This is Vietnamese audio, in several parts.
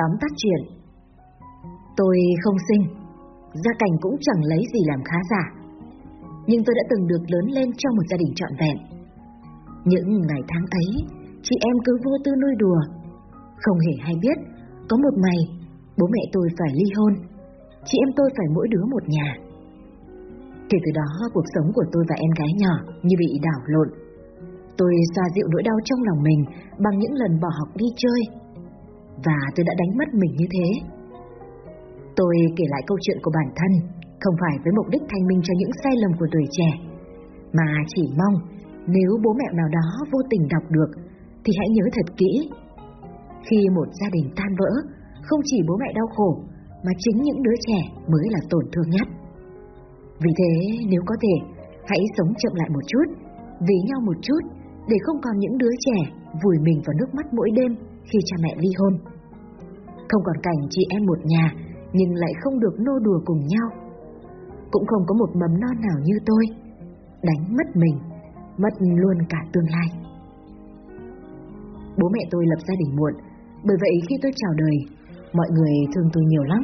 Tóm tắt chuyện. Tôi không sinh, gia cảnh cũng chẳng lấy gì làm khá giả. Nhưng tôi đã từng được lớn lên trong một gia đình trọn vẹn. Những ngày tháng ấy, chị em cứ vô tư nuôi đùa. Không hề hay biết, có một ngày, bố mẹ tôi phải ly hôn. Chị em tôi phải mỗi đứa một nhà. Kể từ đó, cuộc sống của tôi và em gái nhỏ như bị đảo lộn. Tôi xoa dịu nỗi đau trong lòng mình bằng những lần bỏ học đi chơi. Và tôi đã đánh mất mình như thế. Tôi kể lại câu chuyện của bản thân, không phải với mục đích thanh minh cho những sai lầm của tuổi trẻ, mà chỉ mong nếu bố mẹ nào đó vô tình đọc được, thì hãy nhớ thật kỹ. Khi một gia đình tan vỡ, không chỉ bố mẹ đau khổ, mà chính những đứa trẻ mới là tổn thương nhất. Vì thế, nếu có thể, hãy sống chậm lại một chút, vì nhau một chút, để không còn những đứa trẻ vùi mình vào nước mắt mỗi đêm khi cha mẹ ly hôn. Không còn cảnh chị em một nhà, nhưng lại không được nô đùa cùng nhau. Cũng không có một mầm non nào như tôi, đánh mất mình, mất luôn cả tương lai. Bố mẹ tôi lập gia đình muộn, bởi vậy khi tôi chào đời, mọi người thương tôi nhiều lắm.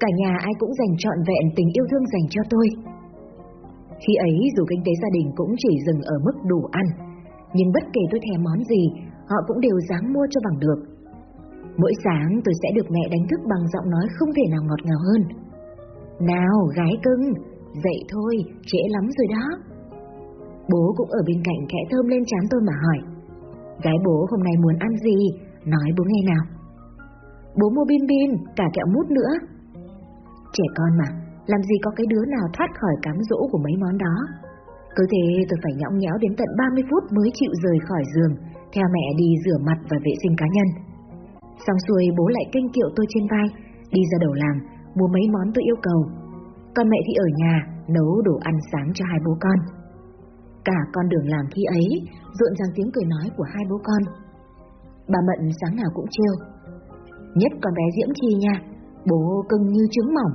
Cả nhà ai cũng dành trọn vẹn tình yêu thương dành cho tôi. Khi ấy dù kinh tế gia đình cũng chỉ dừng ở mức đủ ăn, nhưng bất kể tôi thèm món gì, họ cũng đều dáng mua cho bằng được. Mỗi sáng tôi sẽ được mẹ đánh thức bằng giọng nói không thể nào ngọt ngào hơn. Nào, gái cưng, dậy thôi, trễ lắm rồi đó. Bố cũng ở bên cạnh khẽ thơm lên trán tôi mà hỏi. Gái bố hôm nay muốn ăn gì? Nói bố nghe nào. Bố mua bim bim, cả kẹo mút nữa. Trẻ con mà, làm gì có cái đứa nào thoát khỏi cám dỗ của mấy món đó. Cứ thế tôi phải nhõng nhẽo đến tận 30 phút mới chịu rời khỏi giường, theo mẹ đi rửa mặt và vệ sinh cá nhân. Xong xuôi bố lại kênh kiệu tôi trên vai, đi ra đầu làng, mua mấy món tôi yêu cầu. Còn mẹ thì ở nhà, nấu đồ ăn sáng cho hai bố con. Cả con đường làng khi ấy, rộn ràng tiếng cười nói của hai bố con. Bà Mận sáng nào cũng trêu. Nhất con bé Diễm Chi nha, bố cưng như trứng mỏng,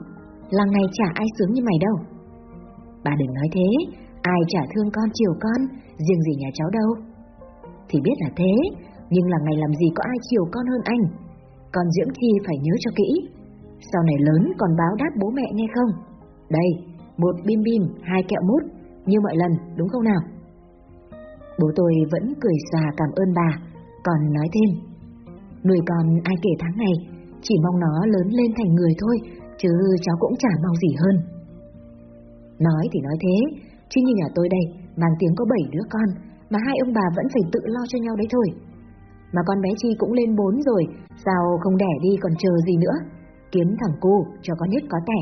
làng này chả ai sướng như mày đâu. Bà đừng nói thế, ai chả thương con chiều con, riêng gì nhà cháu đâu. Thì biết là thế, nhưng là ngày làm gì có ai chiều con hơn anh. Con Diễm Chi phải nhớ cho kỹ. Sau này lớn còn báo đáp bố mẹ nghe không? Đây, một bim bim, hai kẹo mút, như mọi lần, đúng không nào? Bố tôi vẫn cười xòa cảm ơn bà, còn nói thêm. Nuôi con ai kể tháng này, chỉ mong nó lớn lên thành người thôi, chứ cháu cũng chả mong gì hơn. Nói thì nói thế, chứ như nhà tôi đây, mang tiếng có bảy đứa con, mà hai ông bà vẫn phải tự lo cho nhau đấy thôi. Mà con bé Chi cũng lên bốn rồi, sao không đẻ đi còn chờ gì nữa? Kiếm thằng cô cho con nhất có tẻ.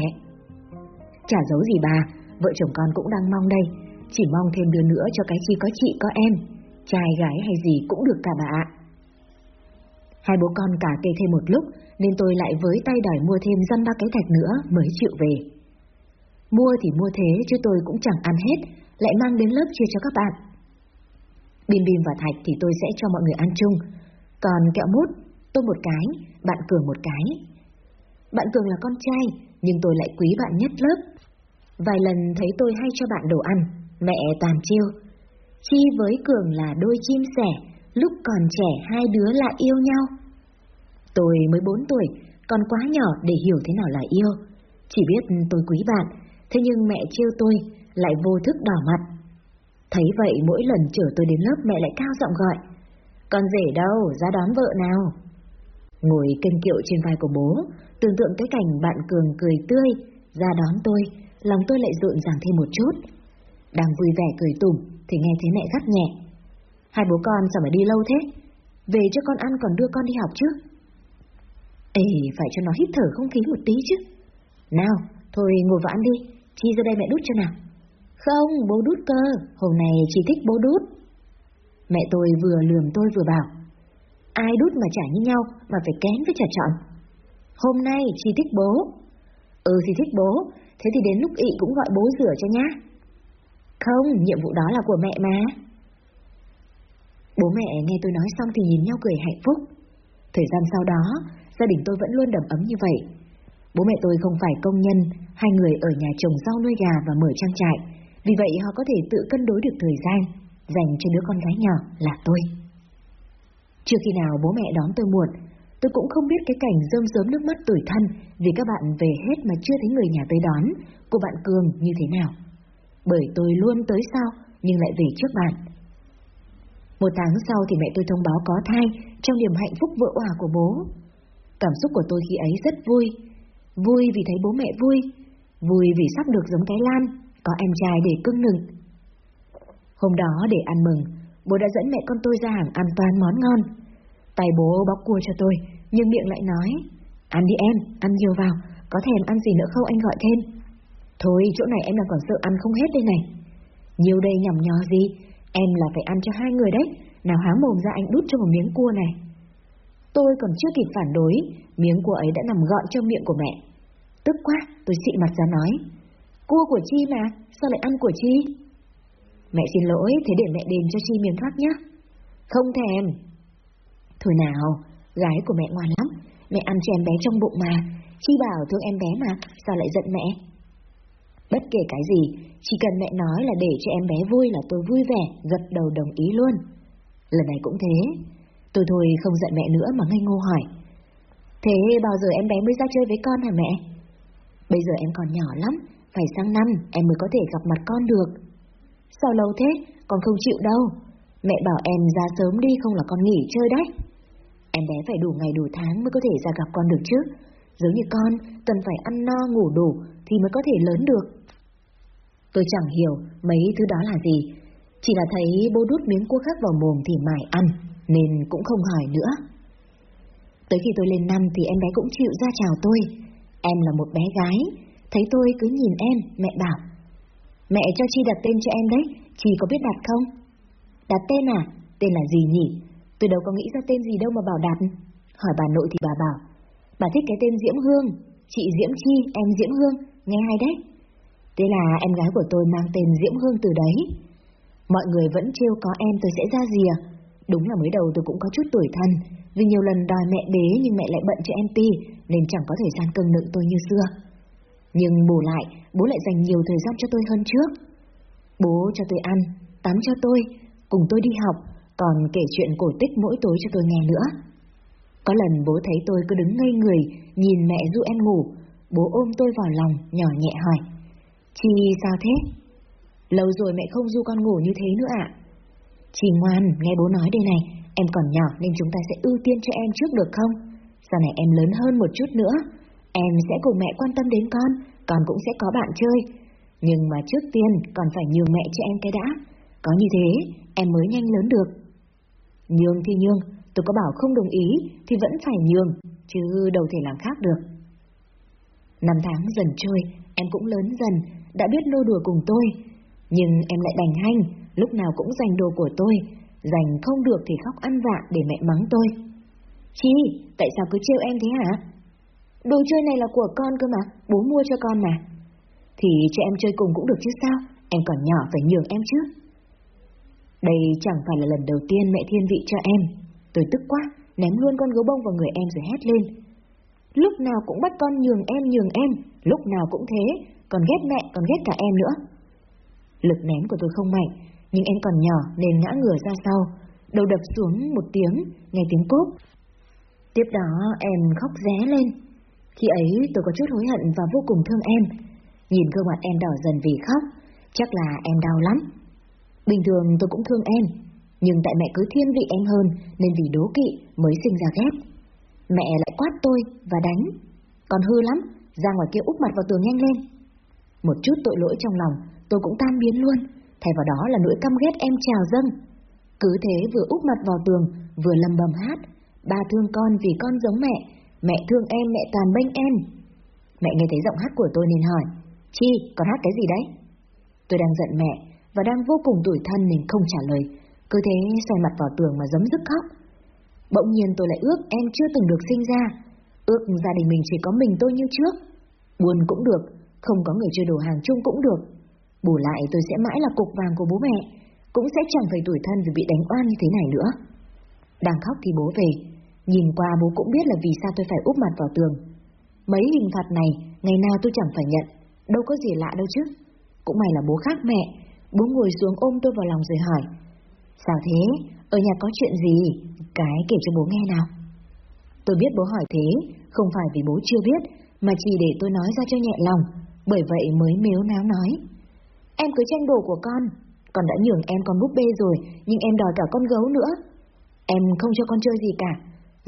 Chả giấu gì bà, vợ chồng con cũng đang mong đây, chỉ mong thêm đứa nữa cho cái Chi có chị có em, trai gái hay gì cũng được cả bà ạ. Hai bố con cả kê thêm một lúc, nên tôi lại với tay đòi mua thêm dăm ba cái thạch nữa mới chịu về. Mua thì mua thế chứ tôi cũng chẳng ăn hết, lại mang đến lớp chia cho các bạn. Bim bim và thạch thì tôi sẽ cho mọi người ăn chung, còn kẹo mút, tôi một cái, bạn Cường một cái. Bạn Cường là con trai, nhưng tôi lại quý bạn nhất lớp. Vài lần thấy tôi hay cho bạn đồ ăn, mẹ toàn chiêu. Chi với Cường là đôi chim sẻ, lúc còn trẻ hai đứa lại yêu nhau. Tôi mới 4 tuổi, còn quá nhỏ để hiểu thế nào là yêu. Chỉ biết tôi quý bạn, thế nhưng mẹ trêu tôi, lại vô thức đỏ mặt. Thấy vậy mỗi lần chở tôi đến lớp mẹ lại cao giọng gọi. Con rể đâu, ra đón vợ nào. Ngồi kênh kiệu trên vai của bố, tưởng tượng cái cảnh bạn Cường cười tươi, ra đón tôi, lòng tôi lại rộn ràng thêm một chút. Đang vui vẻ cười tủm, thì nghe thấy mẹ gắt nhẹ. Hai bố con sao phải đi lâu thế? Về cho con ăn còn đưa con đi học chứ? Ê, phải cho nó hít thở không khí một tí chứ. Nào, thôi ngồi vào ăn đi, Chi ra đây mẹ đút cho nào. Không, bố đút cơ, hôm nay chỉ thích bố đút. Mẹ tôi vừa lườm tôi vừa bảo. Ai đút mà chả như nhau, mà phải kén với trà chọn. Hôm nay chỉ thích bố. Ừ thì thích bố, thế thì đến lúc ị cũng gọi bố rửa cho nhá. Không, nhiệm vụ đó là của mẹ mà. Bố mẹ nghe tôi nói xong thì nhìn nhau cười hạnh phúc. Thời gian sau đó, gia đình tôi vẫn luôn đầm ấm như vậy. Bố mẹ tôi không phải công nhân, hai người ở nhà trồng rau nuôi gà và mở trang trại, vì vậy họ có thể tự cân đối được thời gian, dành cho đứa con gái nhỏ là tôi. Chưa khi nào bố mẹ đón tôi muộn, tôi cũng không biết cái cảnh rơm rớm nước mắt tủi thân vì các bạn về hết mà chưa thấy người nhà tới đón của bạn Cường như thế nào. Bởi tôi luôn tới sau nhưng lại về trước bạn. Một tháng sau thì mẹ tôi thông báo có thai trong niềm hạnh phúc vỡ hòa của bố. Cảm xúc của tôi khi ấy rất vui. Vui vì thấy bố mẹ vui. Vui vì sắp được giống cái Lan, có em trai để cưng nừng. Hôm đó để ăn mừng, bố đã dẫn mẹ con tôi ra hàng ăn toàn món ngon. Tay bố bóc cua cho tôi, nhưng miệng lại nói, ăn đi em, ăn nhiều vào, có thèm ăn gì nữa không anh gọi thêm. Thôi, chỗ này em đang còn sợ ăn không hết đây này. Nhiều đây nhầm nhò gì, em là phải ăn cho hai người đấy, nào há mồm ra anh đút cho một miếng cua này. Tôi còn chưa kịp phản đối, miếng cua ấy đã nằm gọn trong miệng của mẹ. Tức quá, tôi xị mặt ra nói. Cua của Chi mà, sao lại ăn của Chi? Mẹ xin lỗi, thế để mẹ đền cho Chi miếng thoát nhé. Không thèm. Thôi nào, gái của mẹ ngoan lắm, mẹ ăn cho em bé trong bụng mà. Chi bảo thương em bé mà, sao lại giận mẹ? Bất kể cái gì, chỉ cần mẹ nói là để cho em bé vui là tôi vui vẻ, gật đầu đồng ý luôn. Lần này cũng thế. Tôi thôi không giận mẹ nữa mà ngây ngô hỏi. Thế bao giờ em bé mới ra chơi với con hả mẹ? Bây giờ em còn nhỏ lắm, phải sang năm em mới có thể gặp mặt con được. Sao lâu thế, con không chịu đâu. Mẹ bảo em ra sớm đi không là con nghỉ chơi đấy. Em bé phải đủ ngày đủ tháng mới có thể ra gặp con được chứ. Giống như con, cần phải ăn no ngủ đủ thì mới có thể lớn được. Tôi chẳng hiểu mấy thứ đó là gì, chỉ là thấy bố đút miếng cua khác vào mồm thì mải ăn, nên cũng không hỏi nữa. Tới khi tôi lên năm thì em bé cũng chịu ra chào tôi. Em là một bé gái, thấy tôi cứ nhìn em, mẹ bảo. Mẹ cho Chi đặt tên cho em đấy, Chi có biết đặt không? Đặt tên à? Tên là gì nhỉ? Tôi đâu có nghĩ ra tên gì đâu mà bảo đặt. Hỏi bà nội thì bà bảo. Bà thích cái tên Diễm Hương, chị Diễm Chi, em Diễm Hương, nghe hay đấy. Thế là em gái của tôi mang tên Diễm Hương từ đấy. Mọi người vẫn trêu có em tôi sẽ ra gì à? Đúng là mới đầu tôi cũng có chút tuổi thân, vì nhiều lần đòi mẹ bế nhưng mẹ lại bận cho em Pi, nên chẳng có thời gian cưng nựng tôi như xưa. Nhưng bù lại, bố lại dành nhiều thời gian cho tôi hơn trước. Bố cho tôi ăn, tắm cho tôi, cùng tôi đi học, còn kể chuyện cổ tích mỗi tối cho tôi nghe nữa. Có lần bố thấy tôi cứ đứng ngây người, nhìn mẹ du em ngủ, bố ôm tôi vào lòng, nhỏ nhẹ hỏi. Chi sao thế? Lâu rồi mẹ không du con ngủ như thế nữa ạ. À? Chị ngoan, nghe bố nói đây này, em còn nhỏ nên chúng ta sẽ ưu tiên cho em trước được không? Sau này em lớn hơn một chút nữa, em sẽ cùng mẹ quan tâm đến con, con cũng sẽ có bạn chơi. Nhưng mà trước tiên còn phải nhường mẹ cho em cái đã. Có như thế, em mới nhanh lớn được. Nhường thì nhường, tôi có bảo không đồng ý thì vẫn phải nhường, chứ đâu thể làm khác được. Năm tháng dần trôi, em cũng lớn dần, đã biết nô đùa cùng tôi. Nhưng em lại đành hanh, lúc nào cũng giành đồ của tôi, giành không được thì khóc ăn vạ để mẹ mắng tôi. Chi, tại sao cứ trêu em thế hả? Đồ chơi này là của con cơ mà, bố mua cho con mà. Thì cho em chơi cùng cũng được chứ sao, em còn nhỏ phải nhường em chứ. Đây chẳng phải là lần đầu tiên mẹ thiên vị cho em. Tôi tức quá, ném luôn con gấu bông vào người em rồi hét lên. Lúc nào cũng bắt con nhường em nhường em, lúc nào cũng thế, còn ghét mẹ, còn ghét cả em nữa. Lực ném của tôi không mạnh, nhưng em còn nhỏ nên ngã ngửa ra sau, đầu đập xuống một tiếng, nghe tiếng cốp. Tiếp đó em khóc ré lên. Khi ấy tôi có chút hối hận và vô cùng thương em. Nhìn gương mặt em đỏ dần vì khóc, chắc là em đau lắm. Bình thường tôi cũng thương em, nhưng tại mẹ cứ thiên vị em hơn nên vì đố kỵ mới sinh ra ghét. Mẹ lại quát tôi và đánh. Còn hư lắm, ra ngoài kia úp mặt vào tường nhanh lên. Một chút tội lỗi trong lòng, tôi cũng tan biến luôn, thay vào đó là nỗi căm ghét em trào dâng. Cứ thế vừa úp mặt vào tường, vừa lầm bầm hát, ba thương con vì con giống mẹ, mẹ thương em, mẹ toàn bênh em. Mẹ nghe thấy giọng hát của tôi nên hỏi, Chi, còn hát cái gì đấy? Tôi đang giận mẹ, và đang vô cùng tủi thân nên không trả lời, cứ thế xoay mặt vào tường mà giấm dứt khóc. Bỗng nhiên tôi lại ước em chưa từng được sinh ra, ước gia đình mình chỉ có mình tôi như trước. Buồn cũng được, không có người chơi đồ hàng chung cũng được. Bù lại tôi sẽ mãi là cục vàng của bố mẹ, cũng sẽ chẳng phải tuổi thân vì bị đánh oan như thế này nữa. Đang khóc thì bố về, nhìn qua bố cũng biết là vì sao tôi phải úp mặt vào tường. Mấy hình phạt này, ngày nào tôi chẳng phải nhận, đâu có gì lạ đâu chứ. Cũng may là bố khác mẹ, bố ngồi xuống ôm tôi vào lòng rồi hỏi. Sao thế? Ở nhà có chuyện gì? Cái kể cho bố nghe nào. Tôi biết bố hỏi thế, không phải vì bố chưa biết, mà chỉ để tôi nói ra cho nhẹ lòng, bởi vậy mới mếu náo nói. Em cứ tranh đồ của con, con đã nhường em con búp bê rồi, nhưng em đòi cả con gấu nữa. Em không cho con chơi gì cả,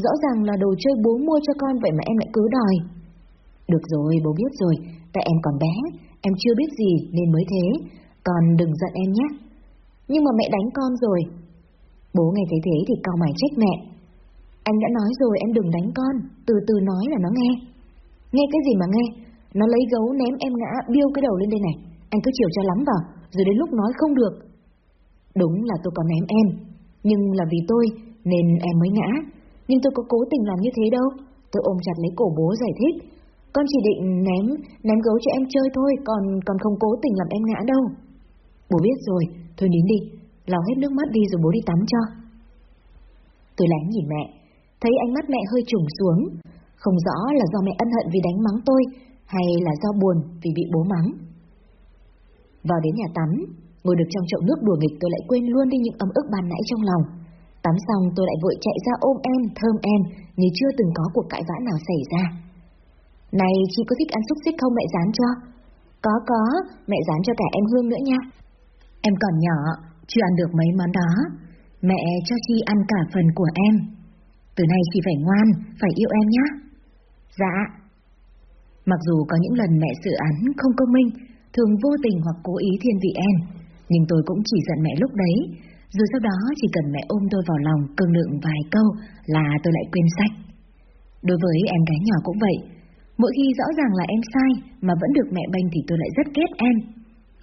rõ ràng là đồ chơi bố mua cho con vậy mà em lại cứ đòi. Được rồi, bố biết rồi, tại em còn bé, em chưa biết gì nên mới thế, con đừng giận em nhé. Nhưng mà mẹ đánh con rồi. Bố nghe thấy thế thì cau mày trách mẹ. Anh đã nói rồi em đừng đánh con, từ từ nói là nó nghe. Nghe cái gì mà nghe, nó lấy gấu ném em ngã biêu cái đầu lên đây này, anh cứ chiều cho lắm vào, rồi đến lúc nói không được. Đúng là tôi còn ném em, nhưng là vì tôi nên em mới ngã, nhưng tôi có cố tình làm như thế đâu. Tôi ôm chặt lấy cổ bố giải thích, con chỉ định ném, ném gấu cho em chơi thôi, còn còn không cố tình làm em ngã đâu. Bố biết rồi, thôi nín đi, lau hết nước mắt đi rồi bố đi tắm cho. Tôi lén nhìn mẹ, thấy ánh mắt mẹ hơi trùng xuống, không rõ là do mẹ ân hận vì đánh mắng tôi, hay là do buồn vì bị bố mắng. Vào đến nhà tắm, ngồi được trong chậu nước đùa nghịch tôi lại quên luôn đi những ấm ức ban nãy trong lòng. Tắm xong tôi lại vội chạy ra ôm em, thơm em, như chưa từng có cuộc cãi vã nào xảy ra. Này, chị có thích ăn xúc xích không mẹ dán cho? Có có, mẹ dán cho cả em Hương nữa nha. Em còn nhỏ, chưa ăn được mấy món đó. Mẹ cho Chi ăn cả phần của em. Từ nay chị phải ngoan, phải yêu em nhé. Dạ. Mặc dù có những lần mẹ xử án không công minh, thường vô tình hoặc cố ý thiên vị em, nhưng tôi cũng chỉ giận mẹ lúc đấy, rồi sau đó chỉ cần mẹ ôm tôi vào lòng cưng lượng vài câu là tôi lại quên sách. Đối với em gái nhỏ cũng vậy, mỗi khi rõ ràng là em sai mà vẫn được mẹ bênh thì tôi lại rất ghét em.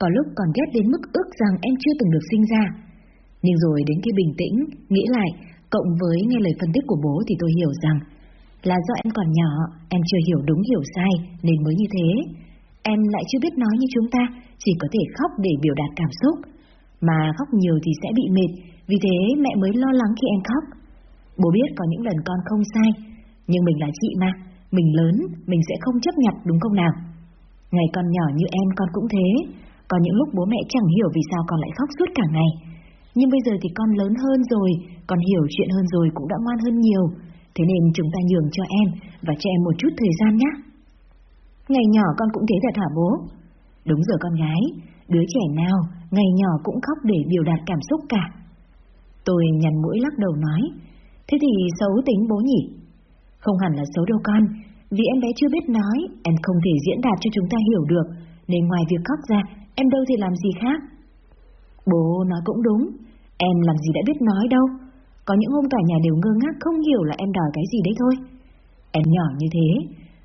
Có lúc còn ghét đến mức ước rằng em chưa từng được sinh ra. Nhưng rồi đến khi bình tĩnh, nghĩ lại, cộng với nghe lời phân tích của bố thì tôi hiểu rằng là do em còn nhỏ, em chưa hiểu đúng hiểu sai nên mới như thế. Em lại chưa biết nói như chúng ta, chỉ có thể khóc để biểu đạt cảm xúc. Mà khóc nhiều thì sẽ bị mệt, vì thế mẹ mới lo lắng khi em khóc. Bố biết có những lần con không sai, nhưng mình là chị mà, mình lớn, mình sẽ không chấp nhận đúng không nào? Ngày con nhỏ như em con cũng thế, có những lúc bố mẹ chẳng hiểu vì sao con lại khóc suốt cả ngày. Nhưng bây giờ thì con lớn hơn rồi, con hiểu chuyện hơn rồi cũng đã ngoan hơn nhiều, thế nên chúng ta nhường cho em và cho em một chút thời gian nhé. Ngày nhỏ con cũng thế thật hả bố? Đúng rồi con gái, đứa trẻ nào ngày nhỏ cũng khóc để biểu đạt cảm xúc cả. Tôi nhằn mũi lắc đầu nói, thế thì xấu tính bố nhỉ? Không hẳn là xấu đâu con, vì em bé chưa biết nói, em không thể diễn đạt cho chúng ta hiểu được, nên ngoài việc khóc ra, em đâu thể làm gì khác. Bố nói cũng đúng, em làm gì đã biết nói đâu. Có những hôm cả nhà đều ngơ ngác không hiểu là em đòi cái gì đấy thôi. Em nhỏ như thế,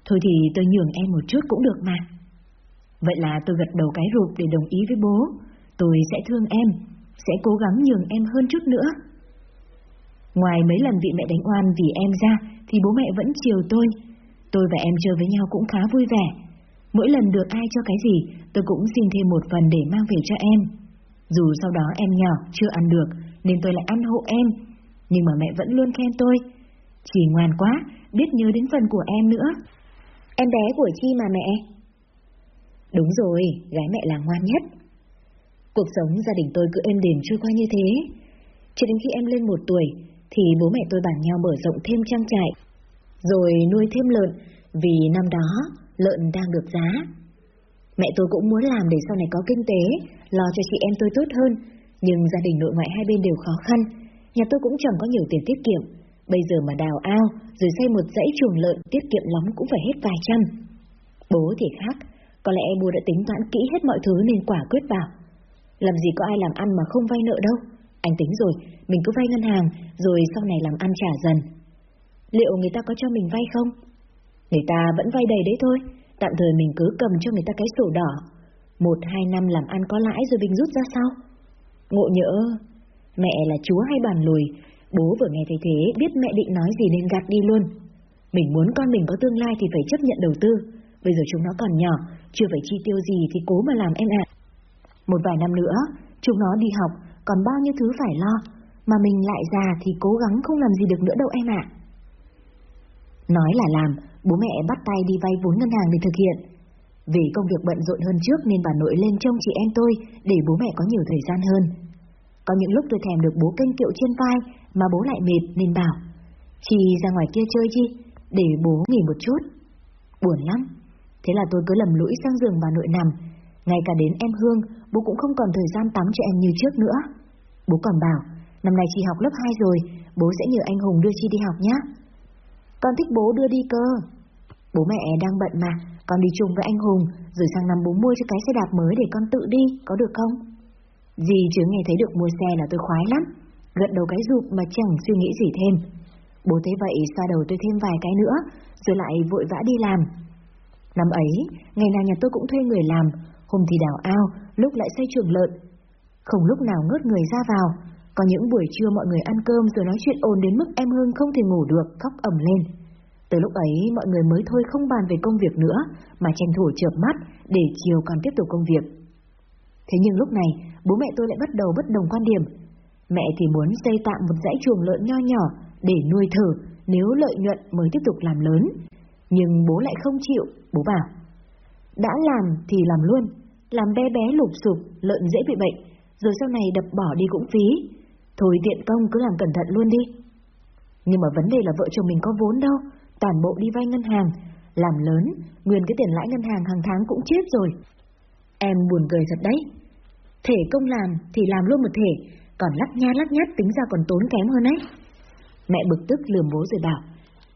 thôi thì tôi nhường em một chút cũng được mà. Vậy là tôi gật đầu cái rụp để đồng ý với bố. Tôi sẽ thương em, sẽ cố gắng nhường em hơn chút nữa. Ngoài mấy lần bị mẹ đánh oan vì em ra, thì bố mẹ vẫn chiều tôi. Tôi và em chơi với nhau cũng khá vui vẻ. Mỗi lần được ai cho cái gì, tôi cũng xin thêm một phần để mang về cho em. Dù sau đó em nhỏ, chưa ăn được, nên tôi lại ăn hộ em. Nhưng mà mẹ vẫn luôn khen tôi. Chỉ ngoan quá, biết nhớ đến phần của em nữa. Em bé của Chi mà mẹ. Đúng rồi, gái mẹ là ngoan nhất. Cuộc sống gia đình tôi cứ êm đềm trôi qua như thế. Cho đến khi em lên một tuổi, thì bố mẹ tôi bàn nhau mở rộng thêm trang trại, rồi nuôi thêm lợn, vì năm đó lợn đang được giá. Mẹ tôi cũng muốn làm để sau này có kinh tế, lo cho chị em tôi tốt hơn, nhưng gia đình nội ngoại hai bên đều khó khăn, nhà tôi cũng chẳng có nhiều tiền tiết kiệm. Bây giờ mà đào ao, rồi xây một dãy chuồng lợn tiết kiệm lắm cũng phải hết vài trăm. Bố thì khác, có lẽ bố đã tính toán kỹ hết mọi thứ nên quả quyết bảo. Làm gì có ai làm ăn mà không vay nợ đâu. Anh tính rồi, mình cứ vay ngân hàng, rồi sau này làm ăn trả dần. Liệu người ta có cho mình vay không? Người ta vẫn vay đầy đấy thôi, tạm thời mình cứ cầm cho người ta cái sổ đỏ. Một hai năm làm ăn có lãi rồi mình rút ra sao? Ngộ nhỡ, mẹ là chúa hay bàn lùi, bố vừa nghe thấy thế biết mẹ định nói gì nên gạt đi luôn. Mình muốn con mình có tương lai thì phải chấp nhận đầu tư, bây giờ chúng nó còn nhỏ, chưa phải chi tiêu gì thì cố mà làm em ạ. Một vài năm nữa, chúng nó đi học, còn bao nhiêu thứ phải lo, mà mình lại già thì cố gắng không làm gì được nữa đâu em ạ. Nói là làm, bố mẹ bắt tay đi vay vốn ngân hàng để thực hiện. Vì công việc bận rộn hơn trước nên bà nội lên trông chị em tôi để bố mẹ có nhiều thời gian hơn. Có những lúc tôi thèm được bố kênh kiệu trên vai mà bố lại mệt nên bảo Chị ra ngoài kia chơi chi, để bố nghỉ một chút. Buồn lắm. Thế là tôi cứ lầm lũi sang giường bà nội nằm. Ngay cả đến em Hương, bố cũng không còn thời gian tắm cho em như trước nữa. Bố còn bảo, năm nay chị học lớp 2 rồi, bố sẽ nhờ anh Hùng đưa chi đi học nhé. Con thích bố đưa đi cơ. Bố mẹ đang bận mà, con đi chung với anh Hùng, rồi sang năm bố mua cho cái xe đạp mới để con tự đi, có được không? Dì chứ nghe thấy được mua xe là tôi khoái lắm, gật đầu cái rụp mà chẳng suy nghĩ gì thêm. Bố thấy vậy xoa đầu tôi thêm vài cái nữa, rồi lại vội vã đi làm. Năm ấy, ngày nào nhà tôi cũng thuê người làm, hôm thì đào ao, lúc lại xây chuồng lợn. Không lúc nào ngớt người ra vào, có những buổi trưa mọi người ăn cơm rồi nói chuyện ồn đến mức em Hương không thể ngủ được, khóc ẩm lên. Từ lúc ấy mọi người mới thôi không bàn về công việc nữa, mà tranh thủ chợp mắt để chiều còn tiếp tục công việc. Thế nhưng lúc này, bố mẹ tôi lại bắt đầu bất đồng quan điểm. Mẹ thì muốn xây tạm một dãy chuồng lợn nho nhỏ để nuôi thử, nếu lợi nhuận mới tiếp tục làm lớn. Nhưng bố lại không chịu, bố bảo. Đã làm thì làm luôn, làm bé bé lụp sụp, lợn dễ bị bệnh, rồi sau này đập bỏ đi cũng phí. Thôi tiện công cứ làm cẩn thận luôn đi. Nhưng mà vấn đề là vợ chồng mình có vốn đâu, toàn bộ đi vay ngân hàng, làm lớn, nguyên cái tiền lãi ngân hàng hàng tháng cũng chết rồi. Em buồn cười thật đấy. Thể công làm thì làm luôn một thể, còn lắc nha lắc nhát tính ra còn tốn kém hơn ấy. Mẹ bực tức lườm bố rồi bảo,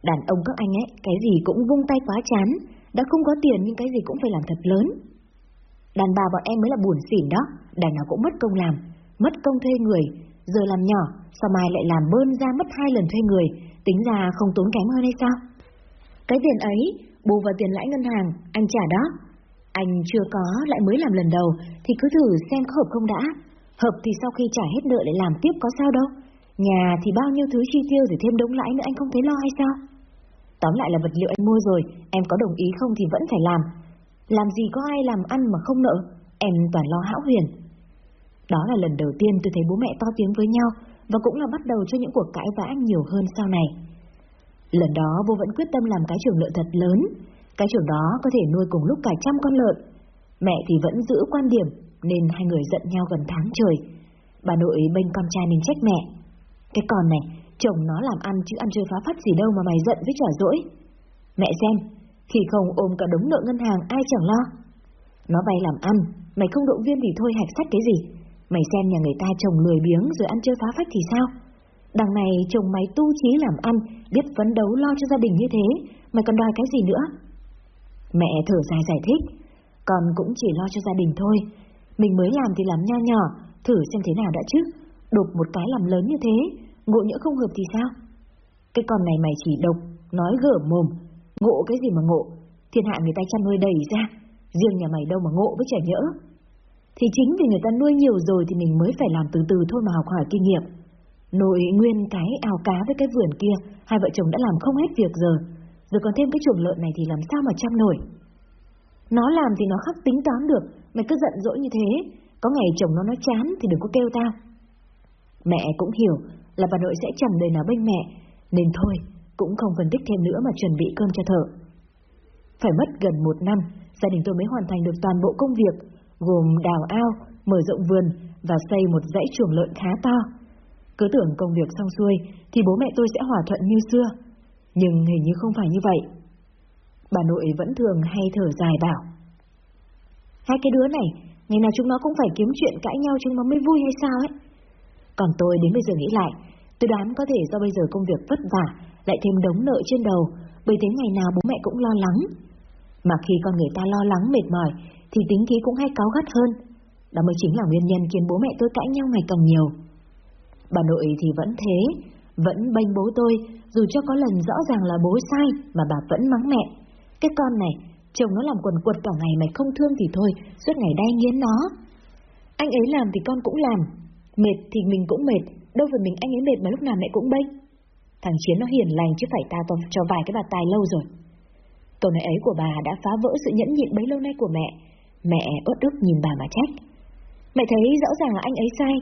đàn ông các anh ấy, cái gì cũng vung tay quá chán, đã không có tiền nhưng cái gì cũng phải làm thật lớn. Đàn bà bọn em mới là buồn xỉn đó, đàn nào cũng mất công làm, mất công thuê người, giờ làm nhỏ, sao mai lại làm bơn ra mất hai lần thuê người, tính ra không tốn kém hơn hay sao? Cái tiền ấy, bù vào tiền lãi ngân hàng, anh trả đó. Anh chưa có, lại mới làm lần đầu, thì cứ thử xem có hợp không đã. Hợp thì sau khi trả hết nợ lại làm tiếp có sao đâu. Nhà thì bao nhiêu thứ chi tiêu rồi thêm đống lãi nữa anh không thấy lo hay sao? Tóm lại là vật liệu anh mua rồi, em có đồng ý không thì vẫn phải làm. Làm gì có ai làm ăn mà không nợ, em toàn lo hão huyền. Đó là lần đầu tiên tôi thấy bố mẹ to tiếng với nhau, và cũng là bắt đầu cho những cuộc cãi vã nhiều hơn sau này. Lần đó vô vẫn quyết tâm làm cái trường lợn thật lớn, cái trường đó có thể nuôi cùng lúc cả trăm con lợn. Mẹ thì vẫn giữ quan điểm, nên hai người giận nhau gần tháng trời. Bà nội bênh con trai nên trách mẹ. Cái con này, chồng nó làm ăn chứ ăn chơi phá phát gì đâu mà mày giận với trả dỗi. Mẹ xem, khi không ôm cả đống nợ ngân hàng ai chẳng lo. Nó vay làm ăn, mày không động viên thì thôi hạch sách cái gì. Mày xem nhà người ta chồng lười biếng rồi ăn chơi phá phách thì sao? Đằng này chồng mày tu trí làm ăn, biết phấn đấu lo cho gia đình như thế, mày còn đòi cái gì nữa? Mẹ thở dài giải thích, con cũng chỉ lo cho gia đình thôi. Mình mới làm thì làm nho nhỏ, thử xem thế nào đã chứ. Đục một cái làm lớn như thế, ngộ nhỡ không hợp thì sao? Cái con này mày chỉ độc, nói gở mồm, ngộ cái gì mà ngộ, thiên hạ người ta chăn nuôi đầy ra, riêng nhà mày đâu mà ngộ với trẻ nhỡ. Thì chính vì người ta nuôi nhiều rồi thì mình mới phải làm từ từ thôi mà học hỏi kinh nghiệm. Nội nguyên cái ao cá với cái vườn kia, hai vợ chồng đã làm không hết việc giờ, rồi còn thêm cái chuồng lợn này thì làm sao mà chăm nổi. Nó làm thì nó khắc tính toán được, mày cứ giận dỗi như thế, có ngày chồng nó nói chán thì đừng có kêu tao. Mẹ cũng hiểu là bà nội sẽ chẳng đời nào bênh mẹ, nên thôi, cũng không phân tích thêm nữa mà chuẩn bị cơm cho thợ. Phải mất gần một năm, gia đình tôi mới hoàn thành được toàn bộ công việc, gồm đào ao, mở rộng vườn và xây một dãy chuồng lợn khá to. Cứ tưởng công việc xong xuôi thì bố mẹ tôi sẽ hòa thuận như xưa, nhưng hình như không phải như vậy. Bà nội vẫn thường hay thở dài bảo. Hai cái đứa này, ngày nào chúng nó cũng phải kiếm chuyện cãi nhau chúng nó mới vui hay sao ấy. Còn tôi đến bây giờ nghĩ lại, tôi đoán có thể do bây giờ công việc vất vả, lại thêm đống nợ trên đầu, bởi thế ngày nào bố mẹ cũng lo lắng. Mà khi con người ta lo lắng mệt mỏi, thì tính khí cũng hay cáu gắt hơn. Đó mới chính là nguyên nhân khiến bố mẹ tôi cãi nhau ngày càng nhiều. Bà nội thì vẫn thế, vẫn bênh bố tôi, dù cho có lần rõ ràng là bố sai mà bà vẫn mắng mẹ. Cái con này, chồng nó làm quần quật cả ngày mày không thương thì thôi, suốt ngày đai nghiến nó. Anh ấy làm thì con cũng làm, mệt thì mình cũng mệt, đâu phải mình anh ấy mệt mà lúc nào mẹ cũng bênh. Thằng Chiến nó hiền lành chứ phải ta tao cho vài cái bà tài lâu rồi. Câu nói ấy của bà đã phá vỡ sự nhẫn nhịn bấy lâu nay của mẹ. Mẹ ớt ức nhìn bà mà trách. Mẹ thấy rõ ràng là anh ấy sai,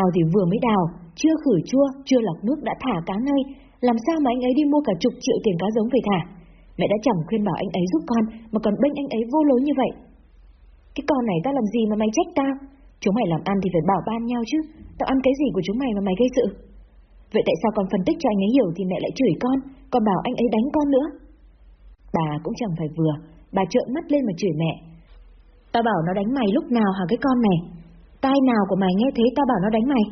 ao thì vừa mới đào, chưa khử chua, chưa lọc nước đã thả cá ngay, làm sao mà anh ấy đi mua cả chục triệu tiền cá giống về thả. Mẹ đã chẳng khuyên bảo anh ấy giúp con, mà còn bênh anh ấy vô lối như vậy. Cái con này ta làm gì mà mày trách tao? Chúng mày làm ăn thì phải bảo ban nhau chứ, tao ăn cái gì của chúng mày mà mày gây sự? Vậy tại sao con phân tích cho anh ấy hiểu thì mẹ lại chửi con, còn bảo anh ấy đánh con nữa? Bà cũng chẳng phải vừa, bà trợn mắt lên mà chửi mẹ. Tao bảo nó đánh mày lúc nào hả cái con này? Tai nào của mày nghe thế tao bảo nó đánh mày?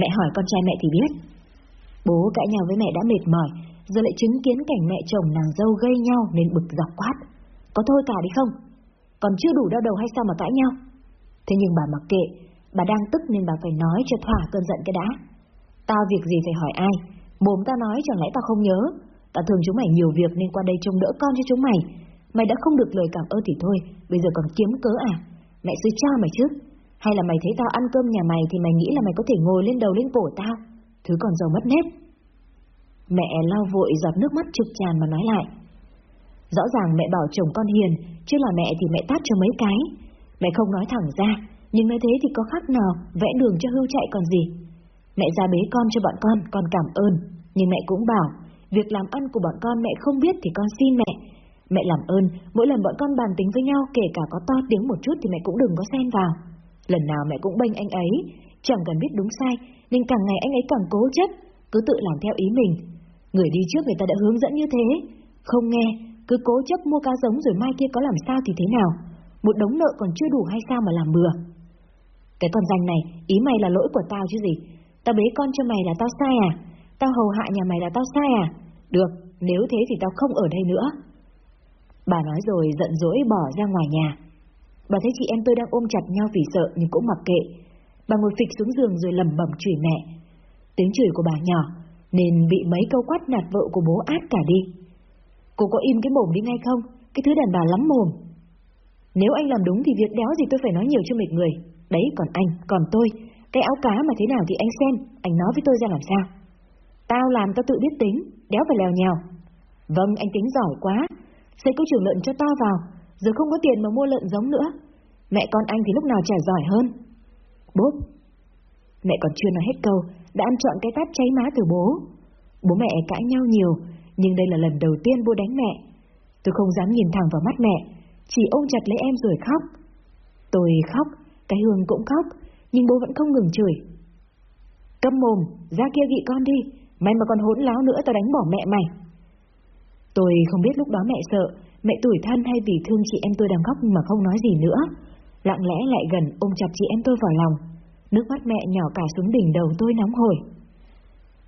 Mẹ hỏi con trai mẹ thì biết. Bố cãi nhau với mẹ đã mệt mỏi, giờ lại chứng kiến cảnh mẹ chồng nàng dâu gây nhau nên bực dọc quát. Có thôi cả đi không? Còn chưa đủ đau đầu hay sao mà cãi nhau? Thế nhưng bà mặc kệ, bà đang tức nên bà phải nói cho thỏa cơn giận cái đã. Tao việc gì phải hỏi ai? Mồm ta nói chẳng lẽ tao không nhớ? Tao thường chúng mày nhiều việc nên qua đây trông đỡ con cho chúng mày. Mày đã không được lời cảm ơn thì thôi, bây giờ còn kiếm cớ à? Mẹ sư cha mày chứ? Hay là mày thấy tao ăn cơm nhà mày thì mày nghĩ là mày có thể ngồi lên đầu lên cổ tao? Thứ còn giàu mất nét. Mẹ lau vội giọt nước mắt trực tràn mà nói lại. Rõ ràng mẹ bảo chồng con hiền, chứ là mẹ thì mẹ tát cho mấy cái. Mẹ không nói thẳng ra, nhưng nói thế thì có khác nào, vẽ đường cho hưu chạy còn gì. Mẹ ra bế con cho bọn con, con cảm ơn. Nhưng mẹ cũng bảo, việc làm ăn của bọn con mẹ không biết thì con xin mẹ. Mẹ làm ơn, mỗi lần bọn con bàn tính với nhau kể cả có to tiếng một chút thì mẹ cũng đừng có xen vào. Lần nào mẹ cũng bênh anh ấy, chẳng cần biết đúng sai, nên càng ngày anh ấy càng cố chấp, cứ tự làm theo ý mình. Người đi trước người ta đã hướng dẫn như thế, không nghe, cứ cố chấp mua cá giống rồi mai kia có làm sao thì thế nào. Một đống nợ còn chưa đủ hay sao mà làm bừa. Cái con danh này, ý mày là lỗi của tao chứ gì. Tao bế con cho mày là tao sai à? Tao hầu hạ nhà mày là tao sai à? Được, nếu thế thì tao không ở đây nữa. Bà nói rồi giận dỗi bỏ ra ngoài nhà. Bà thấy chị em tôi đang ôm chặt nhau vì sợ nhưng cũng mặc kệ. Bà ngồi phịch xuống giường rồi lầm bẩm chửi mẹ. Tiếng chửi của bà nhỏ nên bị mấy câu quát nạt vợ của bố át cả đi. Cô có im cái mồm đi ngay không? Cái thứ đàn bà lắm mồm. Nếu anh làm đúng thì việc đéo gì tôi phải nói nhiều cho mệt người. Đấy còn anh, còn tôi. Cái áo cá mà thế nào thì anh xem, anh nói với tôi ra làm sao. Tao làm tao tự biết tính, đéo phải lèo nhèo. Vâng, anh tính giỏi quá. Xây câu trường lợn cho to vào, giờ không có tiền mà mua lợn giống nữa. Mẹ con anh thì lúc nào chả giỏi hơn. Bốp. Mẹ còn chưa nói hết câu, đã ăn chọn cái tát cháy má từ bố. Bố mẹ cãi nhau nhiều, nhưng đây là lần đầu tiên bố đánh mẹ. Tôi không dám nhìn thẳng vào mắt mẹ, chỉ ôm chặt lấy em rồi khóc. Tôi khóc, cái Hương cũng khóc, nhưng bố vẫn không ngừng chửi. Câm mồm, ra kia gị con đi, mày mà còn hỗn láo nữa tao đánh bỏ mẹ mày. Tôi không biết lúc đó mẹ sợ, mẹ tủi thân hay vì thương chị em tôi đang khóc mà không nói gì nữa. Lặng lẽ lại gần ôm chặt chị em tôi vào lòng. Nước mắt mẹ nhỏ cả xuống đỉnh đầu tôi nóng hổi.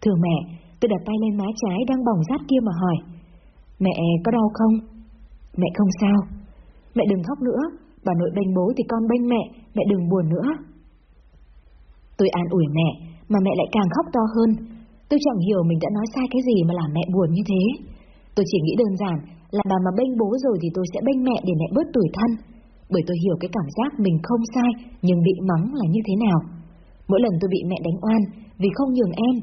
Thưa mẹ, tôi đặt tay lên má trái đang bỏng rát kia mà hỏi. Mẹ có đau không? Mẹ không sao. Mẹ đừng khóc nữa, bà nội bênh bố thì con bênh mẹ, mẹ đừng buồn nữa. Tôi an ủi mẹ, mà mẹ lại càng khóc to hơn. Tôi chẳng hiểu mình đã nói sai cái gì mà làm mẹ buồn như thế. Tôi chỉ nghĩ đơn giản là bà mà bênh bố rồi thì tôi sẽ bênh mẹ để mẹ bớt tủi thân. Bởi tôi hiểu cái cảm giác mình không sai nhưng bị mắng là như thế nào. Mỗi lần tôi bị mẹ đánh oan vì không nhường em,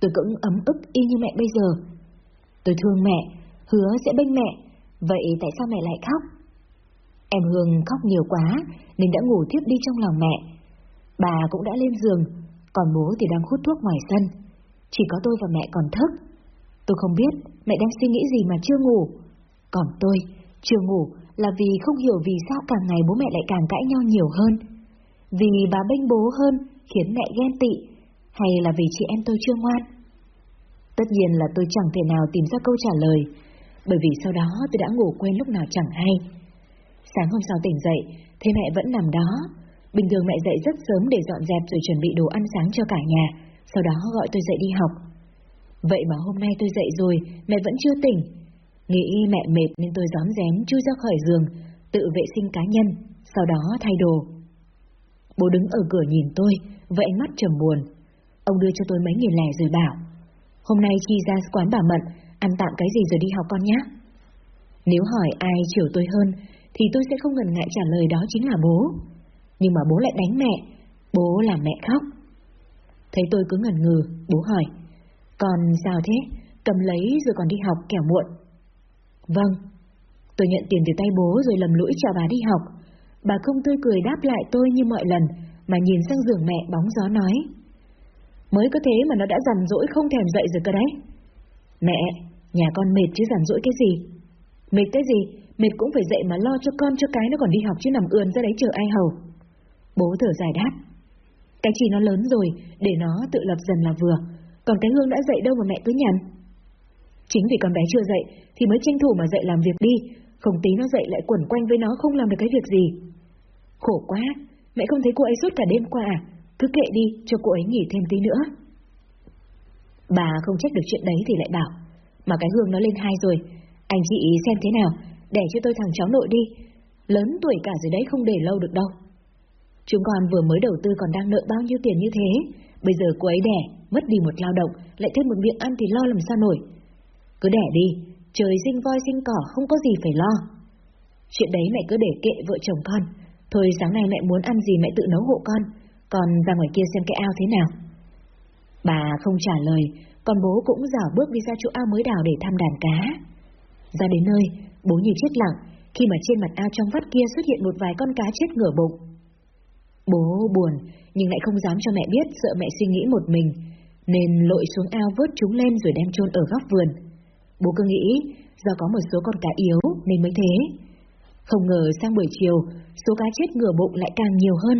tôi cũng ấm ức y như mẹ bây giờ. Tôi thương mẹ, hứa sẽ bênh mẹ, vậy tại sao mẹ lại khóc? Em Hương khóc nhiều quá nên đã ngủ thiếp đi trong lòng mẹ. Bà cũng đã lên giường, còn bố thì đang hút thuốc ngoài sân. Chỉ có tôi và mẹ còn thức. Tôi không biết mẹ đang suy nghĩ gì mà chưa ngủ. Còn tôi, chưa ngủ là vì không hiểu vì sao càng ngày bố mẹ lại càng cãi nhau nhiều hơn. Vì bà bênh bố hơn khiến mẹ ghen tị, hay là vì chị em tôi chưa ngoan? Tất nhiên là tôi chẳng thể nào tìm ra câu trả lời, bởi vì sau đó tôi đã ngủ quên lúc nào chẳng hay. Sáng hôm sau tỉnh dậy, thấy mẹ vẫn nằm đó. Bình thường mẹ dậy rất sớm để dọn dẹp rồi chuẩn bị đồ ăn sáng cho cả nhà, sau đó gọi tôi dậy đi học. Vậy mà hôm nay tôi dậy rồi, mẹ vẫn chưa tỉnh. Nghĩ mẹ mệt nên tôi gióm rén chui ra khỏi giường, tự vệ sinh cá nhân, sau đó thay đồ. Bố đứng ở cửa nhìn tôi, với ánh mắt trầm buồn. Ông đưa cho tôi mấy nghìn lẻ rồi bảo, hôm nay chi ra quán bà Mận, ăn tạm cái gì rồi đi học con nhé. Nếu hỏi ai chiều tôi hơn, thì tôi sẽ không ngần ngại trả lời đó chính là bố. Nhưng mà bố lại đánh mẹ, bố làm mẹ khóc. Thấy tôi cứ ngần ngừ, bố hỏi, còn sao thế? Cầm lấy rồi còn đi học kẻo muộn. Vâng. Tôi nhận tiền từ tay bố rồi lầm lũi chào bà đi học. Bà không tươi cười đáp lại tôi như mọi lần, mà nhìn sang giường mẹ bóng gió nói. Mới có thế mà nó đã rằn rỗi không thèm dậy rồi cơ đấy. Mẹ, nhà con mệt chứ rằn rỗi cái gì? Mệt cái gì? Mệt cũng phải dậy mà lo cho con cho cái nó còn đi học chứ nằm ườn ra đấy chờ ai hầu. Bố thở dài đáp. Cái chi nó lớn rồi, để nó tự lập dần là vừa. còn cái Hương đã dậy đâu mà mẹ cứ nhằn. Chính vì con bé chưa dậy thì mới tranh thủ mà dậy làm việc đi, không tí nó dậy lại quẩn quanh với nó không làm được cái việc gì. Khổ quá, mẹ không thấy cô ấy suốt cả đêm qua à? Cứ kệ đi, cho cô ấy nghỉ thêm tí nữa. Bà không trách được chuyện đấy thì lại bảo, mà cái Hương nó lên hai rồi, anh chị xem thế nào, để cho tôi thằng cháu nội đi, lớn tuổi cả rồi đấy không để lâu được đâu. Chúng con vừa mới đầu tư còn đang nợ bao nhiêu tiền như thế, bây giờ cô ấy đẻ, mất đi một lao động, lại thêm một miệng ăn thì lo làm sao nổi. Cứ đẻ đi, trời sinh voi sinh cỏ không có gì phải lo. Chuyện đấy mẹ cứ để kệ vợ chồng con, thôi sáng nay mẹ muốn ăn gì mẹ tự nấu hộ con, còn ra ngoài kia xem cái ao thế nào. Bà không trả lời, còn bố cũng dảo bước đi ra chỗ ao mới đào để thăm đàn cá. Ra đến nơi, bố như chết lặng, khi mà trên mặt ao trong vắt kia xuất hiện một vài con cá chết ngửa bụng. Bố buồn, nhưng lại không dám cho mẹ biết sợ mẹ suy nghĩ một mình, nên lội xuống ao vớt chúng lên rồi đem chôn ở góc vườn. Bố cứ nghĩ do có một số con cá yếu nên mới thế. Không ngờ sang buổi chiều, số cá chết ngửa bụng lại càng nhiều hơn.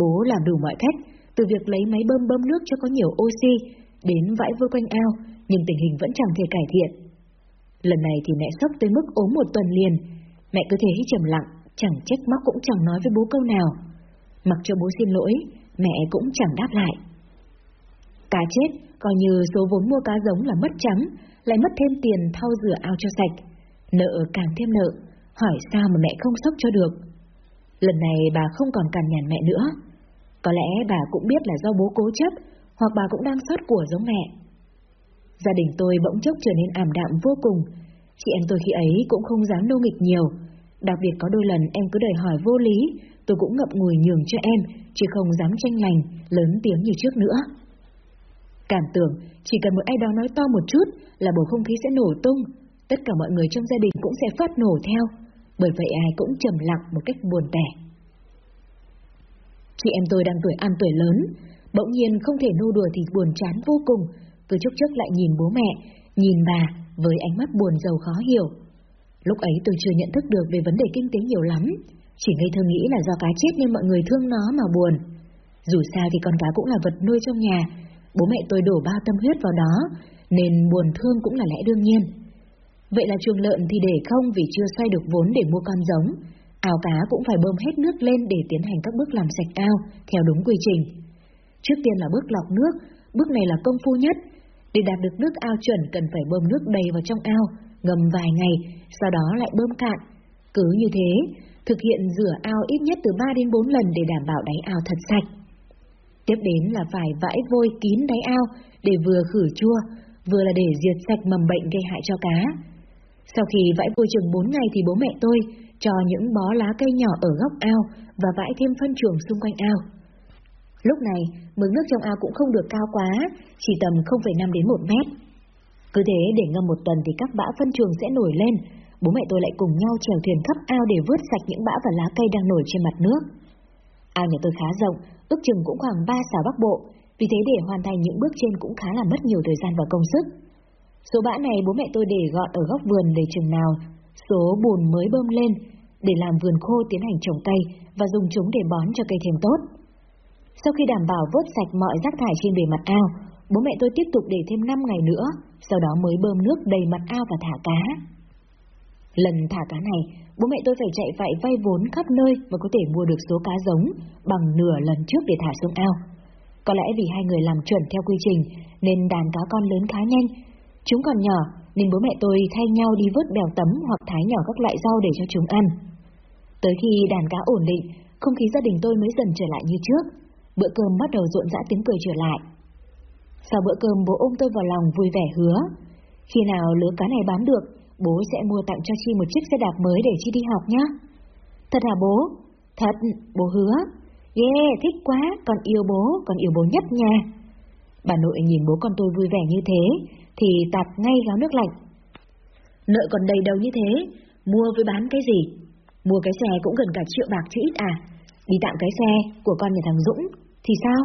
Bố làm đủ mọi cách, từ việc lấy máy bơm bơm nước cho có nhiều oxy, đến vãi vơ quanh ao, nhưng tình hình vẫn chẳng thể cải thiện. Lần này thì mẹ sốc tới mức ốm một tuần liền, mẹ cứ thế trầm lặng, chẳng trách móc cũng chẳng nói với bố câu nào. Mặc cho bố xin lỗi, mẹ cũng chẳng đáp lại. Cá chết, coi như số vốn mua cá giống là mất trắng, lại mất thêm tiền thau rửa ao cho sạch. Nợ càng thêm nợ, hỏi sao mà mẹ không sốc cho được. Lần này bà không còn cằn nhằn mẹ nữa. Có lẽ bà cũng biết là do bố cố chấp, hoặc bà cũng đang sót của giống mẹ. Gia đình tôi bỗng chốc trở nên ảm đạm vô cùng. Chị em tôi khi ấy cũng không dám nô nghịch nhiều. Đặc biệt có đôi lần em cứ đòi hỏi vô lý, tôi cũng ngậm ngùi nhường cho em, chứ không dám tranh lành, lớn tiếng như trước nữa. Cảm tưởng, chỉ cần một ai đó nói to một chút là bầu không khí sẽ nổ tung, tất cả mọi người trong gia đình cũng sẽ phát nổ theo, bởi vậy ai cũng trầm lặng một cách buồn tẻ. Chị em tôi đang tuổi ăn tuổi lớn, bỗng nhiên không thể nô đùa thì buồn chán vô cùng, cứ chốc chốc lại nhìn bố mẹ, nhìn bà với ánh mắt buồn giàu khó hiểu. Lúc ấy tôi chưa nhận thức được về vấn đề kinh tế nhiều lắm, chỉ ngây thơ nghĩ là do cá chết nên mọi người thương nó mà buồn. Dù sao thì con cá cũng là vật nuôi trong nhà, bố mẹ tôi đổ bao tâm huyết vào đó, nên buồn thương cũng là lẽ đương nhiên. Vậy là chuồng lợn thì để không vì chưa xoay được vốn để mua con giống, ao cá cũng phải bơm hết nước lên để tiến hành các bước làm sạch ao theo đúng quy trình. Trước tiên là bước lọc nước, bước này là công phu nhất. Để đạt được nước ao chuẩn cần phải bơm nước đầy vào trong ao, ngầm vài ngày, sau đó lại bơm cạn. Cứ như thế, thực hiện rửa ao ít nhất từ 3 đến 4 lần để đảm bảo đáy ao thật sạch. Tiếp đến là phải vãi vôi kín đáy ao để vừa khử chua, vừa là để diệt sạch mầm bệnh gây hại cho cá. Sau khi vãi vôi chừng 4 ngày thì bố mẹ tôi cho những bó lá cây nhỏ ở góc ao và vãi thêm phân chuồng xung quanh ao. Lúc này, mực nước trong ao cũng không được cao quá, chỉ tầm 0,5 đến 1 mét. Cứ thế để ngâm một tuần thì các bã phân trường sẽ nổi lên, bố mẹ tôi lại cùng nhau chèo thuyền khắp ao để vớt sạch những bã và lá cây đang nổi trên mặt nước. Ao nhà tôi khá rộng, ước chừng cũng khoảng 3 xào bắc bộ, vì thế để hoàn thành những bước trên cũng khá là mất nhiều thời gian và công sức. Số bã này bố mẹ tôi để gọn ở góc vườn để chừng nào số bùn mới bơm lên để làm vườn khô tiến hành trồng cây và dùng chúng để bón cho cây thêm tốt. Sau khi đảm bảo vớt sạch mọi rác thải trên bề mặt ao, bố mẹ tôi tiếp tục để thêm 5 ngày nữa, sau đó mới bơm nước đầy mặt ao và thả cá. Lần thả cá này, bố mẹ tôi phải chạy vạy vay vốn khắp nơi và có thể mua được số cá giống bằng nửa lần trước để thả xuống ao. Có lẽ vì hai người làm chuẩn theo quy trình nên đàn cá con lớn khá nhanh. Chúng còn nhỏ nên bố mẹ tôi thay nhau đi vớt bèo tấm hoặc thái nhỏ các loại rau để cho chúng ăn. Tới khi đàn cá ổn định, không khí gia đình tôi mới dần trở lại như trước. Bữa cơm bắt đầu rộn rã tiếng cười trở lại. Sau bữa cơm bố ôm tôi vào lòng vui vẻ hứa. Khi nào lứa cá này bán được, bố sẽ mua tặng cho Chi một chiếc xe đạp mới để Chi đi học nhé. Thật hả bố? Thật, bố hứa. Yeah, thích quá, con yêu bố, con yêu bố nhất nha. Bà nội nhìn bố con tôi vui vẻ như thế, thì tạt ngay gáo nước lạnh. Nợ còn đầy đầu như thế, mua với bán cái gì? Mua cái xe cũng gần cả triệu bạc chứ ít à? Đi tặng cái xe của con nhà thằng Dũng, thì sao?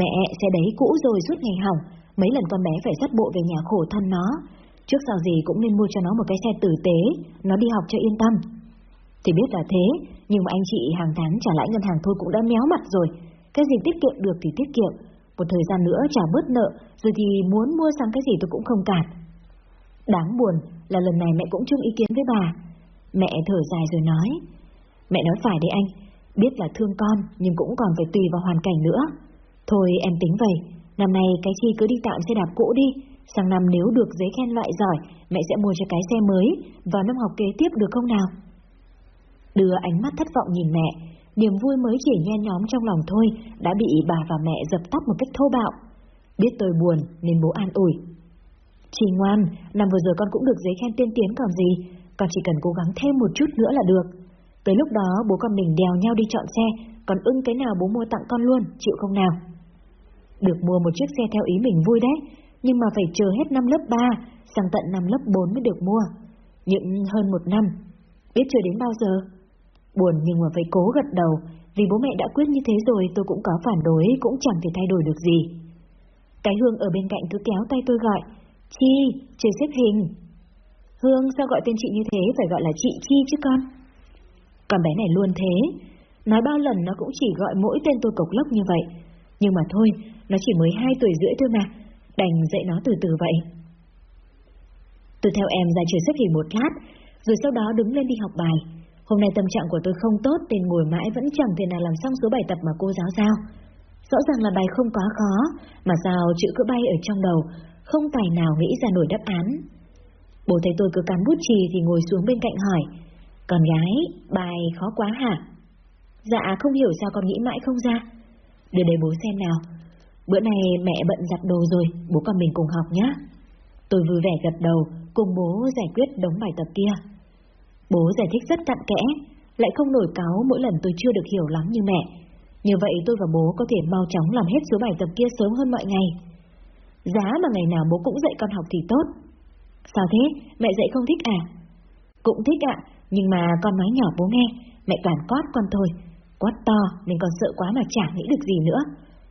Mẹ, xe đấy cũ rồi suốt ngày hỏng, mấy lần con bé phải dắt bộ về nhà khổ thân nó. Trước sau gì cũng nên mua cho nó một cái xe tử tế, nó đi học cho yên tâm. Thì biết là thế, nhưng mà anh chị hàng tháng trả lãi ngân hàng thôi cũng đã méo mặt rồi. Cái gì tiết kiệm được thì tiết kiệm, Một thời gian nữa trả bớt nợ, rồi thì muốn mua sang cái gì tôi cũng không cản. Đáng buồn là lần này mẹ cũng chung ý kiến với bà. Mẹ thở dài rồi nói. Mẹ nói phải đấy anh, biết là thương con nhưng cũng còn phải tùy vào hoàn cảnh nữa. Thôi em tính vậy, năm nay cái chi cứ đi tạm xe đạp cũ đi, sang năm nếu được giấy khen loại giỏi, mẹ sẽ mua cho cái xe mới, vào năm học kế tiếp được không nào? Đưa ánh mắt thất vọng nhìn mẹ, niềm vui mới chỉ nhen nhóm trong lòng thôi, đã bị bà và mẹ dập tắt một cách thô bạo. Biết tôi buồn nên bố an ủi. Chị ngoan, năm vừa rồi con cũng được giấy khen tiên tiến còn gì, con chỉ cần cố gắng thêm một chút nữa là được. Tới lúc đó bố con mình đèo nhau đi chọn xe, còn ưng cái nào bố mua tặng con luôn, chịu không nào? Được mua một chiếc xe theo ý mình vui đấy, nhưng mà phải chờ hết năm lớp 3, sang tận năm lớp 4 mới được mua. Những hơn một năm, biết chưa đến bao giờ? Buồn nhưng mà phải cố gật đầu, vì bố mẹ đã quyết như thế rồi tôi cũng có phản đối, cũng chẳng thể thay đổi được gì. Cái Hương ở bên cạnh cứ kéo tay tôi gọi, Chi, chơi xếp hình. Hương sao gọi tên chị như thế, phải gọi là chị Chi chứ con. Con bé này luôn thế, nói bao lần nó cũng chỉ gọi mỗi tên tôi cộc lốc như vậy. Nhưng mà thôi, nó chỉ mới 2 tuổi rưỡi thôi mà, đành dạy nó từ từ vậy. Tôi theo em ra chơi xếp hình một lát, rồi sau đó đứng lên đi học bài. Hôm nay tâm trạng của tôi không tốt nên ngồi mãi vẫn chẳng thể nào làm xong số bài tập mà cô giáo giao. Rõ ràng là bài không quá khó, mà sao chữ cứ bay ở trong đầu, không tài nào nghĩ ra nổi đáp án. Bố thấy tôi cứ cắn bút chì thì ngồi xuống bên cạnh hỏi, con gái, bài khó quá hả? Dạ không hiểu sao con nghĩ mãi không ra. Đưa đây bố xem nào. Bữa nay mẹ bận giặt đồ rồi, bố con mình cùng học nhé. Tôi vui vẻ gật đầu, cùng bố giải quyết đống bài tập kia. Bố giải thích rất cặn kẽ, lại không nổi cáo mỗi lần tôi chưa được hiểu lắm như mẹ. Như vậy tôi và bố có thể mau chóng làm hết số bài tập kia sớm hơn mọi ngày. Giá mà ngày nào bố cũng dạy con học thì tốt. Sao thế, mẹ dạy không thích à? Cũng thích ạ, nhưng mà con nói nhỏ bố nghe, mẹ toàn quát con thôi. Quát to nên con sợ quá mà chả nghĩ được gì nữa.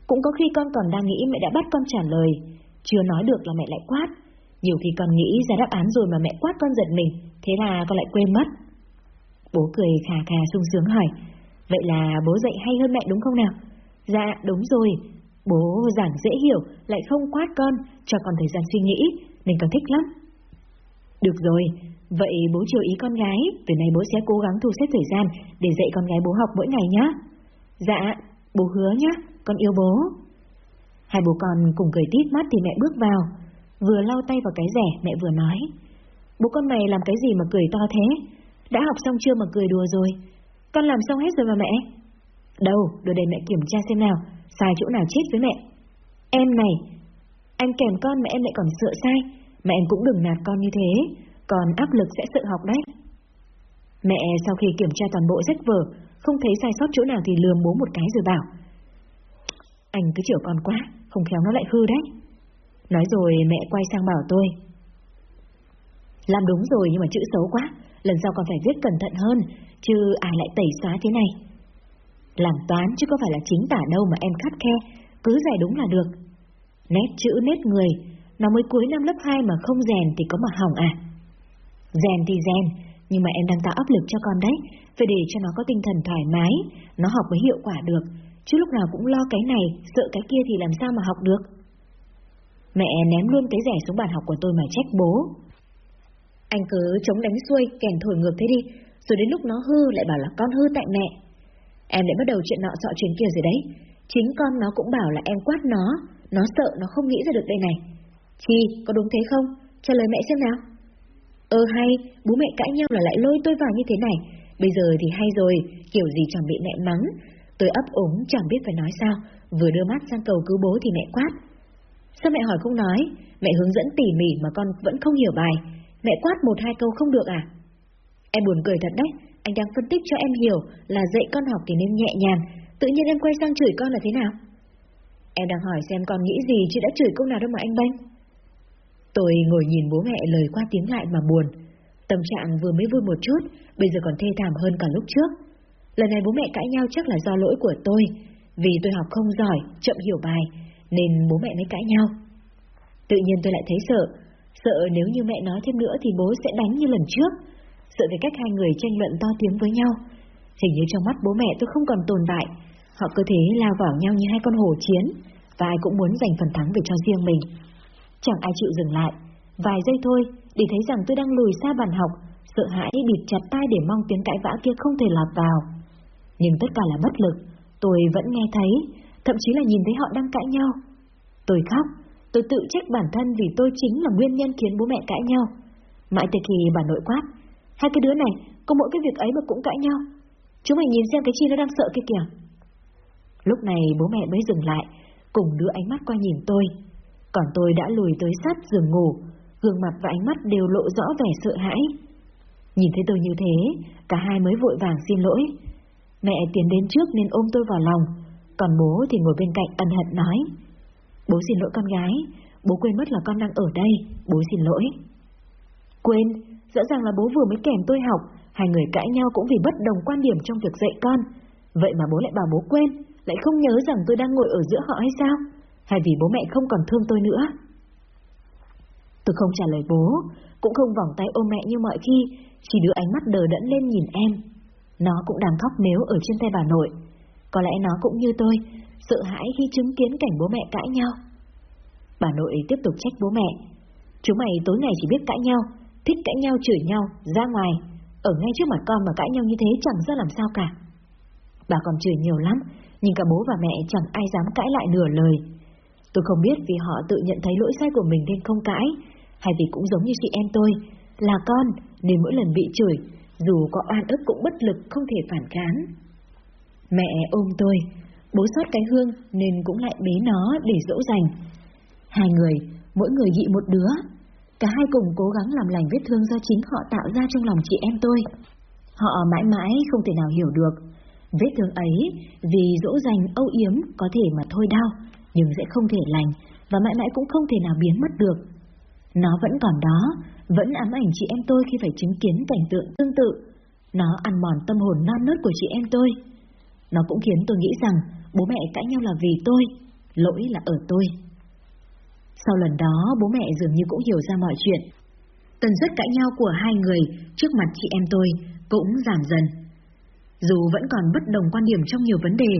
Cũng có khi con còn đang nghĩ mẹ đã bắt con trả lời. Chưa nói được là mẹ lại quát. Nhiều khi con nghĩ ra đáp án rồi mà mẹ quát con giật mình, thế là con lại quên mất. Bố cười khà khà sung sướng hỏi, vậy là bố dạy hay hơn mẹ đúng không nào? Dạ, đúng rồi. Bố giảng dễ hiểu, lại không quát con, cho con thời gian suy nghĩ, mình còn thích lắm. Được rồi, vậy bố chiều ý con gái, từ nay bố sẽ cố gắng thu xếp thời gian để dạy con gái bố học mỗi ngày nhé. Dạ, bố hứa nhé, con yêu bố. Hai bố con cùng cười tít mắt thì mẹ bước vào, vừa lau tay vào cái rẻ mẹ vừa nói. Bố con mày làm cái gì mà cười to thế? Đã học xong chưa mà cười đùa rồi? Con làm xong hết rồi mà mẹ. Đâu, đưa để mẹ kiểm tra xem nào, sai chỗ nào chết với mẹ. Em này, anh kèm con mà em lại còn sợ sai, mà em cũng đừng nạt con như thế, còn áp lực sẽ sợ học đấy. Mẹ sau khi kiểm tra toàn bộ sách vở, không thấy sai sót chỗ nào thì lườm bố một cái rồi bảo. Anh cứ chịu con quá, không khéo nó lại hư đấy. Nói rồi mẹ quay sang bảo tôi. Làm đúng rồi nhưng mà chữ xấu quá, lần sau con phải viết cẩn thận hơn, chứ ai lại tẩy xóa thế này. Làm toán chứ có phải là chính tả đâu mà em khắt khe, cứ giải đúng là được. Nét chữ nét người, nó mới cuối năm lớp 2 mà không rèn thì có mà hỏng à. Rèn thì rèn, nhưng mà em đang tạo áp lực cho con đấy, phải để cho nó có tinh thần thoải mái, nó học mới hiệu quả được, chứ lúc nào cũng lo cái này, sợ cái kia thì làm sao mà học được. Mẹ ném luôn cái rẻ xuống bàn học của tôi mà trách bố. Anh cứ chống đánh xuôi, kèn thổi ngược thế đi, rồi đến lúc nó hư lại bảo là con hư tại mẹ. Em lại bắt đầu chuyện nọ sọ chuyện kia rồi đấy. Chính con nó cũng bảo là em quát nó, nó sợ nó không nghĩ ra được đây này. Chi, có đúng thế không? Trả lời mẹ xem nào. Ơ ờ, hay, bố mẹ cãi nhau là lại lôi tôi vào như thế này. Bây giờ thì hay rồi, kiểu gì chẳng bị mẹ mắng. Tôi ấp ống chẳng biết phải nói sao, vừa đưa mắt sang cầu cứu bố thì mẹ quát. Sao mẹ hỏi không nói? Mẹ hướng dẫn tỉ mỉ mà con vẫn không hiểu bài. Mẹ quát một hai câu không được à? Em buồn cười thật đấy, anh đang phân tích cho em hiểu là dạy con học thì nên nhẹ nhàng, tự nhiên em quay sang chửi con là thế nào? Em đang hỏi xem con nghĩ gì chứ đã chửi câu nào đâu mà anh bênh. Tôi ngồi nhìn bố mẹ lời qua tiếng lại mà buồn. Tâm trạng vừa mới vui một chút, bây giờ còn thê thảm hơn cả lúc trước. Lần này bố mẹ cãi nhau chắc là do lỗi của tôi, vì tôi học không giỏi, chậm hiểu bài, nên bố mẹ mới cãi nhau. Tự nhiên tôi lại thấy sợ, sợ nếu như mẹ nói thêm nữa thì bố sẽ đánh như lần trước, sợ về cách hai người tranh luận to tiếng với nhau. Hình như trong mắt bố mẹ tôi không còn tồn tại, họ cứ thế lao vào nhau như hai con hổ chiến, và ai cũng muốn giành phần thắng về cho riêng mình. Chẳng ai chịu dừng lại, vài giây thôi để thấy rằng tôi đang lùi xa bàn học, sợ hãi bịt chặt tai để mong tiếng cãi vã kia không thể lọt vào. Nhưng tất cả là bất lực, tôi vẫn nghe thấy, thậm chí là nhìn thấy họ đang cãi nhau. Tôi khóc, tôi tự trách bản thân vì tôi chính là nguyên nhân khiến bố mẹ cãi nhau. Mãi tới khi bà nội quát, hai cái đứa này có mỗi cái việc ấy mà cũng cãi nhau. Chúng mày nhìn xem cái chi nó đang sợ kia kìa. Lúc này bố mẹ mới dừng lại, cùng đưa ánh mắt qua nhìn tôi. Còn tôi đã lùi tới sát giường ngủ, gương mặt và ánh mắt đều lộ rõ vẻ sợ hãi. Nhìn thấy tôi như thế, cả hai mới vội vàng xin lỗi. Mẹ tiến đến trước nên ôm tôi vào lòng, còn bố thì ngồi bên cạnh ân hận nói. Bố xin lỗi con gái, bố quên mất là con đang ở đây, bố xin lỗi. Quên, rõ ràng là bố vừa mới kèm tôi học, hai người cãi nhau cũng vì bất đồng quan điểm trong việc dạy con. Vậy mà bố lại bảo bố quên, lại không nhớ rằng tôi đang ngồi ở giữa họ hay sao? Hay vì bố mẹ không còn thương tôi nữa? Tôi không trả lời bố, cũng không vòng tay ôm mẹ như mọi khi, chỉ đưa ánh mắt đờ đẫn lên nhìn em. Nó cũng đang khóc nếu ở trên tay bà nội. Có lẽ nó cũng như tôi, sợ hãi khi chứng kiến cảnh bố mẹ cãi nhau. Bà nội tiếp tục trách bố mẹ. Chúng mày tối ngày chỉ biết cãi nhau, thích cãi nhau chửi nhau, ra ngoài, ở ngay trước mặt con mà cãi nhau như thế chẳng ra làm sao cả. Bà còn chửi nhiều lắm, nhưng cả bố và mẹ chẳng ai dám cãi lại nửa lời. Tôi không biết vì họ tự nhận thấy lỗi sai của mình nên không cãi, hay vì cũng giống như chị em tôi, là con nên mỗi lần bị chửi, dù có oan ức cũng bất lực không thể phản kháng. Mẹ ôm tôi, bố sót cái hương nên cũng lại bế nó để dỗ dành. Hai người, mỗi người dị một đứa, cả hai cùng cố gắng làm lành vết thương do chính họ tạo ra trong lòng chị em tôi. Họ mãi mãi không thể nào hiểu được Vết thương ấy vì dỗ dành âu yếm có thể mà thôi đau, nhưng sẽ không thể lành và mãi mãi cũng không thể nào biến mất được. Nó vẫn còn đó, vẫn ám ảnh chị em tôi khi phải chứng kiến cảnh tượng tương tự. Nó ăn mòn tâm hồn non nớt của chị em tôi. Nó cũng khiến tôi nghĩ rằng bố mẹ cãi nhau là vì tôi, lỗi là ở tôi. Sau lần đó, bố mẹ dường như cũng hiểu ra mọi chuyện. Tần suất cãi nhau của hai người trước mặt chị em tôi cũng giảm dần. Dù vẫn còn bất đồng quan điểm trong nhiều vấn đề,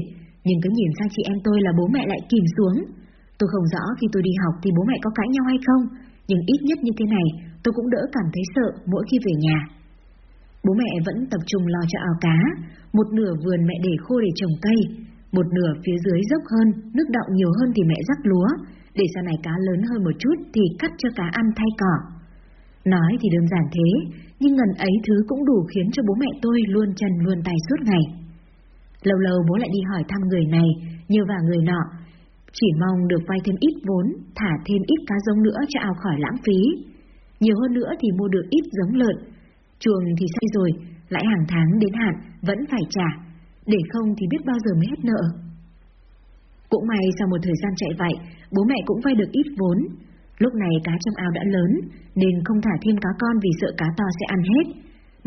nhưng cứ nhìn sang chị em tôi là bố mẹ lại kìm xuống. Tôi không rõ khi tôi đi học thì bố mẹ có cãi nhau hay không, nhưng ít nhất như thế này tôi cũng đỡ cảm thấy sợ mỗi khi về nhà. Bố mẹ vẫn tập trung lo cho ao cá, một nửa vườn mẹ để khô để trồng cây, một nửa phía dưới dốc hơn, nước đọng nhiều hơn thì mẹ rắc lúa, để sau này cá lớn hơn một chút thì cắt cho cá ăn thay cỏ. Nói thì đơn giản thế, nhưng ngần ấy thứ cũng đủ khiến cho bố mẹ tôi luôn chân luôn tay suốt ngày. Lâu lâu bố lại đi hỏi thăm người này, như và người nọ, chỉ mong được vay thêm ít vốn, thả thêm ít cá giống nữa cho ao khỏi lãng phí. Nhiều hơn nữa thì mua được ít giống lợn. Chuồng thì xây rồi, lãi hàng tháng đến hạn vẫn phải trả, để không thì biết bao giờ mới hết nợ. Cũng may sau một thời gian chạy vậy, bố mẹ cũng vay được ít vốn, Lúc này cá trong ao đã lớn, nên không thả thêm cá con vì sợ cá to sẽ ăn hết.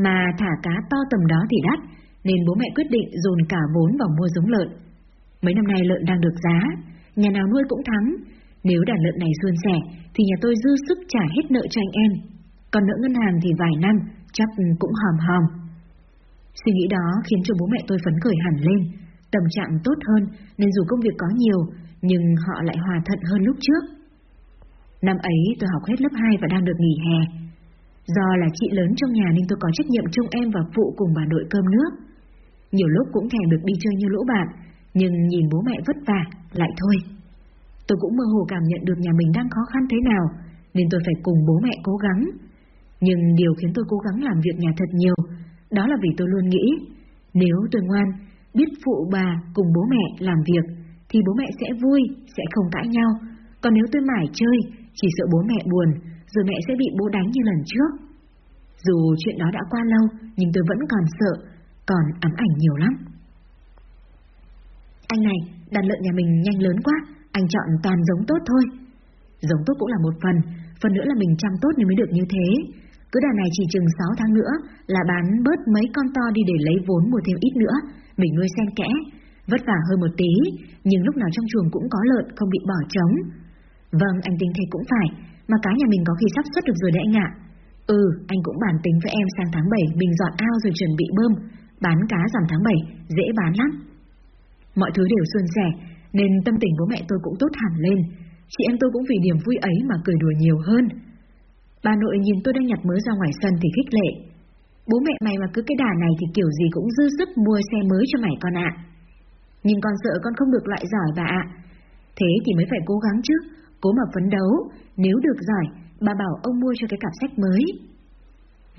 Mà thả cá to tầm đó thì đắt, nên bố mẹ quyết định dồn cả vốn vào mua giống lợn. Mấy năm nay lợn đang được giá, nhà nào nuôi cũng thắng. Nếu đàn lợn này suôn sẻ, thì nhà tôi dư sức trả hết nợ cho anh em. Còn nợ ngân hàng thì vài năm, chắc cũng hòm hòm. Suy nghĩ đó khiến cho bố mẹ tôi phấn khởi hẳn lên, tâm trạng tốt hơn nên dù công việc có nhiều, nhưng họ lại hòa thuận hơn lúc trước. Năm ấy tôi học hết lớp 2 và đang được nghỉ hè. Do là chị lớn trong nhà nên tôi có trách nhiệm trông em và phụ cùng bà nội cơm nước. Nhiều lúc cũng thèm được đi chơi như lũ bạn, nhưng nhìn bố mẹ vất vả, lại thôi. Tôi cũng mơ hồ cảm nhận được nhà mình đang khó khăn thế nào, nên tôi phải cùng bố mẹ cố gắng. Nhưng điều khiến tôi cố gắng làm việc nhà thật nhiều, đó là vì tôi luôn nghĩ, nếu tôi ngoan, biết phụ bà cùng bố mẹ làm việc, thì bố mẹ sẽ vui, sẽ không cãi nhau. Còn nếu tôi mải chơi, chỉ sợ bố mẹ buồn, rồi mẹ sẽ bị bố đánh như lần trước. Dù chuyện đó đã qua lâu, nhưng tôi vẫn còn sợ, còn ám ảnh nhiều lắm. Anh này, đàn lợn nhà mình nhanh lớn quá, anh chọn toàn giống tốt thôi. Giống tốt cũng là một phần, phần nữa là mình chăm tốt nên mới được như thế. Cứ đàn này chỉ chừng 6 tháng nữa là bán bớt mấy con to đi để lấy vốn mua thêm ít nữa, mình nuôi sen kẽ. Vất vả hơn một tí, nhưng lúc nào trong chuồng cũng có lợn không bị bỏ trống, Vâng, anh tính thế cũng phải, mà cá nhà mình có khi sắp xuất được rồi đấy anh ạ. Ừ, anh cũng bàn tính với em sang tháng 7 mình dọn ao rồi chuẩn bị bơm, bán cá giảm tháng 7, dễ bán lắm. Mọi thứ đều suôn sẻ, nên tâm tình bố mẹ tôi cũng tốt hẳn lên. Chị em tôi cũng vì niềm vui ấy mà cười đùa nhiều hơn. Bà nội nhìn tôi đang nhặt mớ ra ngoài sân thì khích lệ. Bố mẹ mày mà cứ cái đà này thì kiểu gì cũng dư sức mua xe mới cho mày con ạ. Nhưng con sợ con không được loại giỏi bà ạ. Thế thì mới phải cố gắng chứ, cố mà phấn đấu, nếu được giỏi, bà bảo ông mua cho cái cặp sách mới.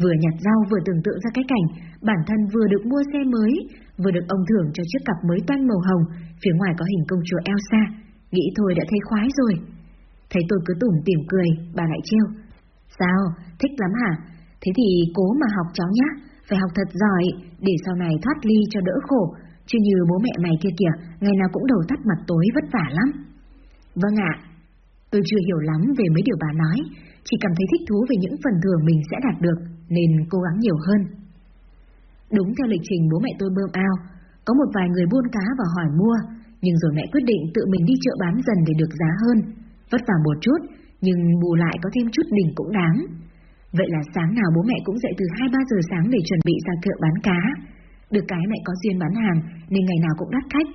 Vừa nhặt rau vừa tưởng tượng ra cái cảnh, bản thân vừa được mua xe mới, vừa được ông thưởng cho chiếc cặp mới toanh màu hồng, phía ngoài có hình công chúa Elsa, nghĩ thôi đã thấy khoái rồi. Thấy tôi cứ tủm tỉm cười, bà lại trêu. Sao, thích lắm hả? Thế thì cố mà học cháu nhá, phải học thật giỏi, để sau này thoát ly cho đỡ khổ, chứ như bố mẹ mày kia kìa, ngày nào cũng đầu tắt mặt tối vất vả lắm. Vâng ạ, tôi chưa hiểu lắm về mấy điều bà nói, chỉ cảm thấy thích thú về những phần thưởng mình sẽ đạt được, nên cố gắng nhiều hơn. Đúng theo lịch trình bố mẹ tôi bơm ao, có một vài người buôn cá và hỏi mua, nhưng rồi mẹ quyết định tự mình đi chợ bán dần để được giá hơn. Vất vả một chút, nhưng bù lại có thêm chút đỉnh cũng đáng. Vậy là sáng nào bố mẹ cũng dậy từ 2-3 giờ sáng để chuẩn bị ra chợ bán cá. Được cái mẹ có duyên bán hàng nên ngày nào cũng đắt khách.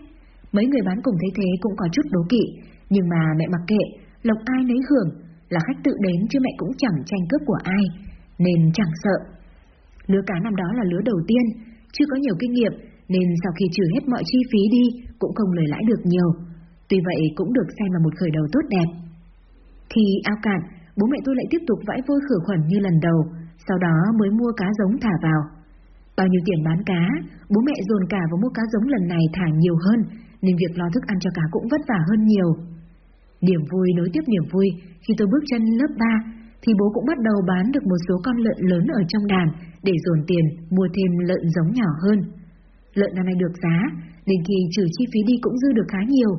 Mấy người bán cùng thấy thế cũng có chút đố kỵ, nhưng mà mẹ mặc kệ, lộc ai nấy hưởng, là khách tự đến chứ mẹ cũng chẳng tranh cướp của ai, nên chẳng sợ. Lứa cá năm đó là lứa đầu tiên, chưa có nhiều kinh nghiệm, nên sau khi trừ hết mọi chi phí đi cũng không lời lãi được nhiều. Tuy vậy cũng được xem là một khởi đầu tốt đẹp. Khi ao cạn, bố mẹ tôi lại tiếp tục vãi vôi khử khuẩn như lần đầu, sau đó mới mua cá giống thả vào. Bao nhiêu tiền bán cá, bố mẹ dồn cả vào mua cá giống lần này thả nhiều hơn, nên việc lo thức ăn cho cá cũng vất vả hơn nhiều. Niềm vui nối tiếp niềm vui, khi tôi bước chân lớp 3, thì bố cũng bắt đầu bán được một số con lợn lớn ở trong đàn để dồn tiền mua thêm lợn giống nhỏ hơn. Lợn năm nay được giá, đến khi trừ chi phí đi cũng dư được khá nhiều.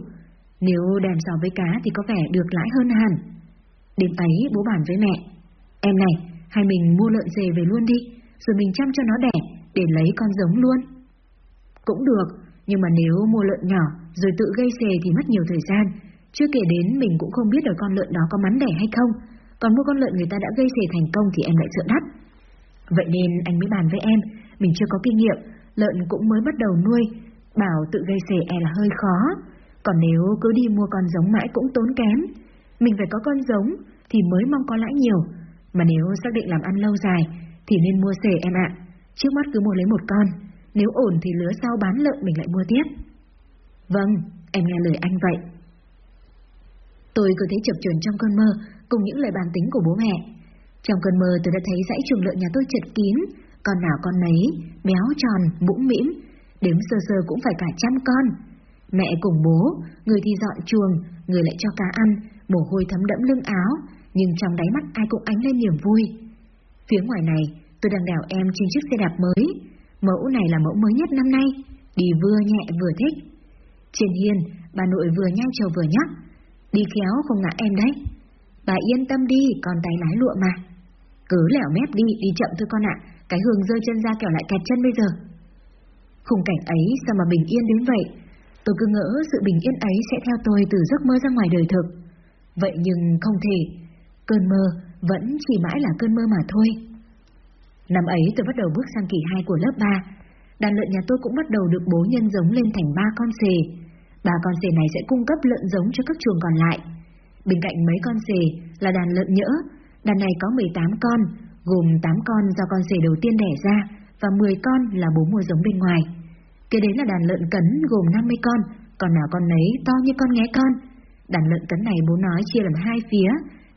Nếu đem so với cá thì có vẻ được lãi hơn hẳn. Đêm ấy bố bàn với mẹ, em này, hay mình mua lợn dề về luôn đi, rồi mình chăm cho nó đẻ, để lấy con giống luôn. Cũng được, nhưng mà nếu mua lợn nhỏ rồi tự gây xề thì mất nhiều thời gian, chưa kể đến mình cũng không biết được con lợn đó có mắn đẻ hay không, còn mua con lợn người ta đã gây xề thành công thì em lại sợ đắt. Vậy nên anh mới bàn với em, mình chưa có kinh nghiệm, lợn cũng mới bắt đầu nuôi, bảo tự gây xề e là hơi khó, còn nếu cứ đi mua con giống mãi cũng tốn kém. Mình phải có con giống thì mới mong có lãi nhiều, mà nếu xác định làm ăn lâu dài thì nên mua xề em ạ. Trước mắt cứ mua lấy một con, nếu ổn thì lứa sau bán lợn mình lại mua tiếp. Vâng, em nghe lời anh vậy. Tôi cứ thấy chập chờn trong cơn mơ cùng những lời bàn tính của bố mẹ. Trong cơn mơ tôi đã thấy dãy chuồng lợn nhà tôi chật kín, con nào con nấy, béo tròn, mũm mĩm, đếm sơ sơ cũng phải cả trăm con. Mẹ cùng bố, người thì dọn chuồng, người lại cho cá ăn, mồ hôi thấm đẫm lưng áo, nhưng trong đáy mắt ai cũng ánh lên niềm vui. Phía ngoài này, tôi đang đèo em trên chiếc xe đạp mới. Mẫu này là mẫu mới nhất năm nay, đi vừa nhẹ vừa thích. Trên hiên, bà nội vừa nhanh trầu vừa nhắc, đi khéo không ngã em đấy. Bà yên tâm đi, con tay lái lụa mà. Cứ lẻo mép đi, đi chậm thôi con ạ, cái hương rơi chân ra kẻo lại kẹt chân bây giờ. Khung cảnh ấy sao mà bình yên đến vậy? Tôi cứ ngỡ sự bình yên ấy sẽ theo tôi từ giấc mơ ra ngoài đời thực. Vậy nhưng không thể, cơn mơ vẫn chỉ mãi là cơn mơ mà thôi. Năm ấy tôi bắt đầu bước sang kỳ 2 của lớp 3. Đàn lợn nhà tôi cũng bắt đầu được bố nhân giống lên thành ba con xề. Ba con xề này sẽ cung cấp lợn giống cho các chuồng còn lại. Bên cạnh mấy con xề là đàn lợn nhỡ, đàn này có 18 con, gồm 8 con do con xề đầu tiên đẻ ra và 10 con là bố mua giống bên ngoài. Kế đến là đàn lợn cấn gồm 50 con, còn nào con nấy to như con nghé con. Đàn lợn cấn này bố nói chia làm hai phía,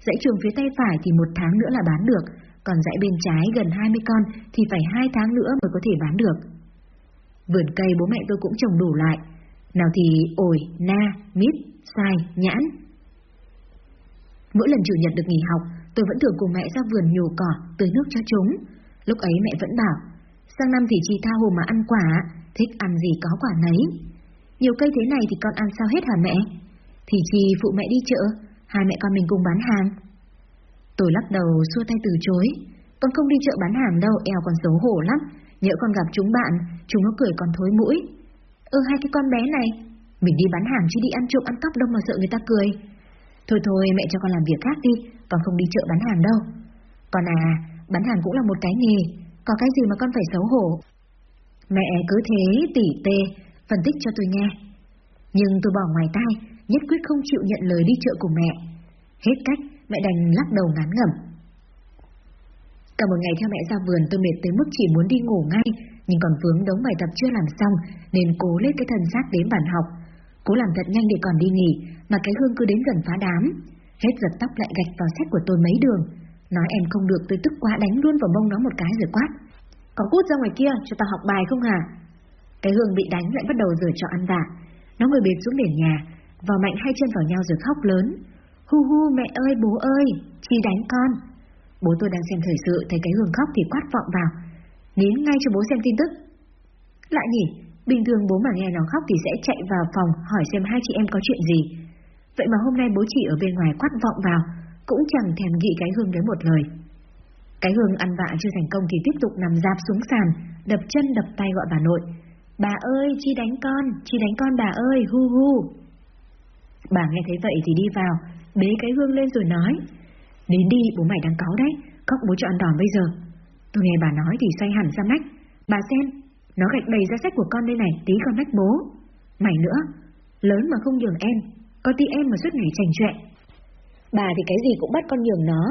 dãy chuồng phía tay phải thì một tháng nữa là bán được, còn dãy bên trái gần 20 con thì phải hai tháng nữa mới có thể bán được. Vườn cây bố mẹ tôi cũng trồng đủ lại, nào thì ổi, na, mít, sai, nhãn, Mỗi lần chủ nhật được nghỉ học, tôi vẫn thường cùng mẹ ra vườn nhổ cỏ, tưới nước cho chúng. Lúc ấy mẹ vẫn bảo, sang năm thì chi tha hồ mà ăn quả, thích ăn gì có quả nấy. Nhiều cây thế này thì con ăn sao hết hả mẹ? Thì chi phụ mẹ đi chợ, hai mẹ con mình cùng bán hàng. Tôi lắc đầu xua tay từ chối, con không đi chợ bán hàng đâu, eo còn xấu hổ lắm, nhỡ con gặp chúng bạn, chúng nó cười còn thối mũi. Ơ hai cái con bé này, mình đi bán hàng chứ đi ăn trộm ăn cắp đâu mà sợ người ta cười. Thôi thôi mẹ cho con làm việc khác đi, con không đi chợ bán hàng đâu. Con à, bán hàng cũng là một cái nghề, có cái gì mà con phải xấu hổ. Mẹ cứ thế tỉ tê, phân tích cho tôi nghe. Nhưng tôi bỏ ngoài tai, nhất quyết không chịu nhận lời đi chợ của mẹ. Hết cách, mẹ đành lắc đầu ngán ngẩm. Cả một ngày theo mẹ ra vườn tôi mệt tới mức chỉ muốn đi ngủ ngay, nhưng còn vướng đống bài tập chưa làm xong nên cố lấy cái thân xác đến bàn học. Cố làm thật nhanh để còn đi nghỉ, mà cái hương cứ đến gần phá đám. Hết giật tóc lại gạch vào sách của tôi mấy đường. Nói em không được tôi tức quá đánh luôn vào mông nó một cái rồi quát. Có cút ra ngoài kia cho tao học bài không hả? Cái hương bị đánh lại bắt đầu rời cho ăn vạ. Nó ngồi bệt xuống nền nhà, vào mạnh hai chân vào nhau rồi khóc lớn. Hu hu mẹ ơi bố ơi, chi đánh con. Bố tôi đang xem thời sự thấy cái hương khóc thì quát vọng vào. Nín ngay cho bố xem tin tức. Lại nhỉ, bình thường bố mà nghe nó khóc thì sẽ chạy vào phòng hỏi xem hai chị em có chuyện gì. Vậy mà hôm nay bố chị ở bên ngoài quát vọng vào, cũng chẳng thèm nghĩ cái hương đấy một lời. Cái hương ăn vạ chưa thành công thì tiếp tục nằm dạp xuống sàn, đập chân đập tay gọi bà nội. Bà ơi, chi đánh con, chi đánh con bà ơi, hu hu. Bà nghe thấy vậy thì đi vào, bế cái hương lên rồi nói. Đến đi, bố mày đang cáu đấy, cóc bố cho ăn đòn bây giờ. Tôi nghe bà nói thì xoay hẳn ra mách. Bà xem, nó gạch đầy ra sách của con đây này, tí con mách bố. Mày nữa, lớn mà không nhường em, có tí em mà suốt ngày chành chọe. Bà thì cái gì cũng bắt con nhường nó,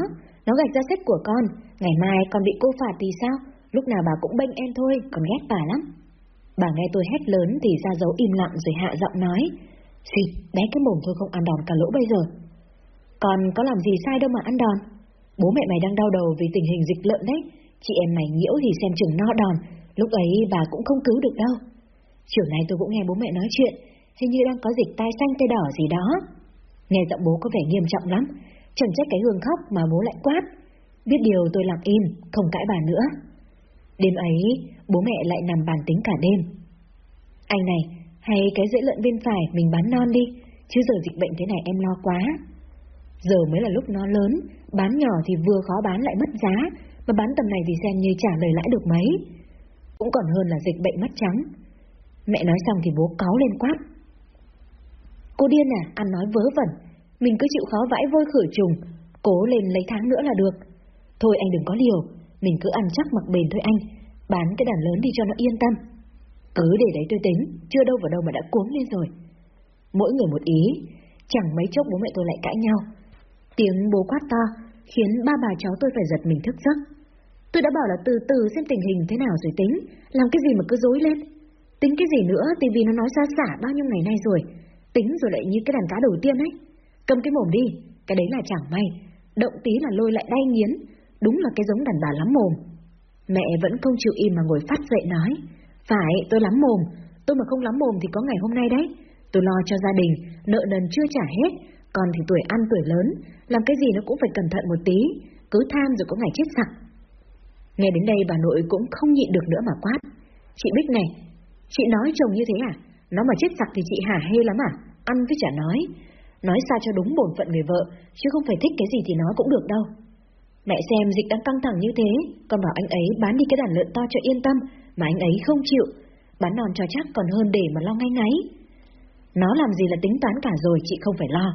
nó gạch ra sách của con, ngày mai con bị cô phạt thì sao? Lúc nào bà cũng bênh em thôi, còn ghét bà lắm. Bà nghe tôi hét lớn thì ra dấu im lặng rồi hạ giọng nói. Xì, bé cái mồm thôi không ăn đòn cả lỗ bây giờ. Còn có làm gì sai đâu mà ăn đòn. Bố mẹ mày đang đau đầu vì tình hình dịch lợn đấy. Chị em mày nhiễu thì xem chừng no đòn, lúc ấy bà cũng không cứu được đâu. Chiều nay tôi cũng nghe bố mẹ nói chuyện, hình như đang có dịch tai xanh tay đỏ gì đó. Nghe giọng bố có vẻ nghiêm trọng lắm, chẳng trách cái hương khóc mà bố lại quát. Biết điều tôi lặng im, không cãi bà nữa. Đêm ấy, bố mẹ lại nằm bàn tính cả đêm. Anh này, hay cái dễ lợn bên phải mình bán non đi, chứ giờ dịch bệnh thế này em lo quá. Giờ mới là lúc nó lớn, bán nhỏ thì vừa khó bán lại mất giá, mà bán tầm này thì xem như trả lời lãi được mấy. Cũng còn hơn là dịch bệnh mất trắng. Mẹ nói xong thì bố cáu lên quát. Cô điên à, ăn nói vớ vẩn, mình cứ chịu khó vãi vôi khử trùng, cố lên lấy tháng nữa là được. Thôi anh đừng có liều, mình cứ ăn chắc mặc bền thôi anh, bán cái đàn lớn đi cho nó yên tâm. Cứ để đấy tôi tính, chưa đâu vào đâu mà đã cuống lên rồi. Mỗi người một ý, chẳng mấy chốc bố mẹ tôi lại cãi nhau. Tiếng bố quát to, khiến ba bà cháu tôi phải giật mình thức giấc. Tôi đã bảo là từ từ xem tình hình thế nào rồi tính, làm cái gì mà cứ dối lên. Tính cái gì nữa, tivi nó nói xa xả bao nhiêu ngày nay rồi, tính rồi lại như cái đàn cá đầu tiên ấy. Cầm cái mồm đi, cái đấy là chẳng may, động tí là lôi lại đay nghiến, đúng là cái giống đàn bà lắm mồm. Mẹ vẫn không chịu im mà ngồi phát dậy nói, phải, tôi lắm mồm, tôi mà không lắm mồm thì có ngày hôm nay đấy. Tôi lo cho gia đình, nợ nần chưa trả hết, còn thì tuổi ăn tuổi lớn, làm cái gì nó cũng phải cẩn thận một tí, cứ tham rồi có ngày chết sặc. Nghe đến đây bà nội cũng không nhịn được nữa mà quát. Chị Bích này, chị nói chồng như thế à? Nó mà chết sặc thì chị hả hê lắm à? Ăn với chả nói. Nói sao cho đúng bổn phận người vợ, chứ không phải thích cái gì thì nói cũng được đâu. Mẹ xem dịch đang căng thẳng như thế, con bảo anh ấy bán đi cái đàn lợn to cho yên tâm, mà anh ấy không chịu. Bán non cho chắc còn hơn để mà lo ngay ngáy. Nó làm gì là tính toán cả rồi, chị không phải lo.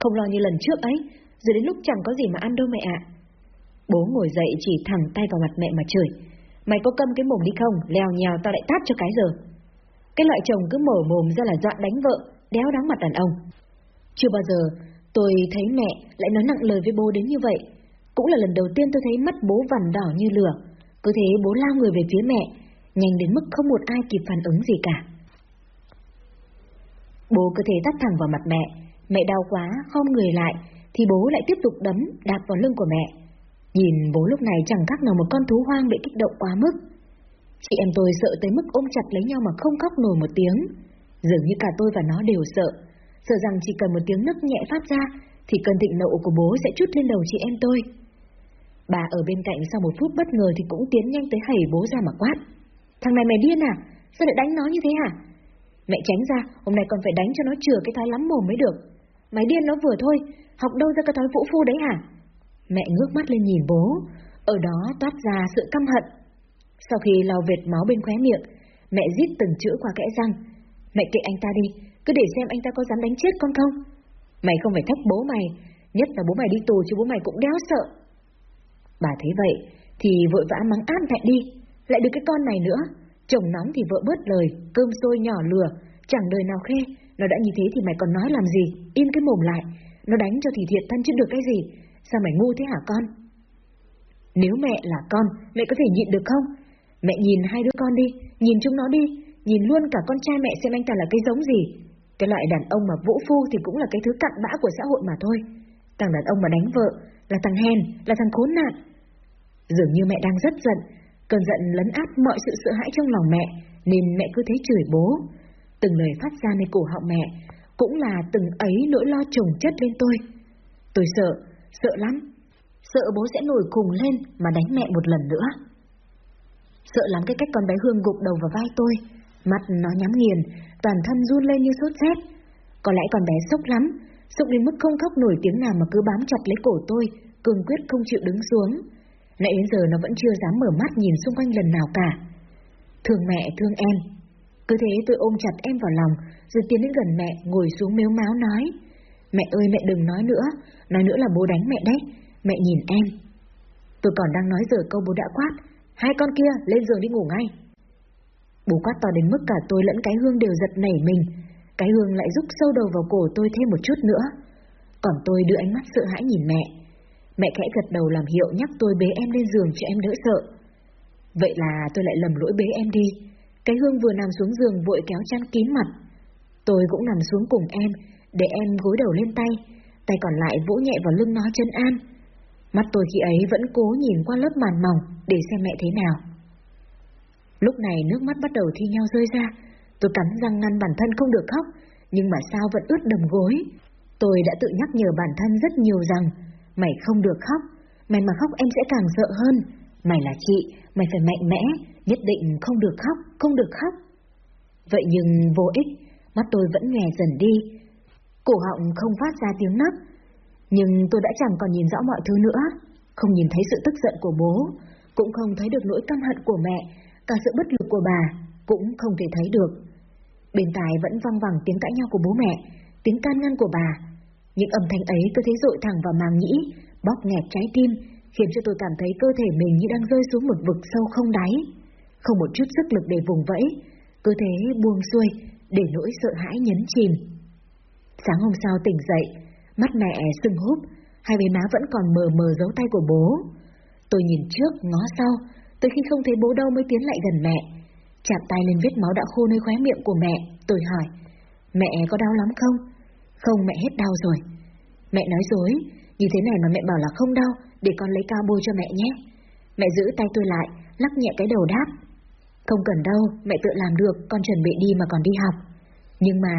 Không lo như lần trước ấy, rồi đến lúc chẳng có gì mà ăn đâu mẹ ạ. Bố ngồi dậy chỉ thẳng tay vào mặt mẹ mà chửi. Mày có câm cái mồm đi không, leo nhào tao lại tát cho cái giờ. Cái loại chồng cứ mở mồm ra là dọa đánh vợ, đéo đáng mặt đàn ông. Chưa bao giờ tôi thấy mẹ lại nói nặng lời với bố đến như vậy. Cũng là lần đầu tiên tôi thấy mắt bố vằn đỏ như lửa. Cứ thế bố lao người về phía mẹ, nhanh đến mức không một ai kịp phản ứng gì cả. Bố cứ thế tắt thẳng vào mặt mẹ, mẹ đau quá, khom người lại, thì bố lại tiếp tục đấm, đạp vào lưng của mẹ. Nhìn bố lúc này chẳng khác nào một con thú hoang bị kích động quá mức. Chị em tôi sợ tới mức ôm chặt lấy nhau mà không khóc nổi một tiếng. Dường như cả tôi và nó đều sợ, sợ rằng chỉ cần một tiếng nấc nhẹ phát ra thì cơn thịnh nộ của bố sẽ chút lên đầu chị em tôi. Bà ở bên cạnh sau một phút bất ngờ thì cũng tiến nhanh tới hẩy bố ra mà quát. Thằng này mày điên à? Sao lại đánh nó như thế hả? Mẹ tránh ra, hôm nay còn phải đánh cho nó chừa cái thói lắm mồm mới được. Mày điên nó vừa thôi, học đâu ra cái thói vũ phu đấy hả? Mẹ ngước mắt lên nhìn bố, ở đó toát ra sự căm hận. Sau khi lau vệt máu bên khóe miệng, mẹ giết từng chữ qua kẽ răng. Mẹ kệ anh ta đi, cứ để xem anh ta có dám đánh chết con không. Mày không phải thách bố mày, nhất là bố mày đi tù chứ bố mày cũng đéo sợ. Bà thấy vậy, thì vội vã mắng át lại đi, lại được cái con này nữa. Chồng nóng thì vợ bớt lời, cơm sôi nhỏ lừa, chẳng đời nào khe, Nó đã như thế thì mày còn nói làm gì? im cái mồm lại. Nó đánh cho thì thiệt thân chứ được cái gì? Sao mày ngu thế hả con? Nếu mẹ là con, mẹ có thể nhịn được không? Mẹ nhìn hai đứa con đi, nhìn chúng nó đi, nhìn luôn cả con trai mẹ xem anh ta là cái giống gì. Cái loại đàn ông mà vũ phu thì cũng là cái thứ cặn bã của xã hội mà thôi. Thằng đàn ông mà đánh vợ, là thằng hèn, là thằng khốn nạn. Dường như mẹ đang rất giận, cơn giận lấn át mọi sự sợ hãi trong lòng mẹ, nên mẹ cứ thế chửi bố. Từng lời phát ra nơi cổ họng mẹ, cũng là từng ấy nỗi lo trồng chất lên tôi. Tôi sợ, sợ lắm, sợ bố sẽ nổi cùng lên mà đánh mẹ một lần nữa. Sợ lắm cái cách con bé Hương gục đầu vào vai tôi, mắt nó nhắm nghiền, toàn thân run lên như sốt rét. Có lẽ con bé sốc lắm, sốc đến mức không khóc nổi tiếng nào mà cứ bám chặt lấy cổ tôi, cương quyết không chịu đứng xuống. Nãy đến giờ nó vẫn chưa dám mở mắt nhìn xung quanh lần nào cả. Thương mẹ, thương em. Cứ thế tôi ôm chặt em vào lòng, rồi tiến đến gần mẹ, ngồi xuống mếu máu nói. Mẹ ơi mẹ đừng nói nữa, nói nữa là bố đánh mẹ đấy, mẹ nhìn em. Tôi còn đang nói giờ câu bố đã quát, hai con kia lên giường đi ngủ ngay. Bố quát to đến mức cả tôi lẫn cái hương đều giật nảy mình, cái hương lại rút sâu đầu vào cổ tôi thêm một chút nữa. Còn tôi đưa ánh mắt sợ hãi nhìn mẹ. Mẹ khẽ gật đầu làm hiệu nhắc tôi bế em lên giường cho em đỡ sợ. Vậy là tôi lại lầm lỗi bế em đi. Cái hương vừa nằm xuống giường vội kéo chăn kín mặt. Tôi cũng nằm xuống cùng em, để em gối đầu lên tay, tay còn lại vỗ nhẹ vào lưng nó chân an. Mắt tôi khi ấy vẫn cố nhìn qua lớp màn mỏng để xem mẹ thế nào. Lúc này nước mắt bắt đầu thi nhau rơi ra, tôi cắn răng ngăn bản thân không được khóc, nhưng mà sao vẫn ướt đầm gối. Tôi đã tự nhắc nhở bản thân rất nhiều rằng, mày không được khóc, mày mà khóc em sẽ càng sợ hơn. Mày là chị, mày phải mạnh mẽ, nhất định không được khóc, không được khóc. Vậy nhưng vô ích, mắt tôi vẫn nhòe dần đi. Cổ họng không phát ra tiếng nấc, nhưng tôi đã chẳng còn nhìn rõ mọi thứ nữa, không nhìn thấy sự tức giận của bố, cũng không thấy được nỗi căm hận của mẹ, cả sự bất lực của bà cũng không thể thấy được. Bên tai vẫn vang vẳng tiếng cãi nhau của bố mẹ, tiếng can ngăn của bà. Những âm thanh ấy cứ thấy dội thẳng vào màng nhĩ, bóp nghẹt trái tim, khiến cho tôi cảm thấy cơ thể mình như đang rơi xuống một vực sâu không đáy. Không một chút sức lực để vùng vẫy, cơ thể buông xuôi, để nỗi sợ hãi nhấn chìm. Sáng hôm sau tỉnh dậy, mắt mẹ sưng húp, hai bên má vẫn còn mờ mờ dấu tay của bố. Tôi nhìn trước, ngó sau, tới khi không thấy bố đâu mới tiến lại gần mẹ. Chạm tay lên vết máu đã khô nơi khóe miệng của mẹ, tôi hỏi, mẹ có đau lắm không? Không, mẹ hết đau rồi. Mẹ nói dối, như thế này mà mẹ bảo là không đau, để con lấy cao bôi cho mẹ nhé. Mẹ giữ tay tôi lại, lắc nhẹ cái đầu đáp. Không cần đâu, mẹ tự làm được, con chuẩn bị đi mà còn đi học. Nhưng mà,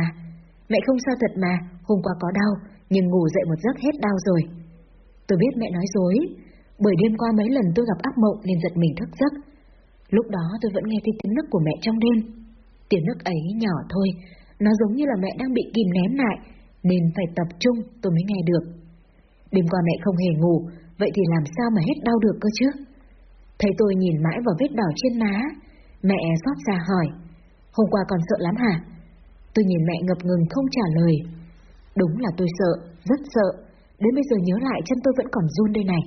mẹ không sao thật mà, hôm qua có đau, nhưng ngủ dậy một giấc hết đau rồi. Tôi biết mẹ nói dối, bởi đêm qua mấy lần tôi gặp ác mộng nên giật mình thức giấc. Lúc đó tôi vẫn nghe thấy tiếng nức của mẹ trong đêm. Tiếng nức ấy nhỏ thôi, nó giống như là mẹ đang bị kìm nén lại, nên phải tập trung tôi mới nghe được. Đêm qua mẹ không hề ngủ, vậy thì làm sao mà hết đau được cơ chứ? Thấy tôi nhìn mãi vào vết đỏ trên má, mẹ xót xa hỏi, hôm qua còn sợ lắm hả? Tôi nhìn mẹ ngập ngừng không trả lời. Đúng là tôi sợ, rất sợ, đến bây giờ nhớ lại chân tôi vẫn còn run đây này.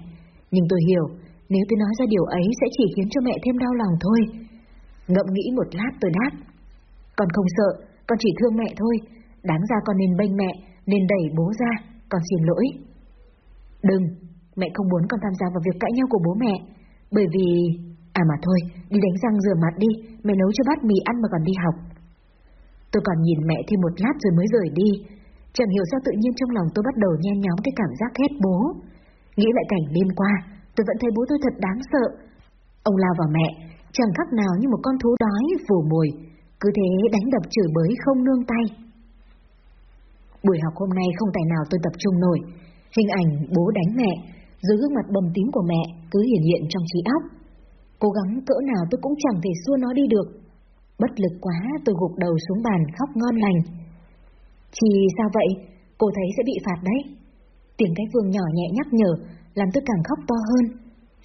Nhưng tôi hiểu, nếu tôi nói ra điều ấy sẽ chỉ khiến cho mẹ thêm đau lòng thôi. Ngậm nghĩ một lát tôi đáp. Con không sợ, con chỉ thương mẹ thôi. Đáng ra con nên bênh mẹ, nên đẩy bố ra, con xin lỗi. Đừng, mẹ không muốn con tham gia vào việc cãi nhau của bố mẹ. Bởi vì... À mà thôi, đi đánh răng rửa mặt đi, mẹ nấu cho bát mì ăn mà còn đi học. Tôi còn nhìn mẹ thêm một lát rồi mới rời đi. Chẳng hiểu sao tự nhiên trong lòng tôi bắt đầu nhen nhóm cái cảm giác ghét bố. Nghĩ lại cảnh đêm qua, tôi vẫn thấy bố tôi thật đáng sợ. Ông lao vào mẹ, chẳng khác nào như một con thú đói vồ mồi, cứ thế đánh đập chửi bới không nương tay. Buổi học hôm nay không tài nào tôi tập trung nổi, hình ảnh bố đánh mẹ, dưới gương mặt bầm tím của mẹ cứ hiển hiện trong trí óc. Cố gắng cỡ nào tôi cũng chẳng thể xua nó đi được. Bất lực quá tôi gục đầu xuống bàn khóc ngon lành. Chị sao vậy? Cô thấy sẽ bị phạt đấy. Tiếng cái vương nhỏ nhẹ nhắc nhở, làm tôi càng khóc to hơn.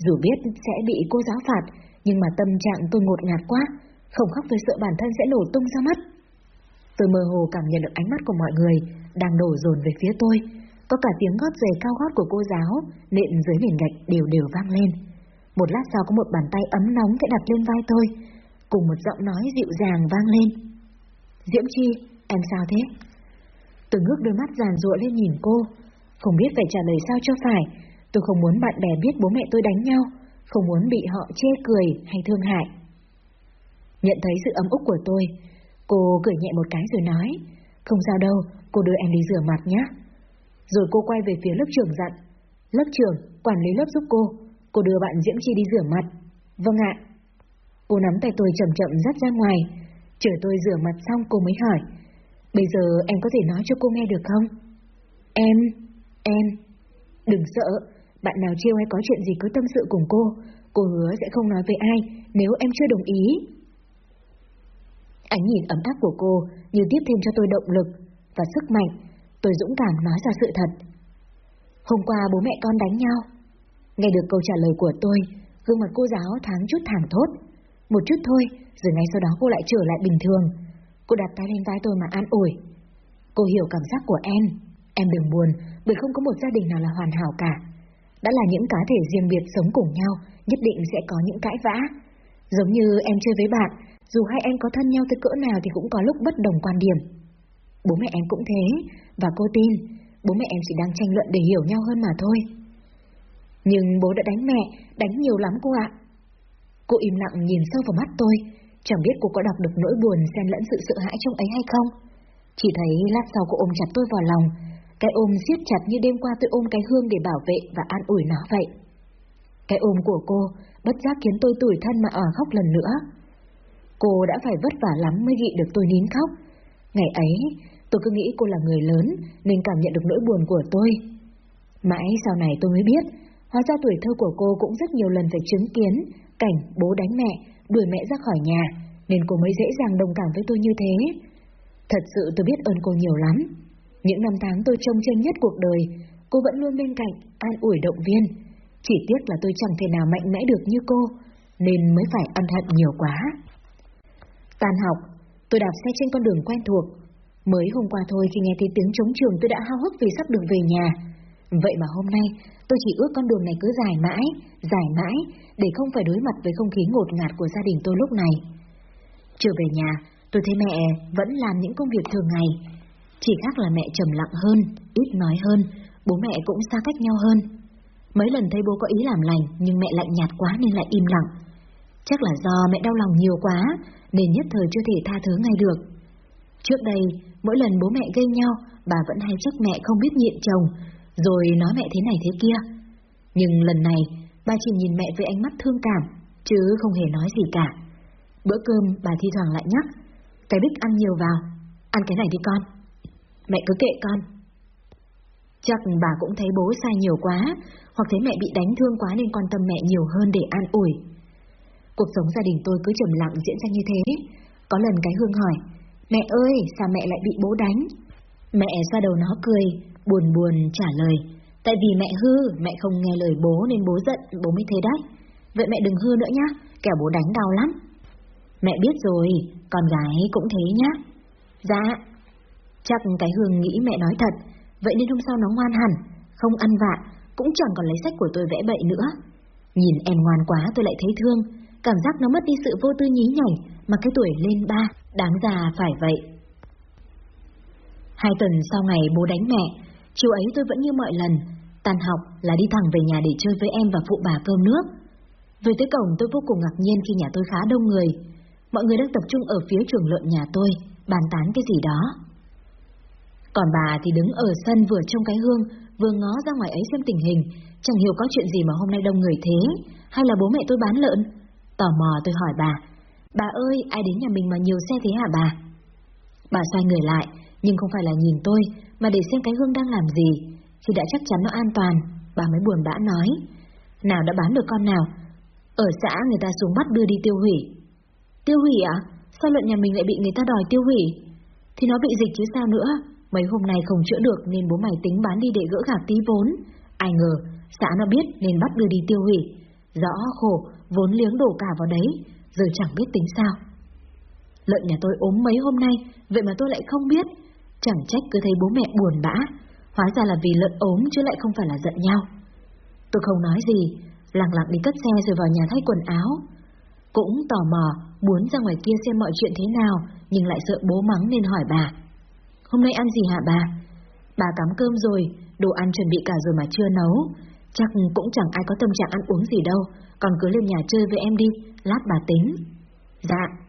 Dù biết sẽ bị cô giáo phạt, nhưng mà tâm trạng tôi ngột ngạt quá, không khóc tôi sợ bản thân sẽ nổ tung ra mắt. Tôi mơ hồ cảm nhận được ánh mắt của mọi người đang đổ dồn về phía tôi, có cả tiếng gót giày cao gót của cô giáo nện dưới nền gạch đều đều vang lên. Một lát sau có một bàn tay ấm nóng sẽ đặt lên vai tôi, cùng một giọng nói dịu dàng vang lên. Diễm Chi, em sao thế? Tôi ngước đôi mắt giàn ruộng lên nhìn cô, không biết phải trả lời sao cho phải. Tôi không muốn bạn bè biết bố mẹ tôi đánh nhau, không muốn bị họ chê cười hay thương hại. Nhận thấy sự ấm úc của tôi, cô cười nhẹ một cái rồi nói, không sao đâu, cô đưa em đi rửa mặt nhé. Rồi cô quay về phía lớp trưởng dặn, lớp trưởng, quản lý lớp giúp cô, cô đưa bạn Diễm Chi đi rửa mặt. Vâng ạ. Cô nắm tay tôi chậm chậm dắt ra ngoài, chờ tôi rửa mặt xong cô mới hỏi, bây giờ em có thể nói cho cô nghe được không? Em, em, đừng sợ, bạn nào chiêu hay có chuyện gì cứ tâm sự cùng cô, cô hứa sẽ không nói với ai nếu em chưa đồng ý. Ánh nhìn ấm áp của cô như tiếp thêm cho tôi động lực và sức mạnh, tôi dũng cảm nói ra sự thật. Hôm qua bố mẹ con đánh nhau. Nghe được câu trả lời của tôi, gương mặt cô giáo thoáng chút thẳng thốt. Một chút thôi, rồi ngay sau đó cô lại trở lại bình thường. Cô đặt tay lên vai tôi mà an ủi. Cô hiểu cảm giác của em. Em đừng buồn, bởi không có một gia đình nào là hoàn hảo cả. Đã là những cá thể riêng biệt sống cùng nhau, nhất định sẽ có những cãi vã. Giống như em chơi với bạn, dù hai em có thân nhau tới cỡ nào thì cũng có lúc bất đồng quan điểm. Bố mẹ em cũng thế, và cô tin, bố mẹ em chỉ đang tranh luận để hiểu nhau hơn mà thôi. Nhưng bố đã đánh mẹ, đánh nhiều lắm cô ạ. Cô im lặng nhìn sâu vào mắt tôi, chẳng biết cô có đọc được nỗi buồn xen lẫn sự sợ hãi trong ấy hay không. Chỉ thấy lát sau cô ôm chặt tôi vào lòng, cái ôm siết chặt như đêm qua tôi ôm cái hương để bảo vệ và an ủi nó vậy. Cái ôm của cô bất giác khiến tôi tủi thân mà ở khóc lần nữa. Cô đã phải vất vả lắm mới gị được tôi nín khóc. Ngày ấy, tôi cứ nghĩ cô là người lớn nên cảm nhận được nỗi buồn của tôi. Mãi sau này tôi mới biết, hóa ra tuổi thơ của cô cũng rất nhiều lần phải chứng kiến cảnh bố đánh mẹ, đuổi mẹ ra khỏi nhà, nên cô mới dễ dàng đồng cảm với tôi như thế. Thật sự tôi biết ơn cô nhiều lắm. Những năm tháng tôi trông tranh nhất cuộc đời, cô vẫn luôn bên cạnh, an ủi động viên. Chỉ tiếc là tôi chẳng thể nào mạnh mẽ được như cô, nên mới phải ân hận nhiều quá. Tàn học, tôi đạp xe trên con đường quen thuộc. Mới hôm qua thôi khi nghe thấy tiếng trống trường tôi đã hao hức vì sắp được về nhà. Vậy mà hôm nay tôi chỉ ước con đường này cứ dài mãi, dài mãi, để không phải đối mặt với không khí ngột ngạt của gia đình tôi lúc này. Trở về nhà, tôi thấy mẹ vẫn làm những công việc thường ngày. Chỉ khác là mẹ trầm lặng hơn, ít nói hơn, bố mẹ cũng xa cách nhau hơn. Mấy lần thấy bố có ý làm lành nhưng mẹ lạnh nhạt quá nên lại im lặng. Chắc là do mẹ đau lòng nhiều quá nên nhất thời chưa thể tha thứ ngay được. Trước đây, mỗi lần bố mẹ gây nhau, bà vẫn hay trách mẹ không biết nhịn chồng, rồi nói mẹ thế này thế kia. Nhưng lần này, bà chỉ nhìn mẹ với ánh mắt thương cảm, chứ không hề nói gì cả. Bữa cơm bà thi thoảng lại nhắc, cái bích ăn nhiều vào, ăn cái này đi con. Mẹ cứ kệ con. Chắc bà cũng thấy bố sai nhiều quá, hoặc thấy mẹ bị đánh thương quá nên quan tâm mẹ nhiều hơn để an ủi. Cuộc sống gia đình tôi cứ trầm lặng diễn ra như thế. Có lần cái Hương hỏi, mẹ ơi, sao mẹ lại bị bố đánh? Mẹ xoa đầu nó cười, buồn buồn trả lời, tại vì mẹ hư, mẹ không nghe lời bố nên bố giận, bố mới thế đấy. Vậy mẹ đừng hư nữa nhá, kẻo bố đánh đau lắm. Mẹ biết rồi, con gái cũng thế nhá. Dạ. Chắc cái Hương nghĩ mẹ nói thật, vậy nên hôm sau nó ngoan hẳn, không ăn vạ, cũng chẳng còn lấy sách của tôi vẽ bậy nữa. Nhìn em ngoan quá tôi lại thấy thương, cảm giác nó mất đi sự vô tư nhí nhảnh mà cái tuổi lên ba, đáng già phải vậy. Hai tuần sau ngày bố đánh mẹ, chiều ấy tôi vẫn như mọi lần, tan học là đi thẳng về nhà để chơi với em và phụ bà cơm nước. Về tới cổng tôi vô cùng ngạc nhiên khi nhà tôi khá đông người. Mọi người đang tập trung ở phía trường lợn nhà tôi, bàn tán cái gì đó. Còn bà thì đứng ở sân vừa trông cái hương, vừa ngó ra ngoài ấy xem tình hình, chẳng hiểu có chuyện gì mà hôm nay đông người thế, hay là bố mẹ tôi bán lợn. Tò mò tôi hỏi bà, bà ơi, ai đến nhà mình mà nhiều xe thế hả bà? Bà xoay người lại, nhưng không phải là nhìn tôi, mà để xem cái hương đang làm gì. Khi đã chắc chắn nó an toàn, bà mới buồn bã nói. Nào đã bán được con nào? Ở xã người ta xuống bắt đưa đi tiêu hủy. Tiêu hủy à? Sao lợn nhà mình lại bị người ta đòi tiêu hủy? Thì nó bị dịch chứ sao nữa? Mấy hôm nay không chữa được nên bố mày tính bán đi để gỡ gạt tí vốn. Ai ngờ, xã nó biết nên bắt đưa đi tiêu hủy. Rõ khổ, vốn liếng đổ cả vào đấy, giờ chẳng biết tính sao. Lợn nhà tôi ốm mấy hôm nay, vậy mà tôi lại không biết. Chẳng trách cứ thấy bố mẹ buồn bã, hóa ra là vì lợn ốm chứ lại không phải là giận nhau. Tôi không nói gì, lặng lặng đi cất xe rồi vào nhà thay quần áo. Cũng tò mò, muốn ra ngoài kia xem mọi chuyện thế nào, nhưng lại sợ bố mắng nên hỏi bà. hôm nay ăn gì hả bà? Bà cắm cơm rồi, đồ ăn chuẩn bị cả rồi mà chưa nấu. Chắc cũng chẳng ai có tâm trạng ăn uống gì đâu, còn cứ lên nhà chơi với em đi, lát bà tính. Dạ.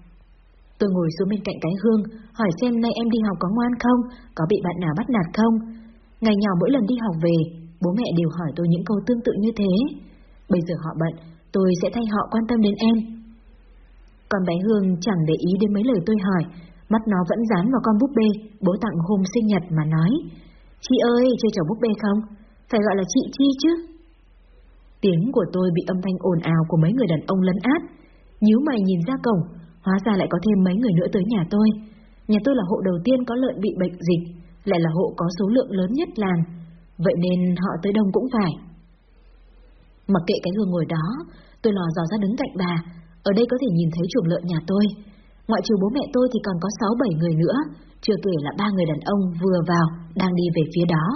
Tôi ngồi xuống bên cạnh cái hương, hỏi xem nay em đi học có ngoan không, có bị bạn nào bắt nạt không. Ngày nhỏ mỗi lần đi học về, bố mẹ đều hỏi tôi những câu tương tự như thế. Bây giờ họ bận, tôi sẽ thay họ quan tâm đến em. Còn bé Hương chẳng để ý đến mấy lời tôi hỏi, mắt nó vẫn dán vào con búp bê bố tặng hôm sinh nhật mà nói. Chị ơi, chơi trò búp bê không? Phải gọi là chị Chi chứ. Tiếng của tôi bị âm thanh ồn ào của mấy người đàn ông lấn át. Nhíu mày nhìn ra cổng, hóa ra lại có thêm mấy người nữa tới nhà tôi. Nhà tôi là hộ đầu tiên có lợn bị bệnh dịch, lại là hộ có số lượng lớn nhất làng. Vậy nên họ tới đông cũng phải. Mặc kệ cái hương ngồi đó, tôi lò dò ra đứng cạnh bà, ở đây có thể nhìn thấy chuồng lợn nhà tôi. Ngoại trừ bố mẹ tôi thì còn có 6-7 người nữa, chưa kể là ba người đàn ông vừa vào, đang đi về phía đó.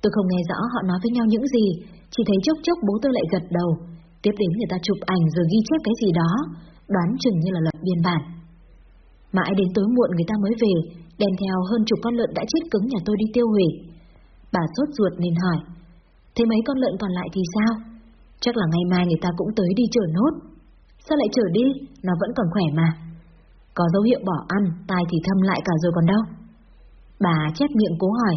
Tôi không nghe rõ họ nói với nhau những gì, chỉ thấy chốc chốc bố tôi lại gật đầu, tiếp đến người ta chụp ảnh rồi ghi chép cái gì đó, đoán chừng như là lập biên bản. Mãi đến tối muộn người ta mới về, đem theo hơn chục con lợn đã chết cứng nhà tôi đi tiêu hủy. Bà sốt ruột nên hỏi, thế mấy con lợn còn lại thì sao? Chắc là ngày mai người ta cũng tới đi chở nốt. Sao lại chở đi? Nó vẫn còn khỏe mà. Có dấu hiệu bỏ ăn, tai thì thâm lại cả rồi còn đâu. Bà chép miệng cố hỏi,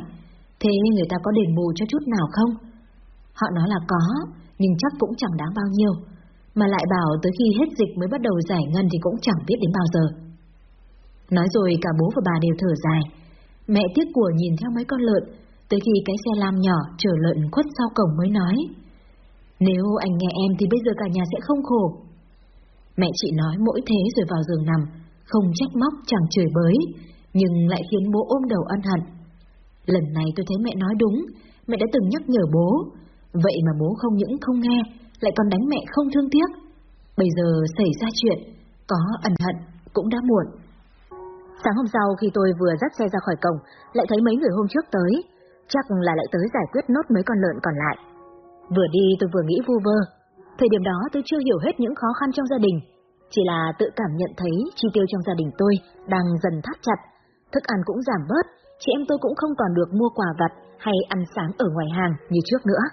thế người ta có đền bù cho chút nào không? Họ nói là có, nhưng chắc cũng chẳng đáng bao nhiêu. Mà lại bảo tới khi hết dịch mới bắt đầu giải ngân thì cũng chẳng biết đến bao giờ. Nói rồi cả bố và bà đều thở dài. Mẹ tiếc của nhìn theo mấy con lợn, tới khi cái xe lam nhỏ chở lợn khuất sau cổng mới nói. Nếu anh nghe em thì bây giờ cả nhà sẽ không khổ. Mẹ chị nói mỗi thế rồi vào giường nằm, không trách móc chẳng chửi bới, nhưng lại khiến bố ôm đầu ân hận. Lần này tôi thấy mẹ nói đúng, mẹ đã từng nhắc nhở bố, vậy mà bố không những không nghe, lại còn đánh mẹ không thương tiếc. Bây giờ xảy ra chuyện, có ẩn hận cũng đã muộn. Sáng hôm sau khi tôi vừa dắt xe ra khỏi cổng, lại thấy mấy người hôm trước tới, chắc là lại tới giải quyết nốt mấy con lợn còn lại. Vừa đi tôi vừa nghĩ vu vơ. Thời điểm đó tôi chưa hiểu hết những khó khăn trong gia đình. Chỉ là tự cảm nhận thấy chi tiêu trong gia đình tôi đang dần thắt chặt. Thức ăn cũng giảm bớt, chị em tôi cũng không còn được mua quà vặt hay ăn sáng ở ngoài hàng như trước nữa.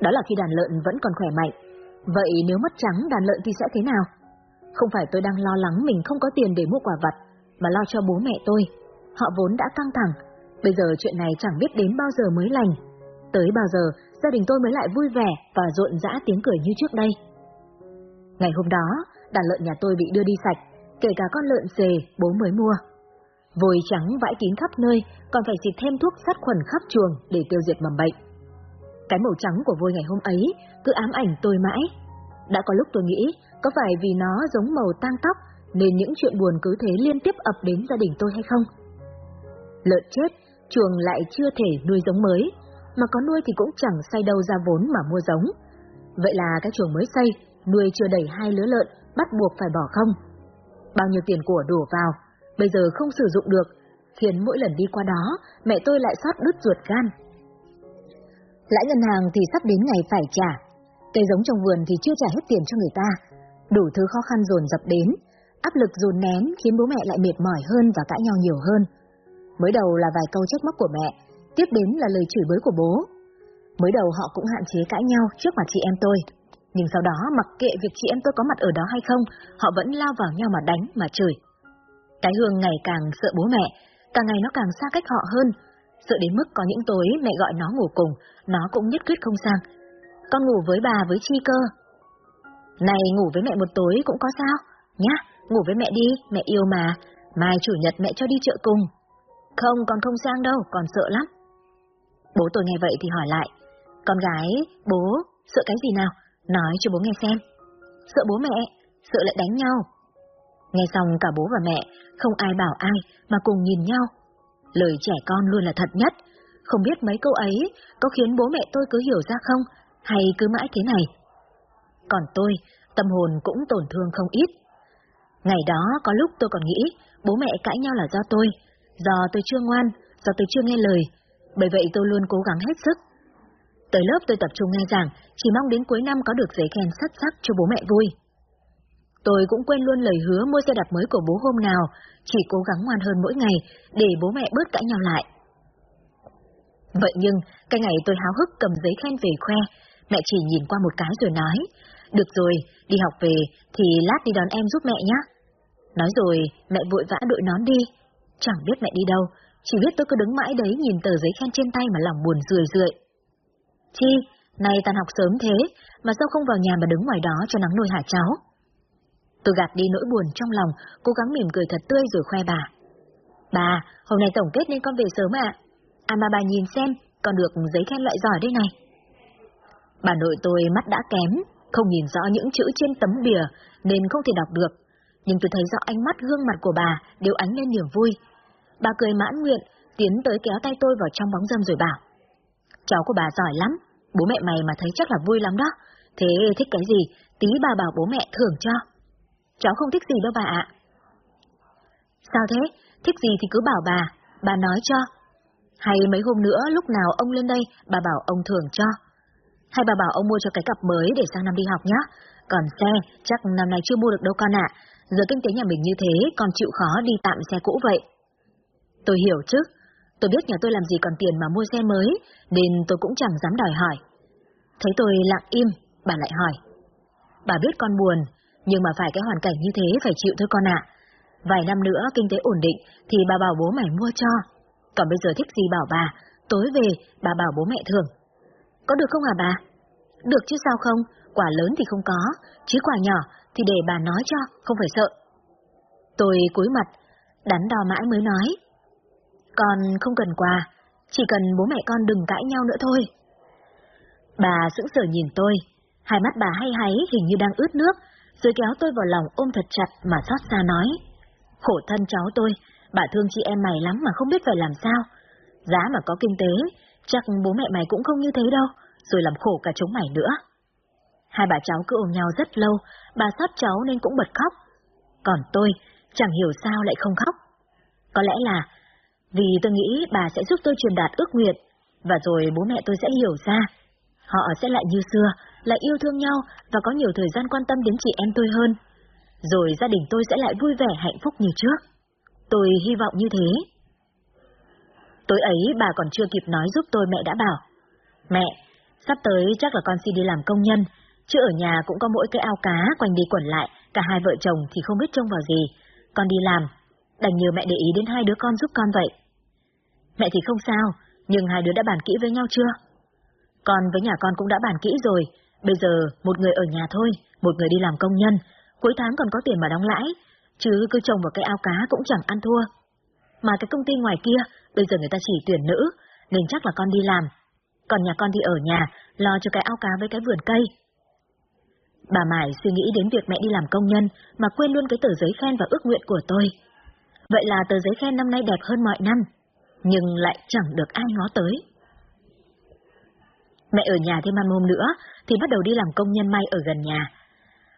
Đó là khi đàn lợn vẫn còn khỏe mạnh. Vậy nếu mất trắng đàn lợn thì sẽ thế nào? Không phải tôi đang lo lắng mình không có tiền để mua quả vặt, mà lo cho bố mẹ tôi. Họ vốn đã căng thẳng, bây giờ chuyện này chẳng biết đến bao giờ mới lành. Tới bao giờ gia đình tôi mới lại vui vẻ và rộn rã tiếng cười như trước đây. Ngày hôm đó, đàn lợn nhà tôi bị đưa đi sạch, kể cả con lợn xề bố mới mua. Vôi trắng vãi kín khắp nơi, còn phải xịt thêm thuốc sát khuẩn khắp chuồng để tiêu diệt mầm bệnh. Cái màu trắng của vôi ngày hôm ấy cứ ám ảnh tôi mãi. Đã có lúc tôi nghĩ, có phải vì nó giống màu tang tóc nên những chuyện buồn cứ thế liên tiếp ập đến gia đình tôi hay không? Lợn chết, chuồng lại chưa thể nuôi giống mới, mà có nuôi thì cũng chẳng say đâu ra vốn mà mua giống. Vậy là cái chuồng mới xây, nuôi chưa đầy hai lứa lợn, bắt buộc phải bỏ không. Bao nhiêu tiền của đổ vào, bây giờ không sử dụng được, khiến mỗi lần đi qua đó, mẹ tôi lại xót đứt ruột gan. Lãi ngân hàng thì sắp đến ngày phải trả, cây giống trong vườn thì chưa trả hết tiền cho người ta, đủ thứ khó khăn dồn dập đến, áp lực dồn nén khiến bố mẹ lại mệt mỏi hơn và cãi nhau nhiều hơn. Mới đầu là vài câu trách móc của mẹ, tiếp đến là lời chửi bới của bố. Mới đầu họ cũng hạn chế cãi nhau trước mặt chị em tôi, nhưng sau đó mặc kệ việc chị em tôi có mặt ở đó hay không, họ vẫn lao vào nhau mà đánh, mà chửi. Cái Hương ngày càng sợ bố mẹ, càng ngày nó càng xa cách họ hơn, sợ đến mức có những tối mẹ gọi nó ngủ cùng, nó cũng nhất quyết không sang. Con ngủ với bà với Chi cơ. Này ngủ với mẹ một tối cũng có sao? Nhá, ngủ với mẹ đi, mẹ yêu mà, mai chủ nhật mẹ cho đi chợ cùng. Không, con không sang đâu, còn sợ lắm. Bố tôi nghe vậy thì hỏi lại, con gái, bố, sợ cái gì nào? Nói cho bố nghe xem. Sợ bố mẹ, sợ lại đánh nhau. Nghe xong cả bố và mẹ, không ai bảo ai mà cùng nhìn nhau. Lời trẻ con luôn là thật nhất, không biết mấy câu ấy có khiến bố mẹ tôi cứ hiểu ra không, hay cứ mãi thế này. Còn tôi, tâm hồn cũng tổn thương không ít. Ngày đó có lúc tôi còn nghĩ bố mẹ cãi nhau là do tôi, do tôi chưa ngoan, do tôi chưa nghe lời, bởi vậy tôi luôn cố gắng hết sức. Tới lớp tôi tập trung nghe giảng, chỉ mong đến cuối năm có được giấy khen sắt sắc cho bố mẹ vui. Tôi cũng quên luôn lời hứa mua xe đạp mới của bố hôm nào, chỉ cố gắng ngoan hơn mỗi ngày để bố mẹ bớt cãi nhau lại. Vậy nhưng, cái ngày tôi háo hức cầm giấy khen về khoe, mẹ chỉ nhìn qua một cái rồi nói, được rồi, đi học về thì lát đi đón em giúp mẹ nhé. Nói rồi, mẹ vội vã đội nón đi. Chẳng biết mẹ đi đâu, chỉ biết tôi cứ đứng mãi đấy nhìn tờ giấy khen trên tay mà lòng buồn rười rượi. Chi, nay tan học sớm thế, mà sao không vào nhà mà đứng ngoài đó cho nắng nôi hả cháu? Tôi gạt đi nỗi buồn trong lòng, cố gắng mỉm cười thật tươi rồi khoe bà. Bà, hôm nay tổng kết nên con về sớm ạ. À mà bà nhìn xem, con được giấy khen loại giỏi đây này. Bà nội tôi mắt đã kém, không nhìn rõ những chữ trên tấm bìa nên không thể đọc được. Nhưng tôi thấy rõ ánh mắt gương mặt của bà đều ánh lên niềm vui. Bà cười mãn nguyện, tiến tới kéo tay tôi vào trong bóng dâm rồi bảo. Cháu của bà giỏi lắm, bố mẹ mày mà thấy chắc là vui lắm đó. Thế thích cái gì, tí bà bảo bố mẹ thưởng cho. Cháu không thích gì đâu bà ạ. Sao thế? Thích gì thì cứ bảo bà, bà nói cho. Hay mấy hôm nữa lúc nào ông lên đây, bà bảo ông thưởng cho. Hay bà bảo ông mua cho cái cặp mới để sang năm đi học nhá. Còn xe, chắc năm nay chưa mua được đâu con ạ. Giờ kinh tế nhà mình như thế, còn chịu khó đi tạm xe cũ vậy. Tôi hiểu chứ. Tôi biết nhà tôi làm gì còn tiền mà mua xe mới, nên tôi cũng chẳng dám đòi hỏi. Thấy tôi lặng im, bà lại hỏi. Bà biết con buồn, nhưng mà phải cái hoàn cảnh như thế phải chịu thôi con ạ. Vài năm nữa kinh tế ổn định thì bà bảo bố mày mua cho. Còn bây giờ thích gì bảo bà, tối về bà bảo bố mẹ thường. Có được không hả bà? Được chứ sao không, quả lớn thì không có, chứ quả nhỏ thì để bà nói cho, không phải sợ. Tôi cúi mặt, đắn đo mãi mới nói. Con không cần quà, chỉ cần bố mẹ con đừng cãi nhau nữa thôi. Bà sững sờ nhìn tôi, hai mắt bà hay háy hình như đang ướt nước, rồi kéo tôi vào lòng ôm thật chặt mà xót xa nói. Khổ thân cháu tôi, bà thương chị em mày lắm mà không biết phải làm sao. Giá mà có kinh tế, chắc bố mẹ mày cũng không như thế đâu, rồi làm khổ cả chúng mày nữa. Hai bà cháu cứ ôm nhau rất lâu, bà xót cháu nên cũng bật khóc. Còn tôi, chẳng hiểu sao lại không khóc. Có lẽ là vì tôi nghĩ bà sẽ giúp tôi truyền đạt ước nguyện, và rồi bố mẹ tôi sẽ hiểu ra. Họ sẽ lại như xưa, là yêu thương nhau và có nhiều thời gian quan tâm đến chị em tôi hơn. Rồi gia đình tôi sẽ lại vui vẻ hạnh phúc như trước. Tôi hy vọng như thế. Tối ấy bà còn chưa kịp nói giúp tôi mẹ đã bảo. Mẹ, sắp tới chắc là con xin đi làm công nhân, chứ ở nhà cũng có mỗi cái ao cá quanh đi quẩn lại, cả hai vợ chồng thì không biết trông vào gì. Con đi làm, đành nhờ mẹ để ý đến hai đứa con giúp con vậy. Mẹ thì không sao, nhưng hai đứa đã bàn kỹ với nhau chưa? Con với nhà con cũng đã bàn kỹ rồi, bây giờ một người ở nhà thôi, một người đi làm công nhân, cuối tháng còn có tiền mà đóng lãi, chứ cứ trồng vào cái ao cá cũng chẳng ăn thua. Mà cái công ty ngoài kia, bây giờ người ta chỉ tuyển nữ, nên chắc là con đi làm. Còn nhà con thì ở nhà, lo cho cái ao cá với cái vườn cây. Bà Mải suy nghĩ đến việc mẹ đi làm công nhân mà quên luôn cái tờ giấy khen và ước nguyện của tôi. Vậy là tờ giấy khen năm nay đẹp hơn mọi năm, nhưng lại chẳng được ai ngó tới. Mẹ ở nhà thêm ăn hôm nữa thì bắt đầu đi làm công nhân may ở gần nhà.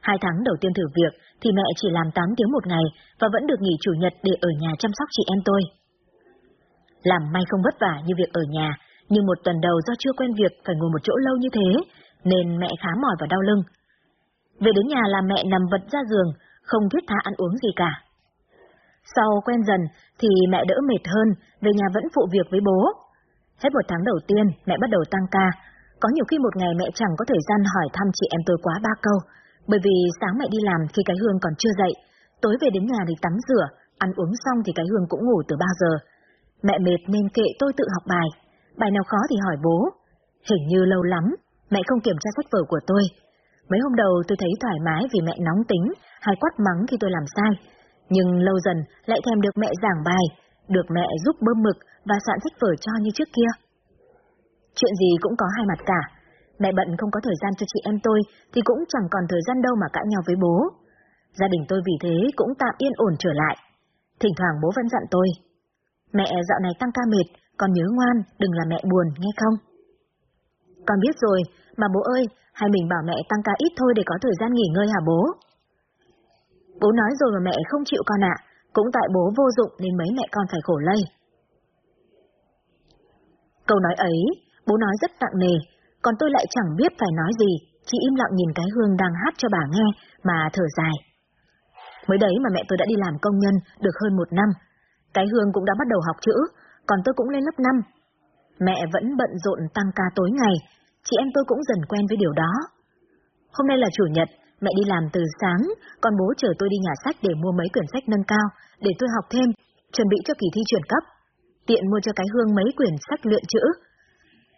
Hai tháng đầu tiên thử việc thì mẹ chỉ làm 8 tiếng một ngày và vẫn được nghỉ chủ nhật để ở nhà chăm sóc chị em tôi. Làm may không vất vả như việc ở nhà, nhưng một tuần đầu do chưa quen việc phải ngồi một chỗ lâu như thế, nên mẹ khá mỏi và đau lưng. Về đến nhà là mẹ nằm vật ra giường, không thiết tha ăn uống gì cả. Sau quen dần thì mẹ đỡ mệt hơn, về nhà vẫn phụ việc với bố. Hết một tháng đầu tiên, mẹ bắt đầu tăng ca. Có nhiều khi một ngày mẹ chẳng có thời gian hỏi thăm chị em tôi quá ba câu, bởi vì sáng mẹ đi làm khi cái Hương còn chưa dậy, tối về đến nhà thì tắm rửa, ăn uống xong thì cái Hương cũng ngủ từ bao giờ. Mẹ mệt nên kệ tôi tự học bài, bài nào khó thì hỏi bố. Hình như lâu lắm, mẹ không kiểm tra sách vở của tôi. Mấy hôm đầu tôi thấy thoải mái vì mẹ nóng tính hay quát mắng khi tôi làm sai, nhưng lâu dần lại thèm được mẹ giảng bài, được mẹ giúp bơm mực và soạn sách vở cho như trước kia. Chuyện gì cũng có hai mặt cả, Mẹ bận không có thời gian cho chị em tôi thì cũng chẳng còn thời gian đâu mà cãi nhau với bố. Gia đình tôi vì thế cũng tạm yên ổn trở lại. Thỉnh thoảng bố vẫn dặn tôi. Mẹ dạo này tăng ca mệt, con nhớ ngoan, đừng làm mẹ buồn, nghe không? Con biết rồi, mà bố ơi, hay mình bảo mẹ tăng ca ít thôi để có thời gian nghỉ ngơi hả bố? Bố nói rồi mà mẹ không chịu con ạ, cũng tại bố vô dụng nên mấy mẹ con phải khổ lây. Câu nói ấy, bố nói rất nặng nề, còn tôi lại chẳng biết phải nói gì, chỉ im lặng nhìn cái hương đang hát cho bà nghe mà thở dài. Mới đấy mà mẹ tôi đã đi làm công nhân được hơn một năm. Cái Hương cũng đã bắt đầu học chữ, còn tôi cũng lên lớp 5. Mẹ vẫn bận rộn tăng ca tối ngày, chị em tôi cũng dần quen với điều đó. Hôm nay là chủ nhật, mẹ đi làm từ sáng, còn bố chờ tôi đi nhà sách để mua mấy quyển sách nâng cao, để tôi học thêm, chuẩn bị cho kỳ thi chuyển cấp. Tiện mua cho cái Hương mấy quyển sách luyện chữ.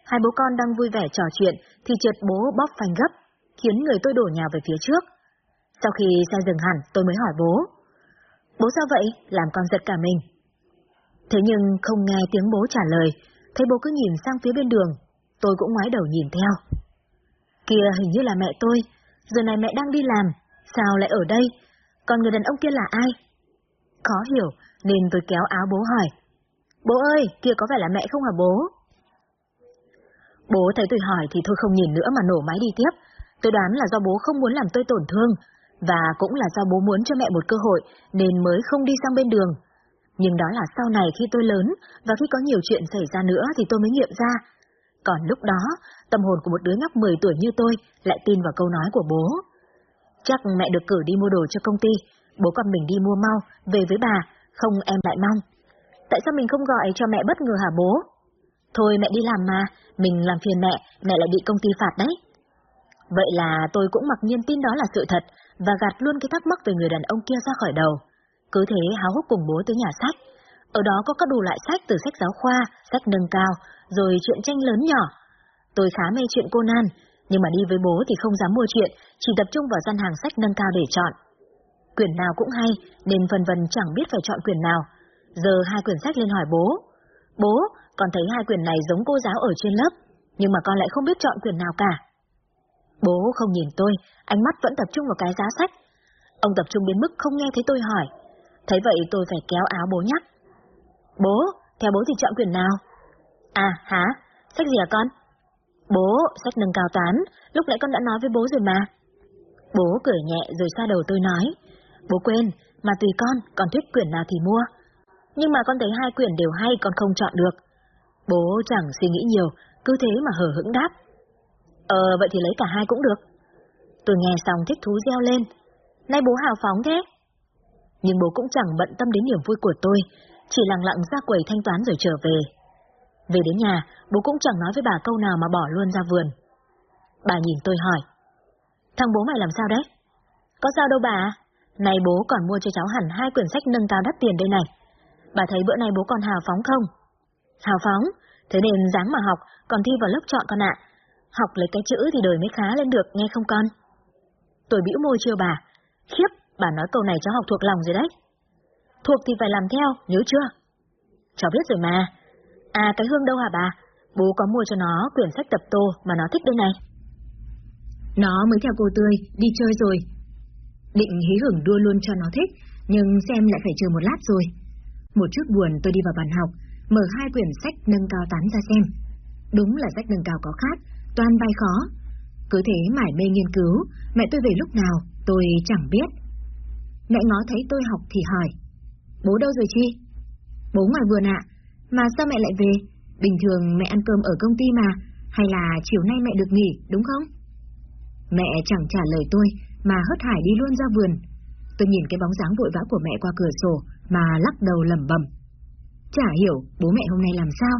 Hai bố con đang vui vẻ trò chuyện, thì chợt bố bóp phanh gấp, khiến người tôi đổ nhào về phía trước. Sau khi xe dừng hẳn, tôi mới hỏi bố. Bố sao vậy? Làm con giật cả mình. Thế nhưng không nghe tiếng bố trả lời, thấy bố cứ nhìn sang phía bên đường, tôi cũng ngoái đầu nhìn theo. kia hình như là mẹ tôi, giờ này mẹ đang đi làm, sao lại ở đây? Còn người đàn ông kia là ai? Khó hiểu, nên tôi kéo áo bố hỏi. Bố ơi, kia có phải là mẹ không hả bố? Bố thấy tôi hỏi thì thôi không nhìn nữa mà nổ máy đi tiếp. Tôi đoán là do bố không muốn làm tôi tổn thương, và cũng là do bố muốn cho mẹ một cơ hội nên mới không đi sang bên đường. Nhưng đó là sau này khi tôi lớn và khi có nhiều chuyện xảy ra nữa thì tôi mới nghiệm ra. Còn lúc đó, tâm hồn của một đứa nhóc 10 tuổi như tôi lại tin vào câu nói của bố. Chắc mẹ được cử đi mua đồ cho công ty, bố con mình đi mua mau, về với bà, không em lại mong. Tại sao mình không gọi cho mẹ bất ngờ hả bố? Thôi mẹ đi làm mà, mình làm phiền mẹ, mẹ lại bị công ty phạt đấy. Vậy là tôi cũng mặc nhiên tin đó là sự thật, và gạt luôn cái thắc mắc về người đàn ông kia ra khỏi đầu. Cứ thế háo hức cùng bố tới nhà sách. Ở đó có các đủ loại sách từ sách giáo khoa, sách nâng cao, rồi chuyện tranh lớn nhỏ. Tôi khá mê chuyện Conan, nhưng mà đi với bố thì không dám mua chuyện, chỉ tập trung vào gian hàng sách nâng cao để chọn. Quyển nào cũng hay, nên phần vần chẳng biết phải chọn quyển nào. Giờ hai quyển sách lên hỏi bố. Bố, con thấy hai quyển này giống cô giáo ở trên lớp, nhưng mà con lại không biết chọn quyển nào cả. Bố không nhìn tôi, ánh mắt vẫn tập trung vào cái giá sách. Ông tập trung đến mức không nghe thấy tôi hỏi. Thấy vậy tôi phải kéo áo bố nhắc. Bố, theo bố thì chọn quyển nào? À, hả? Sách gì hả con? Bố, sách nâng cao toán, lúc nãy con đã nói với bố rồi mà. Bố cười nhẹ rồi xa đầu tôi nói. Bố quên, mà tùy con, con thích quyển nào thì mua. Nhưng mà con thấy hai quyển đều hay con không chọn được. Bố chẳng suy nghĩ nhiều, cứ thế mà hờ hững đáp. Ờ, vậy thì lấy cả hai cũng được. Tôi nghe xong thích thú reo lên. Nay bố hào phóng thế. Nhưng bố cũng chẳng bận tâm đến niềm vui của tôi, chỉ lặng lặng ra quầy thanh toán rồi trở về. Về đến nhà, bố cũng chẳng nói với bà câu nào mà bỏ luôn ra vườn. Bà nhìn tôi hỏi. Thằng bố mày làm sao đấy? Có sao đâu bà? Này bố còn mua cho cháu hẳn hai quyển sách nâng cao đắt tiền đây này. Bà thấy bữa nay bố còn hào phóng không? Hào phóng? Thế nên dáng mà học, còn thi vào lớp chọn con ạ. Học lấy cái chữ thì đời mới khá lên được, nghe không con? Tôi bĩu môi chưa bà. Khiếp, bà nói câu này cháu học thuộc lòng rồi đấy. Thuộc thì phải làm theo, nhớ chưa? Cháu biết rồi mà. À cái hương đâu hả bà? Bố có mua cho nó quyển sách tập tô mà nó thích đây này. Nó mới theo cô tươi, đi chơi rồi. Định hí hưởng đua luôn cho nó thích, nhưng xem lại phải chờ một lát rồi. Một chút buồn tôi đi vào bàn học, mở hai quyển sách nâng cao tán ra xem. Đúng là sách nâng cao có khác, toàn bài khó. Cứ thế mải mê nghiên cứu, mẹ tôi về lúc nào, tôi chẳng biết. Mẹ ngó thấy tôi học thì hỏi, bố đâu rồi chi? Bố ngoài vườn ạ, mà sao mẹ lại về? Bình thường mẹ ăn cơm ở công ty mà, hay là chiều nay mẹ được nghỉ, đúng không? Mẹ chẳng trả lời tôi, mà hớt hải đi luôn ra vườn. Tôi nhìn cái bóng dáng vội vã của mẹ qua cửa sổ, mà lắc đầu lẩm bẩm. Chả hiểu bố mẹ hôm nay làm sao,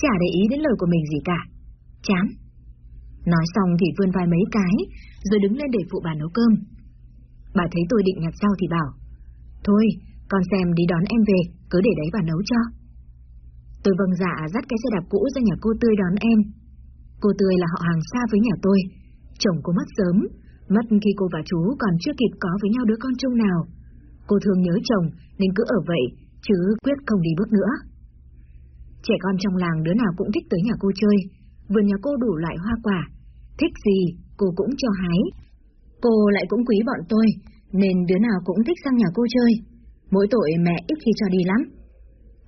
chả để ý đến lời của mình gì cả. Chán. Nói xong thì vươn vai mấy cái, rồi đứng lên để phụ bà nấu cơm. Bà thấy tôi định nhặt rau thì bảo, Thôi, con xem đi đón em về, cứ để đấy bà nấu cho. Tôi vâng dạ dắt cái xe đạp cũ ra nhà cô Tươi đón em. Cô Tươi là họ hàng xa với nhà tôi. Chồng cô mất sớm, mất khi cô và chú còn chưa kịp có với nhau đứa con chung nào. Cô thường nhớ chồng nên cứ ở vậy, chứ quyết không đi bước nữa. Trẻ con trong làng đứa nào cũng thích tới nhà cô chơi, vườn nhà cô đủ loại hoa quả, thích gì cô cũng cho hái. Cô lại cũng quý bọn tôi, nên đứa nào cũng thích sang nhà cô chơi. Mỗi tội mẹ ít khi cho đi lắm.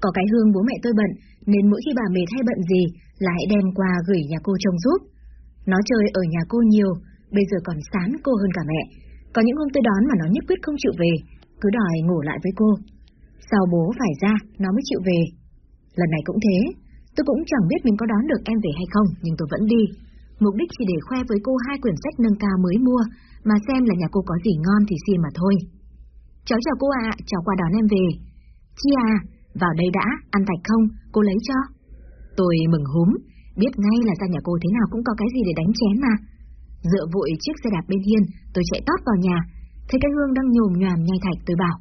Có cái hương bố mẹ tôi bận, nên mỗi khi bà mệt hay bận gì, lại đem qua gửi nhà cô trông giúp. Nó chơi ở nhà cô nhiều, bây giờ còn sán cô hơn cả mẹ. Có những hôm tôi đón mà nó nhất quyết không chịu về, cứ đòi ngủ lại với cô. Sau bố phải ra, nó mới chịu về. Lần này cũng thế, tôi cũng chẳng biết mình có đón được em về hay không, nhưng tôi vẫn đi. Mục đích chỉ để khoe với cô hai quyển sách nâng cao mới mua, mà xem là nhà cô có gì ngon thì xin mà thôi. Cháu chào cô ạ, cháu qua đón em về. Chi à, vào đây đã, ăn thạch không, cô lấy cho. Tôi mừng húm, biết ngay là ra nhà cô thế nào cũng có cái gì để đánh chén mà. Dựa vội chiếc xe đạp bên hiên, tôi chạy tót vào nhà, thấy cái hương đang nhồm nhòm nhai thạch tôi bảo.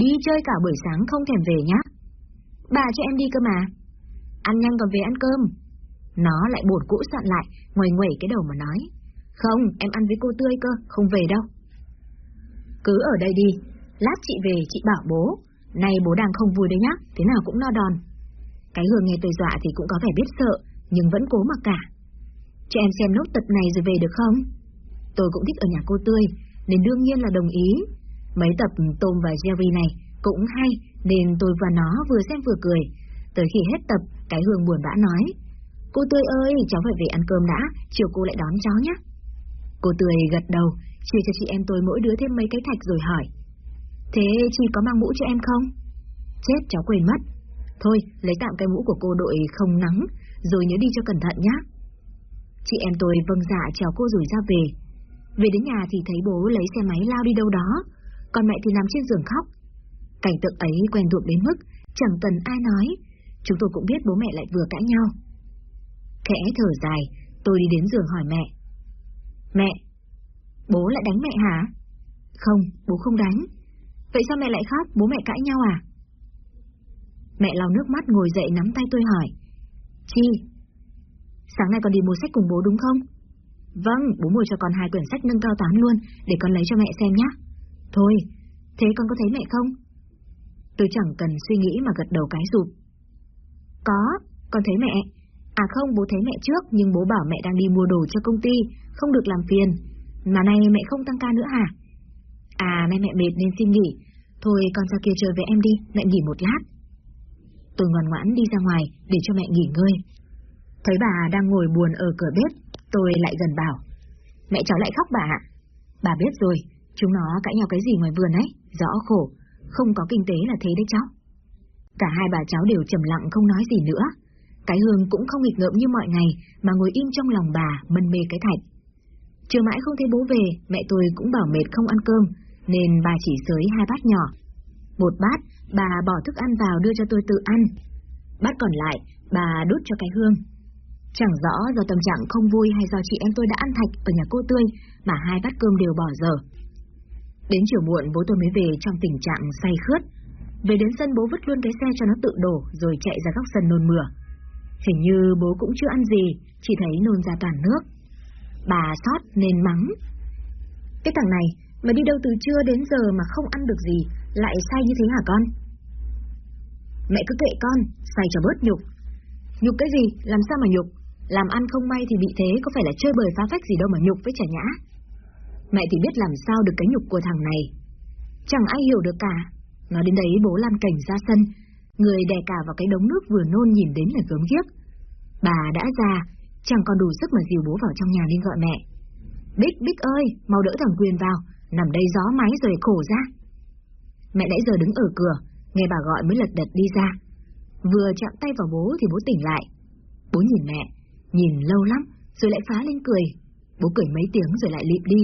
Đi chơi cả buổi sáng không thèm về nhá. Bà cho em đi cơ mà. Ăn nhanh còn về ăn cơm. Nó lại bột cũ soạn lại, ngoài nguẩy cái đầu mà nói. Không, em ăn với cô tươi cơ, không về đâu. Cứ ở đây đi, lát chị về chị bảo bố. Nay bố đang không vui đấy nhá, thế nào cũng no đòn. Cái hương nghe tôi dọa thì cũng có vẻ biết sợ, nhưng vẫn cố mặc cả. Cho em xem nốt tập này rồi về được không? Tôi cũng thích ở nhà cô tươi, nên đương nhiên là đồng ý. Mấy tập Tom và Jerry này cũng hay, nên tôi và nó vừa xem vừa cười. Tới khi hết tập, cái hương buồn bã nói. Cô Tươi ơi, cháu phải về ăn cơm đã, chiều cô lại đón cháu nhé. Cô Tươi gật đầu, chia cho chị em tôi mỗi đứa thêm mấy cái thạch rồi hỏi. Thế chị có mang mũ cho em không? Chết cháu quên mất. Thôi, lấy tạm cái mũ của cô đội không nắng, rồi nhớ đi cho cẩn thận nhé. Chị em tôi vâng dạ chào cô rồi ra về. Về đến nhà thì thấy bố lấy xe máy lao đi đâu đó, còn mẹ thì nằm trên giường khóc. Cảnh tượng ấy quen thuộc đến mức chẳng cần ai nói, chúng tôi cũng biết bố mẹ lại vừa cãi nhau. Khẽ thở dài, tôi đi đến giường hỏi mẹ. Mẹ, bố lại đánh mẹ hả? Không, bố không đánh. Vậy sao mẹ lại khóc, bố mẹ cãi nhau à? Mẹ lau nước mắt ngồi dậy nắm tay tôi hỏi. Chi? Sáng nay con đi mua sách cùng bố đúng không? Vâng, bố mua cho con hai quyển sách nâng cao tán luôn, để con lấy cho mẹ xem nhé. Thôi, thế con có thấy mẹ không? Tôi chẳng cần suy nghĩ mà gật đầu cái rụp. Có, con thấy mẹ. À không, bố thấy mẹ trước, nhưng bố bảo mẹ đang đi mua đồ cho công ty, không được làm phiền. Mà nay mẹ không tăng ca nữa hả? À, nay mẹ mệt nên xin nghỉ. Thôi con ra kia chơi với em đi, mẹ nghỉ một lát. Tôi ngoan ngoãn đi ra ngoài để cho mẹ nghỉ ngơi. Thấy bà đang ngồi buồn ở cửa bếp, tôi lại gần bảo. Mẹ cháu lại khóc bà ạ. Bà biết rồi, chúng nó cãi nhau cái gì ngoài vườn ấy, rõ khổ, không có kinh tế là thế đấy cháu. Cả hai bà cháu đều trầm lặng không nói gì nữa. Cái hương cũng không nghịch ngợm như mọi ngày, mà ngồi im trong lòng bà, mân mê cái thạch. Chưa mãi không thấy bố về, mẹ tôi cũng bảo mệt không ăn cơm, nên bà chỉ sới hai bát nhỏ. Một bát, bà bỏ thức ăn vào đưa cho tôi tự ăn. Bát còn lại, bà đút cho cái hương. Chẳng rõ do tâm trạng không vui hay do chị em tôi đã ăn thạch ở nhà cô tươi mà hai bát cơm đều bỏ dở. Đến chiều muộn bố tôi mới về trong tình trạng say khướt. Về đến sân bố vứt luôn cái xe cho nó tự đổ rồi chạy ra góc sân nôn mửa. Hình như bố cũng chưa ăn gì, chỉ thấy nôn ra toàn nước. Bà sót nên mắng. Cái thằng này, mà đi đâu từ trưa đến giờ mà không ăn được gì, lại say như thế hả con? Mẹ cứ kệ con, say cho bớt nhục. Nhục cái gì, làm sao mà nhục? Làm ăn không may thì bị thế có phải là chơi bời phá phách gì đâu mà nhục với trẻ nhã. Mẹ thì biết làm sao được cái nhục của thằng này. Chẳng ai hiểu được cả. Nói đến đấy bố lan cảnh ra sân, người đè cả vào cái đống nước vừa nôn nhìn đến là gớm ghiếc. Bà đã già, chẳng còn đủ sức mà dìu bố vào trong nhà nên gọi mẹ. Bích, Bích ơi, mau đỡ thằng Quyền vào, nằm đây gió máy rồi khổ ra. Mẹ nãy giờ đứng ở cửa, nghe bà gọi mới lật đật đi ra. Vừa chạm tay vào bố thì bố tỉnh lại. Bố nhìn mẹ, nhìn lâu lắm, rồi lại phá lên cười. Bố cười mấy tiếng rồi lại lịm đi.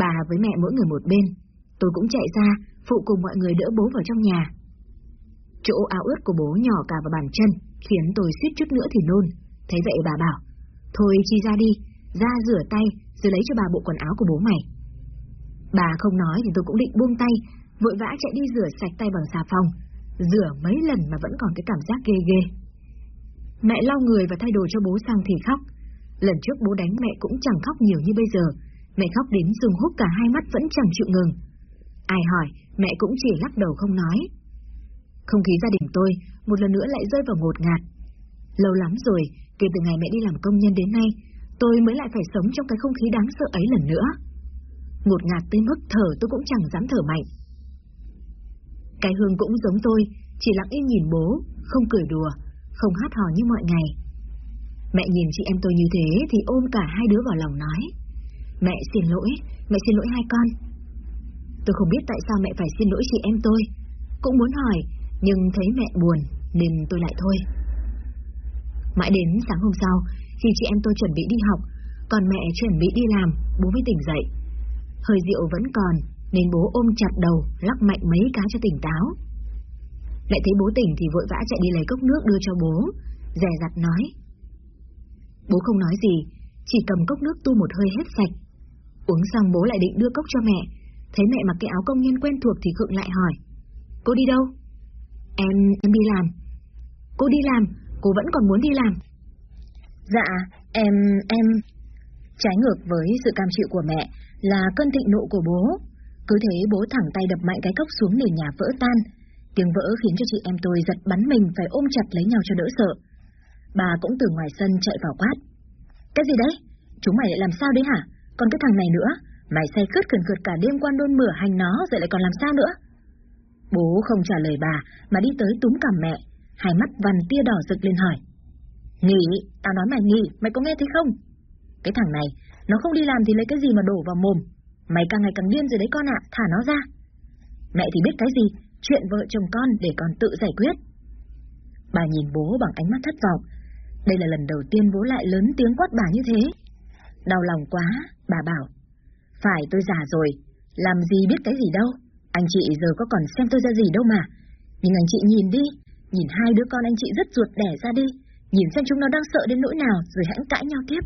Bà với mẹ mỗi người một bên, tôi cũng chạy ra, phụ cùng mọi người đỡ bố vào trong nhà. Chỗ áo ướt của bố nhỏ cả vào bàn chân, khiến tôi suýt chút nữa thì nôn. Thấy vậy bà bảo, thôi chi ra đi, ra rửa tay, rồi lấy cho bà bộ quần áo của bố mày. Bà không nói thì tôi cũng định buông tay, vội vã chạy đi rửa sạch tay bằng xà phòng, rửa mấy lần mà vẫn còn cái cảm giác ghê ghê. Mẹ lau người và thay đồ cho bố xong thì khóc. Lần trước bố đánh mẹ cũng chẳng khóc nhiều như bây giờ, mẹ khóc đến dùng hút cả hai mắt vẫn chẳng chịu ngừng. Ai hỏi, mẹ cũng chỉ lắc đầu không nói. Không khí gia đình tôi một lần nữa lại rơi vào ngột ngạt. Lâu lắm rồi, kể từ ngày mẹ đi làm công nhân đến nay, tôi mới lại phải sống trong cái không khí đáng sợ ấy lần nữa. Ngột ngạt tới mức thở tôi cũng chẳng dám thở mạnh. Cái hương cũng giống tôi, chỉ lặng im nhìn bố, không cười đùa, không hát hò như mọi ngày. Mẹ nhìn chị em tôi như thế thì ôm cả hai đứa vào lòng nói. Mẹ xin lỗi, mẹ xin lỗi hai con. Tôi không biết tại sao mẹ phải xin lỗi chị em tôi. Cũng muốn hỏi, nhưng thấy mẹ buồn nên tôi lại thôi. Mãi đến sáng hôm sau, khi chị em tôi chuẩn bị đi học, còn mẹ chuẩn bị đi làm, bố mới tỉnh dậy. Hơi rượu vẫn còn, nên bố ôm chặt đầu, lắc mạnh mấy cái cho tỉnh táo. Lại thấy bố tỉnh thì vội vã chạy đi lấy cốc nước đưa cho bố, rè rặt nói. Bố không nói gì, chỉ cầm cốc nước tu một hơi hết sạch. Uống xong bố lại định đưa cốc cho mẹ, thấy mẹ mặc cái áo công nhân quen thuộc thì khựng lại hỏi. Cô đi đâu? Em, em đi làm. Cô đi làm, cô vẫn còn muốn đi làm. Dạ, em, em... Trái ngược với sự cam chịu của mẹ là cơn thịnh nộ của bố. Cứ thế bố thẳng tay đập mạnh cái cốc xuống nền nhà vỡ tan. Tiếng vỡ khiến cho chị em tôi giật bắn mình phải ôm chặt lấy nhau cho đỡ sợ. Bà cũng từ ngoài sân chạy vào quát. Cái gì đấy? Chúng mày lại làm sao đấy hả? Còn cái thằng này nữa, mày say khướt khẩn khượt cả đêm quan đôn mửa hành nó rồi lại còn làm sao nữa? Bố không trả lời bà mà đi tới túm cằm mẹ, hai mắt vằn tia đỏ rực lên hỏi. Nghỉ, tao nói mày nghỉ, mày có nghe thấy không? Cái thằng này, nó không đi làm thì lấy cái gì mà đổ vào mồm. Mày càng ngày càng điên rồi đấy con ạ, thả nó ra. Mẹ thì biết cái gì, chuyện vợ chồng con để con tự giải quyết. Bà nhìn bố bằng ánh mắt thất vọng. Đây là lần đầu tiên bố lại lớn tiếng quát bà như thế. Đau lòng quá, bà bảo. Phải tôi già rồi, làm gì biết cái gì đâu. Anh chị giờ có còn xem tôi ra gì đâu mà. Nhưng anh chị nhìn đi, nhìn hai đứa con anh chị rất ruột đẻ ra đi. Nhìn xem chúng nó đang sợ đến nỗi nào rồi hãng cãi nhau tiếp.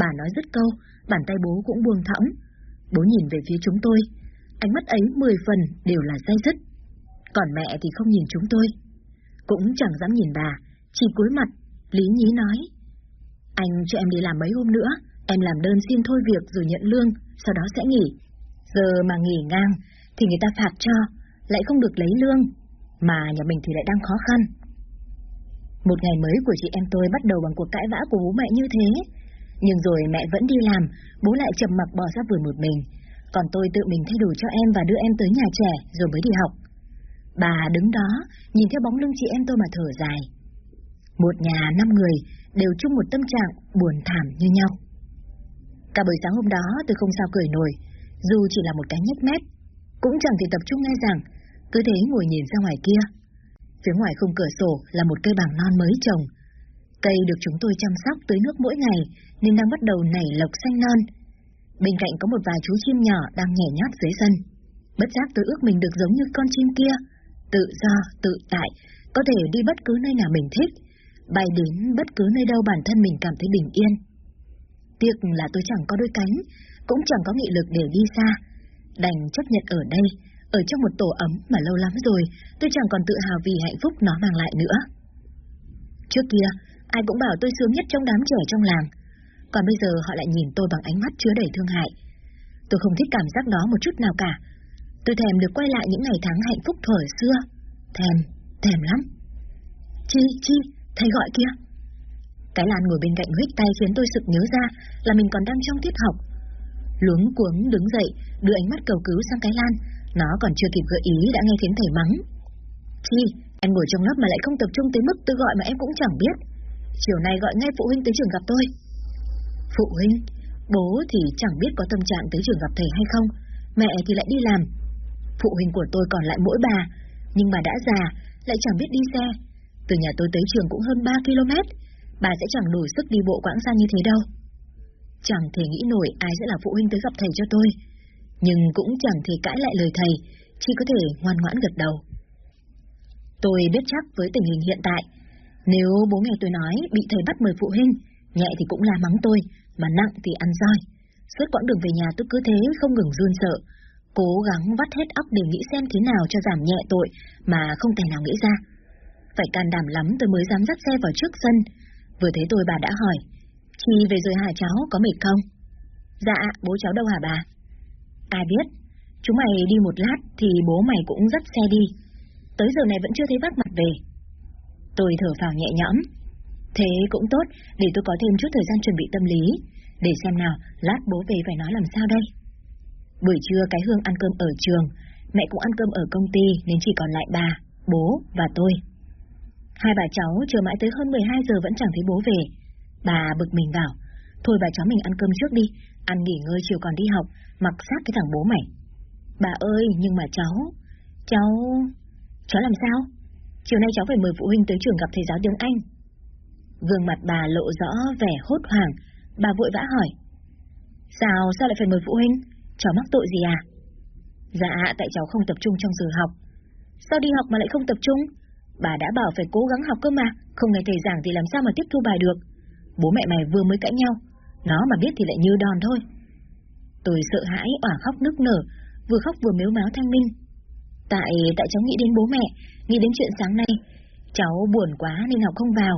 Bà nói dứt câu, bàn tay bố cũng buông thõng. Bố nhìn về phía chúng tôi, ánh mắt ấy mười phần đều là dây dứt. Còn mẹ thì không nhìn chúng tôi. Cũng chẳng dám nhìn bà, chỉ cúi mặt, lý nhí nói. Anh cho em đi làm mấy hôm nữa, em làm đơn xin thôi việc rồi nhận lương, sau đó sẽ nghỉ. Giờ mà nghỉ ngang, thì người ta phạt cho, lại không được lấy lương, mà nhà mình thì lại đang khó khăn. Một ngày mới của chị em tôi bắt đầu bằng cuộc cãi vã của bố mẹ như thế, nhưng rồi mẹ vẫn đi làm, bố lại trầm mặc bỏ ra vườn một mình. Còn tôi tự mình thay đồ cho em và đưa em tới nhà trẻ rồi mới đi học. Bà đứng đó, nhìn theo bóng lưng chị em tôi mà thở dài. Một nhà năm người đều chung một tâm trạng buồn thảm như nhau. Cả buổi sáng hôm đó tôi không sao cười nổi, dù chỉ là một cái nhếch mép, cũng chẳng thể tập trung nghe rằng, cứ thế ngồi nhìn ra ngoài kia. Phía ngoài khung cửa sổ là một cây bàng non mới trồng, Cây được chúng tôi chăm sóc tưới nước mỗi ngày nên đang bắt đầu nảy lộc xanh non. Bên cạnh có một vài chú chim nhỏ đang nhảy nhót dưới sân. Bất giác tôi ước mình được giống như con chim kia, tự do, tự tại, có thể đi bất cứ nơi nào mình thích, bay đến bất cứ nơi đâu bản thân mình cảm thấy bình yên. Tiếc là tôi chẳng có đôi cánh, cũng chẳng có nghị lực để đi xa, đành chấp nhận ở đây, ở trong một tổ ấm mà lâu lắm rồi, tôi chẳng còn tự hào vì hạnh phúc nó mang lại nữa. Trước kia, ai cũng bảo tôi sướng nhất trong đám trẻ trong làng. Còn bây giờ họ lại nhìn tôi bằng ánh mắt chứa đầy thương hại. Tôi không thích cảm giác đó một chút nào cả. Tôi thèm được quay lại những ngày tháng hạnh phúc thuở xưa. Thèm, thèm lắm. Chi, chi, thầy gọi kia. Cái Lan ngồi bên cạnh huyết tay khiến tôi sực nhớ ra là mình còn đang trong tiết học. Luống cuống đứng dậy, đưa ánh mắt cầu cứu sang cái Lan. Nó còn chưa kịp gợi ý đã nghe tiếng thầy mắng. Chi, em ngồi trong lớp mà lại không tập trung tới mức tôi gọi mà em cũng chẳng biết chiều nay gọi ngay phụ huynh tới trường gặp tôi. Phụ huynh? Bố thì chẳng biết có tâm trạng tới trường gặp thầy hay không, mẹ thì lại đi làm. Phụ huynh của tôi còn lại mỗi bà, nhưng bà đã già, lại chẳng biết đi xe. Từ nhà tôi tới trường cũng hơn 3 km, bà sẽ chẳng đủ sức đi bộ quãng xa như thế đâu. Chẳng thể nghĩ nổi ai sẽ là phụ huynh tới gặp thầy cho tôi, nhưng cũng chẳng thể cãi lại lời thầy, chỉ có thể ngoan ngoãn gật đầu. Tôi biết chắc với tình hình hiện tại, nếu bố nghe tôi nói bị thầy bắt mời phụ huynh, nhẹ thì cũng là mắng tôi, mà nặng thì ăn roi. Suốt quãng đường về nhà tôi cứ thế không ngừng run sợ, cố gắng vắt hết óc để nghĩ xem thế nào cho giảm nhẹ tội mà không thể nào nghĩ ra. Phải can đảm lắm tôi mới dám dắt xe vào trước sân. Vừa thấy tôi bà đã hỏi, Chi về rồi hả cháu, có mệt không? Dạ, bố cháu đâu hả bà? Ai biết, chúng mày đi một lát thì bố mày cũng dắt xe đi. Tới giờ này vẫn chưa thấy bác mặt về. Tôi thở phào nhẹ nhõm. Thế cũng tốt, để tôi có thêm chút thời gian chuẩn bị tâm lý. Để xem nào, lát bố về phải nói làm sao đây. Buổi trưa cái Hương ăn cơm ở trường, mẹ cũng ăn cơm ở công ty nên chỉ còn lại bà, bố và tôi. Hai bà cháu chờ mãi tới hơn 12 giờ vẫn chẳng thấy bố về. Bà bực mình bảo Thôi bà cháu mình ăn cơm trước đi, ăn nghỉ ngơi chiều còn đi học, mặc sát cái thằng bố mày. Bà ơi, nhưng mà cháu... Cháu... Cháu làm sao? Chiều nay cháu phải mời phụ huynh tới trường gặp thầy giáo tiếng Anh. Gương mặt bà lộ rõ vẻ hốt hoảng, bà vội vã hỏi. Sao, sao lại phải mời phụ huynh? Cháu mắc tội gì à? Dạ, tại cháu không tập trung trong giờ học. Sao đi học mà lại không tập trung? Bà đã bảo phải cố gắng học cơ mà, không nghe thầy giảng thì làm sao mà tiếp thu bài được. Bố mẹ mày vừa mới cãi nhau, nó mà biết thì lại như đòn thôi. Tôi sợ hãi, ỏa khóc nức nở, vừa khóc vừa mếu máu thanh minh. Tại tại cháu nghĩ đến bố mẹ, nghĩ đến chuyện sáng nay, cháu buồn quá nên học không vào.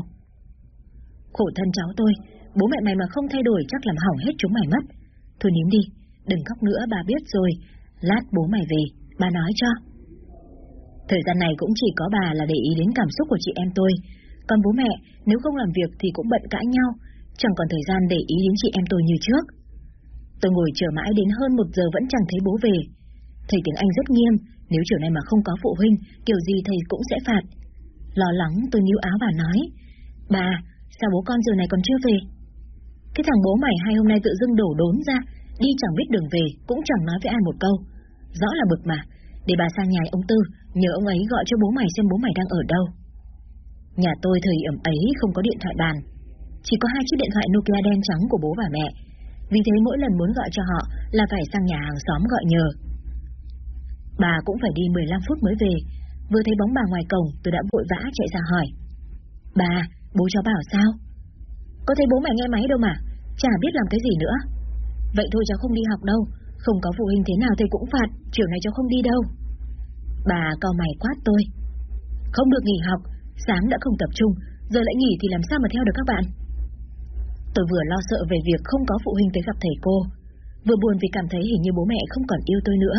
Khổ thân cháu tôi, bố mẹ mày mà không thay đổi chắc làm hỏng hết chúng mày mất. Thôi nín đi, đừng khóc nữa bà biết rồi, lát bố mày về, bà nói cho. Thời gian này cũng chỉ có bà là để ý đến cảm xúc của chị em tôi, còn bố mẹ nếu không làm việc thì cũng bận cãi nhau, chẳng còn thời gian để ý đến chị em tôi như trước. Tôi ngồi chờ mãi đến hơn một giờ vẫn chẳng thấy bố về. Thầy tiếng Anh rất nghiêm, nếu chiều nay mà không có phụ huynh, kiểu gì thầy cũng sẽ phạt. Lo lắng tôi níu áo và nói, Bà, sao bố con giờ này còn chưa về? Cái thằng bố mày hai hôm nay tự dưng đổ đốn ra, đi chẳng biết đường về, cũng chẳng nói với ai một câu. Rõ là bực mà, để bà sang nhà ông Tư, nhờ ông ấy gọi cho bố mày xem bố mày đang ở đâu. Nhà tôi thời ẩm ấy không có điện thoại bàn, chỉ có hai chiếc điện thoại Nokia đen trắng của bố và mẹ. Vì thế mỗi lần muốn gọi cho họ là phải sang nhà hàng xóm gọi nhờ. Bà cũng phải đi 15 phút mới về. Vừa thấy bóng bà ngoài cổng, tôi đã vội vã chạy ra hỏi. Bà, bố cháu bảo sao? Có thấy bố mẹ nghe máy đâu mà, chả biết làm cái gì nữa. Vậy thôi cháu không đi học đâu, không có phụ huynh thế nào thầy cũng phạt, chiều nay cháu không đi đâu. Bà cao mày quát tôi. Không được nghỉ học, sáng đã không tập trung, giờ lại nghỉ thì làm sao mà theo được các bạn? Tôi vừa lo sợ về việc không có phụ huynh tới gặp thầy cô, vừa buồn vì cảm thấy hình như bố mẹ không còn yêu tôi nữa.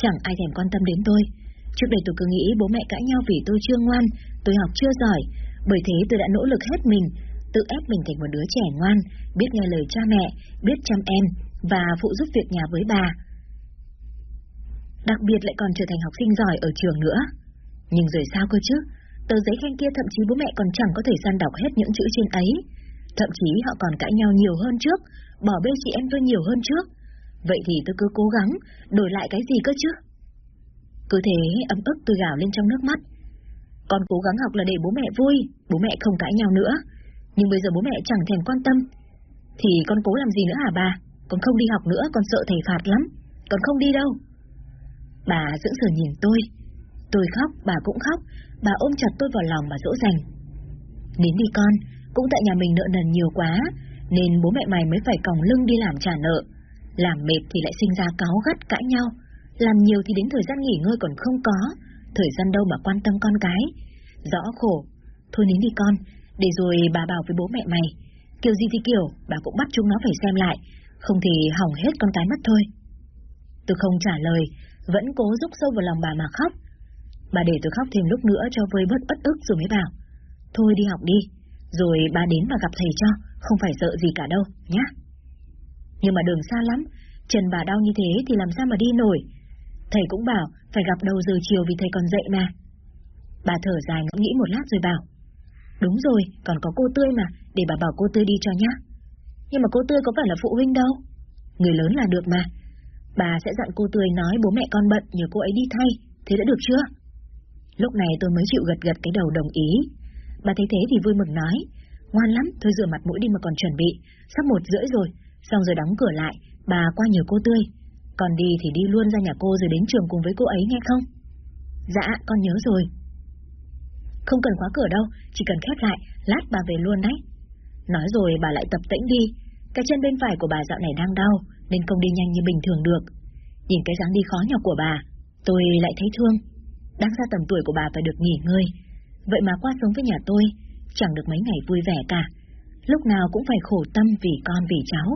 Chẳng ai thèm quan tâm đến tôi. Trước đây tôi cứ nghĩ bố mẹ cãi nhau vì tôi chưa ngoan, tôi học chưa giỏi, bởi thế tôi đã nỗ lực hết mình, tự ép mình thành một đứa trẻ ngoan, biết nghe lời cha mẹ, biết chăm em và phụ giúp việc nhà với bà. Đặc biệt lại còn trở thành học sinh giỏi ở trường nữa. Nhưng rồi sao cơ chứ? Tờ giấy khen kia thậm chí bố mẹ còn chẳng có thời gian đọc hết những chữ trên ấy. Thậm chí họ còn cãi nhau nhiều hơn trước, bỏ bê chị em tôi nhiều hơn trước. Vậy thì tôi cứ cố gắng, đổi lại cái gì cơ chứ? Cứ thế ấm ức tôi gào lên trong nước mắt. Con cố gắng học là để bố mẹ vui, bố mẹ không cãi nhau nữa. Nhưng bây giờ bố mẹ chẳng thèm quan tâm. Thì con cố làm gì nữa hả bà? Con không đi học nữa, con sợ thầy phạt lắm. Con không đi đâu. Bà dưỡng sờ nhìn tôi. Tôi khóc, bà cũng khóc. Bà ôm chặt tôi vào lòng mà dỗ dành. Đến đi con, cũng tại nhà mình nợ nần nhiều quá, nên bố mẹ mày mới phải còng lưng đi làm trả nợ. Làm mệt thì lại sinh ra cáu gắt cãi nhau. Làm nhiều thì đến thời gian nghỉ ngơi còn không có. Thời gian đâu mà quan tâm con cái. Rõ khổ. Thôi nín đi con, để rồi bà bảo với bố mẹ mày. Kiểu gì thì kiểu, bà cũng bắt chúng nó phải xem lại. Không thì hỏng hết con cái mất thôi. Tôi không trả lời, vẫn cố rúc sâu vào lòng bà mà khóc. Bà để tôi khóc thêm lúc nữa cho vơi bớt bất ức rồi mới bảo. Thôi đi học đi, rồi bà đến và gặp thầy cho, không phải sợ gì cả đâu, nhá. Nhưng mà đường xa lắm, chân bà đau như thế thì làm sao mà đi nổi. Thầy cũng bảo phải gặp đầu giờ chiều vì thầy còn dậy mà. Bà thở dài ngẫm nghĩ một lát rồi bảo. Đúng rồi, còn có cô Tươi mà, để bà bảo cô Tươi đi cho nhá. Nhưng mà cô Tươi có phải là phụ huynh đâu. Người lớn là được mà. Bà sẽ dặn cô Tươi nói bố mẹ con bận nhờ cô ấy đi thay, thế đã được chưa? Lúc này tôi mới chịu gật gật cái đầu đồng ý. Bà thấy thế thì vui mừng nói, ngoan lắm, thôi rửa mặt mũi đi mà còn chuẩn bị, sắp một rưỡi rồi, xong rồi đóng cửa lại, bà qua nhờ cô Tươi. Còn đi thì đi luôn ra nhà cô rồi đến trường cùng với cô ấy nghe không? Dạ, con nhớ rồi. Không cần khóa cửa đâu, chỉ cần khép lại, lát bà về luôn đấy. Nói rồi bà lại tập tĩnh đi, cái chân bên phải của bà dạo này đang đau, nên không đi nhanh như bình thường được. Nhìn cái dáng đi khó nhọc của bà, tôi lại thấy thương. Đáng ra tầm tuổi của bà phải được nghỉ ngơi. Vậy mà qua sống với nhà tôi, chẳng được mấy ngày vui vẻ cả. Lúc nào cũng phải khổ tâm vì con vì cháu.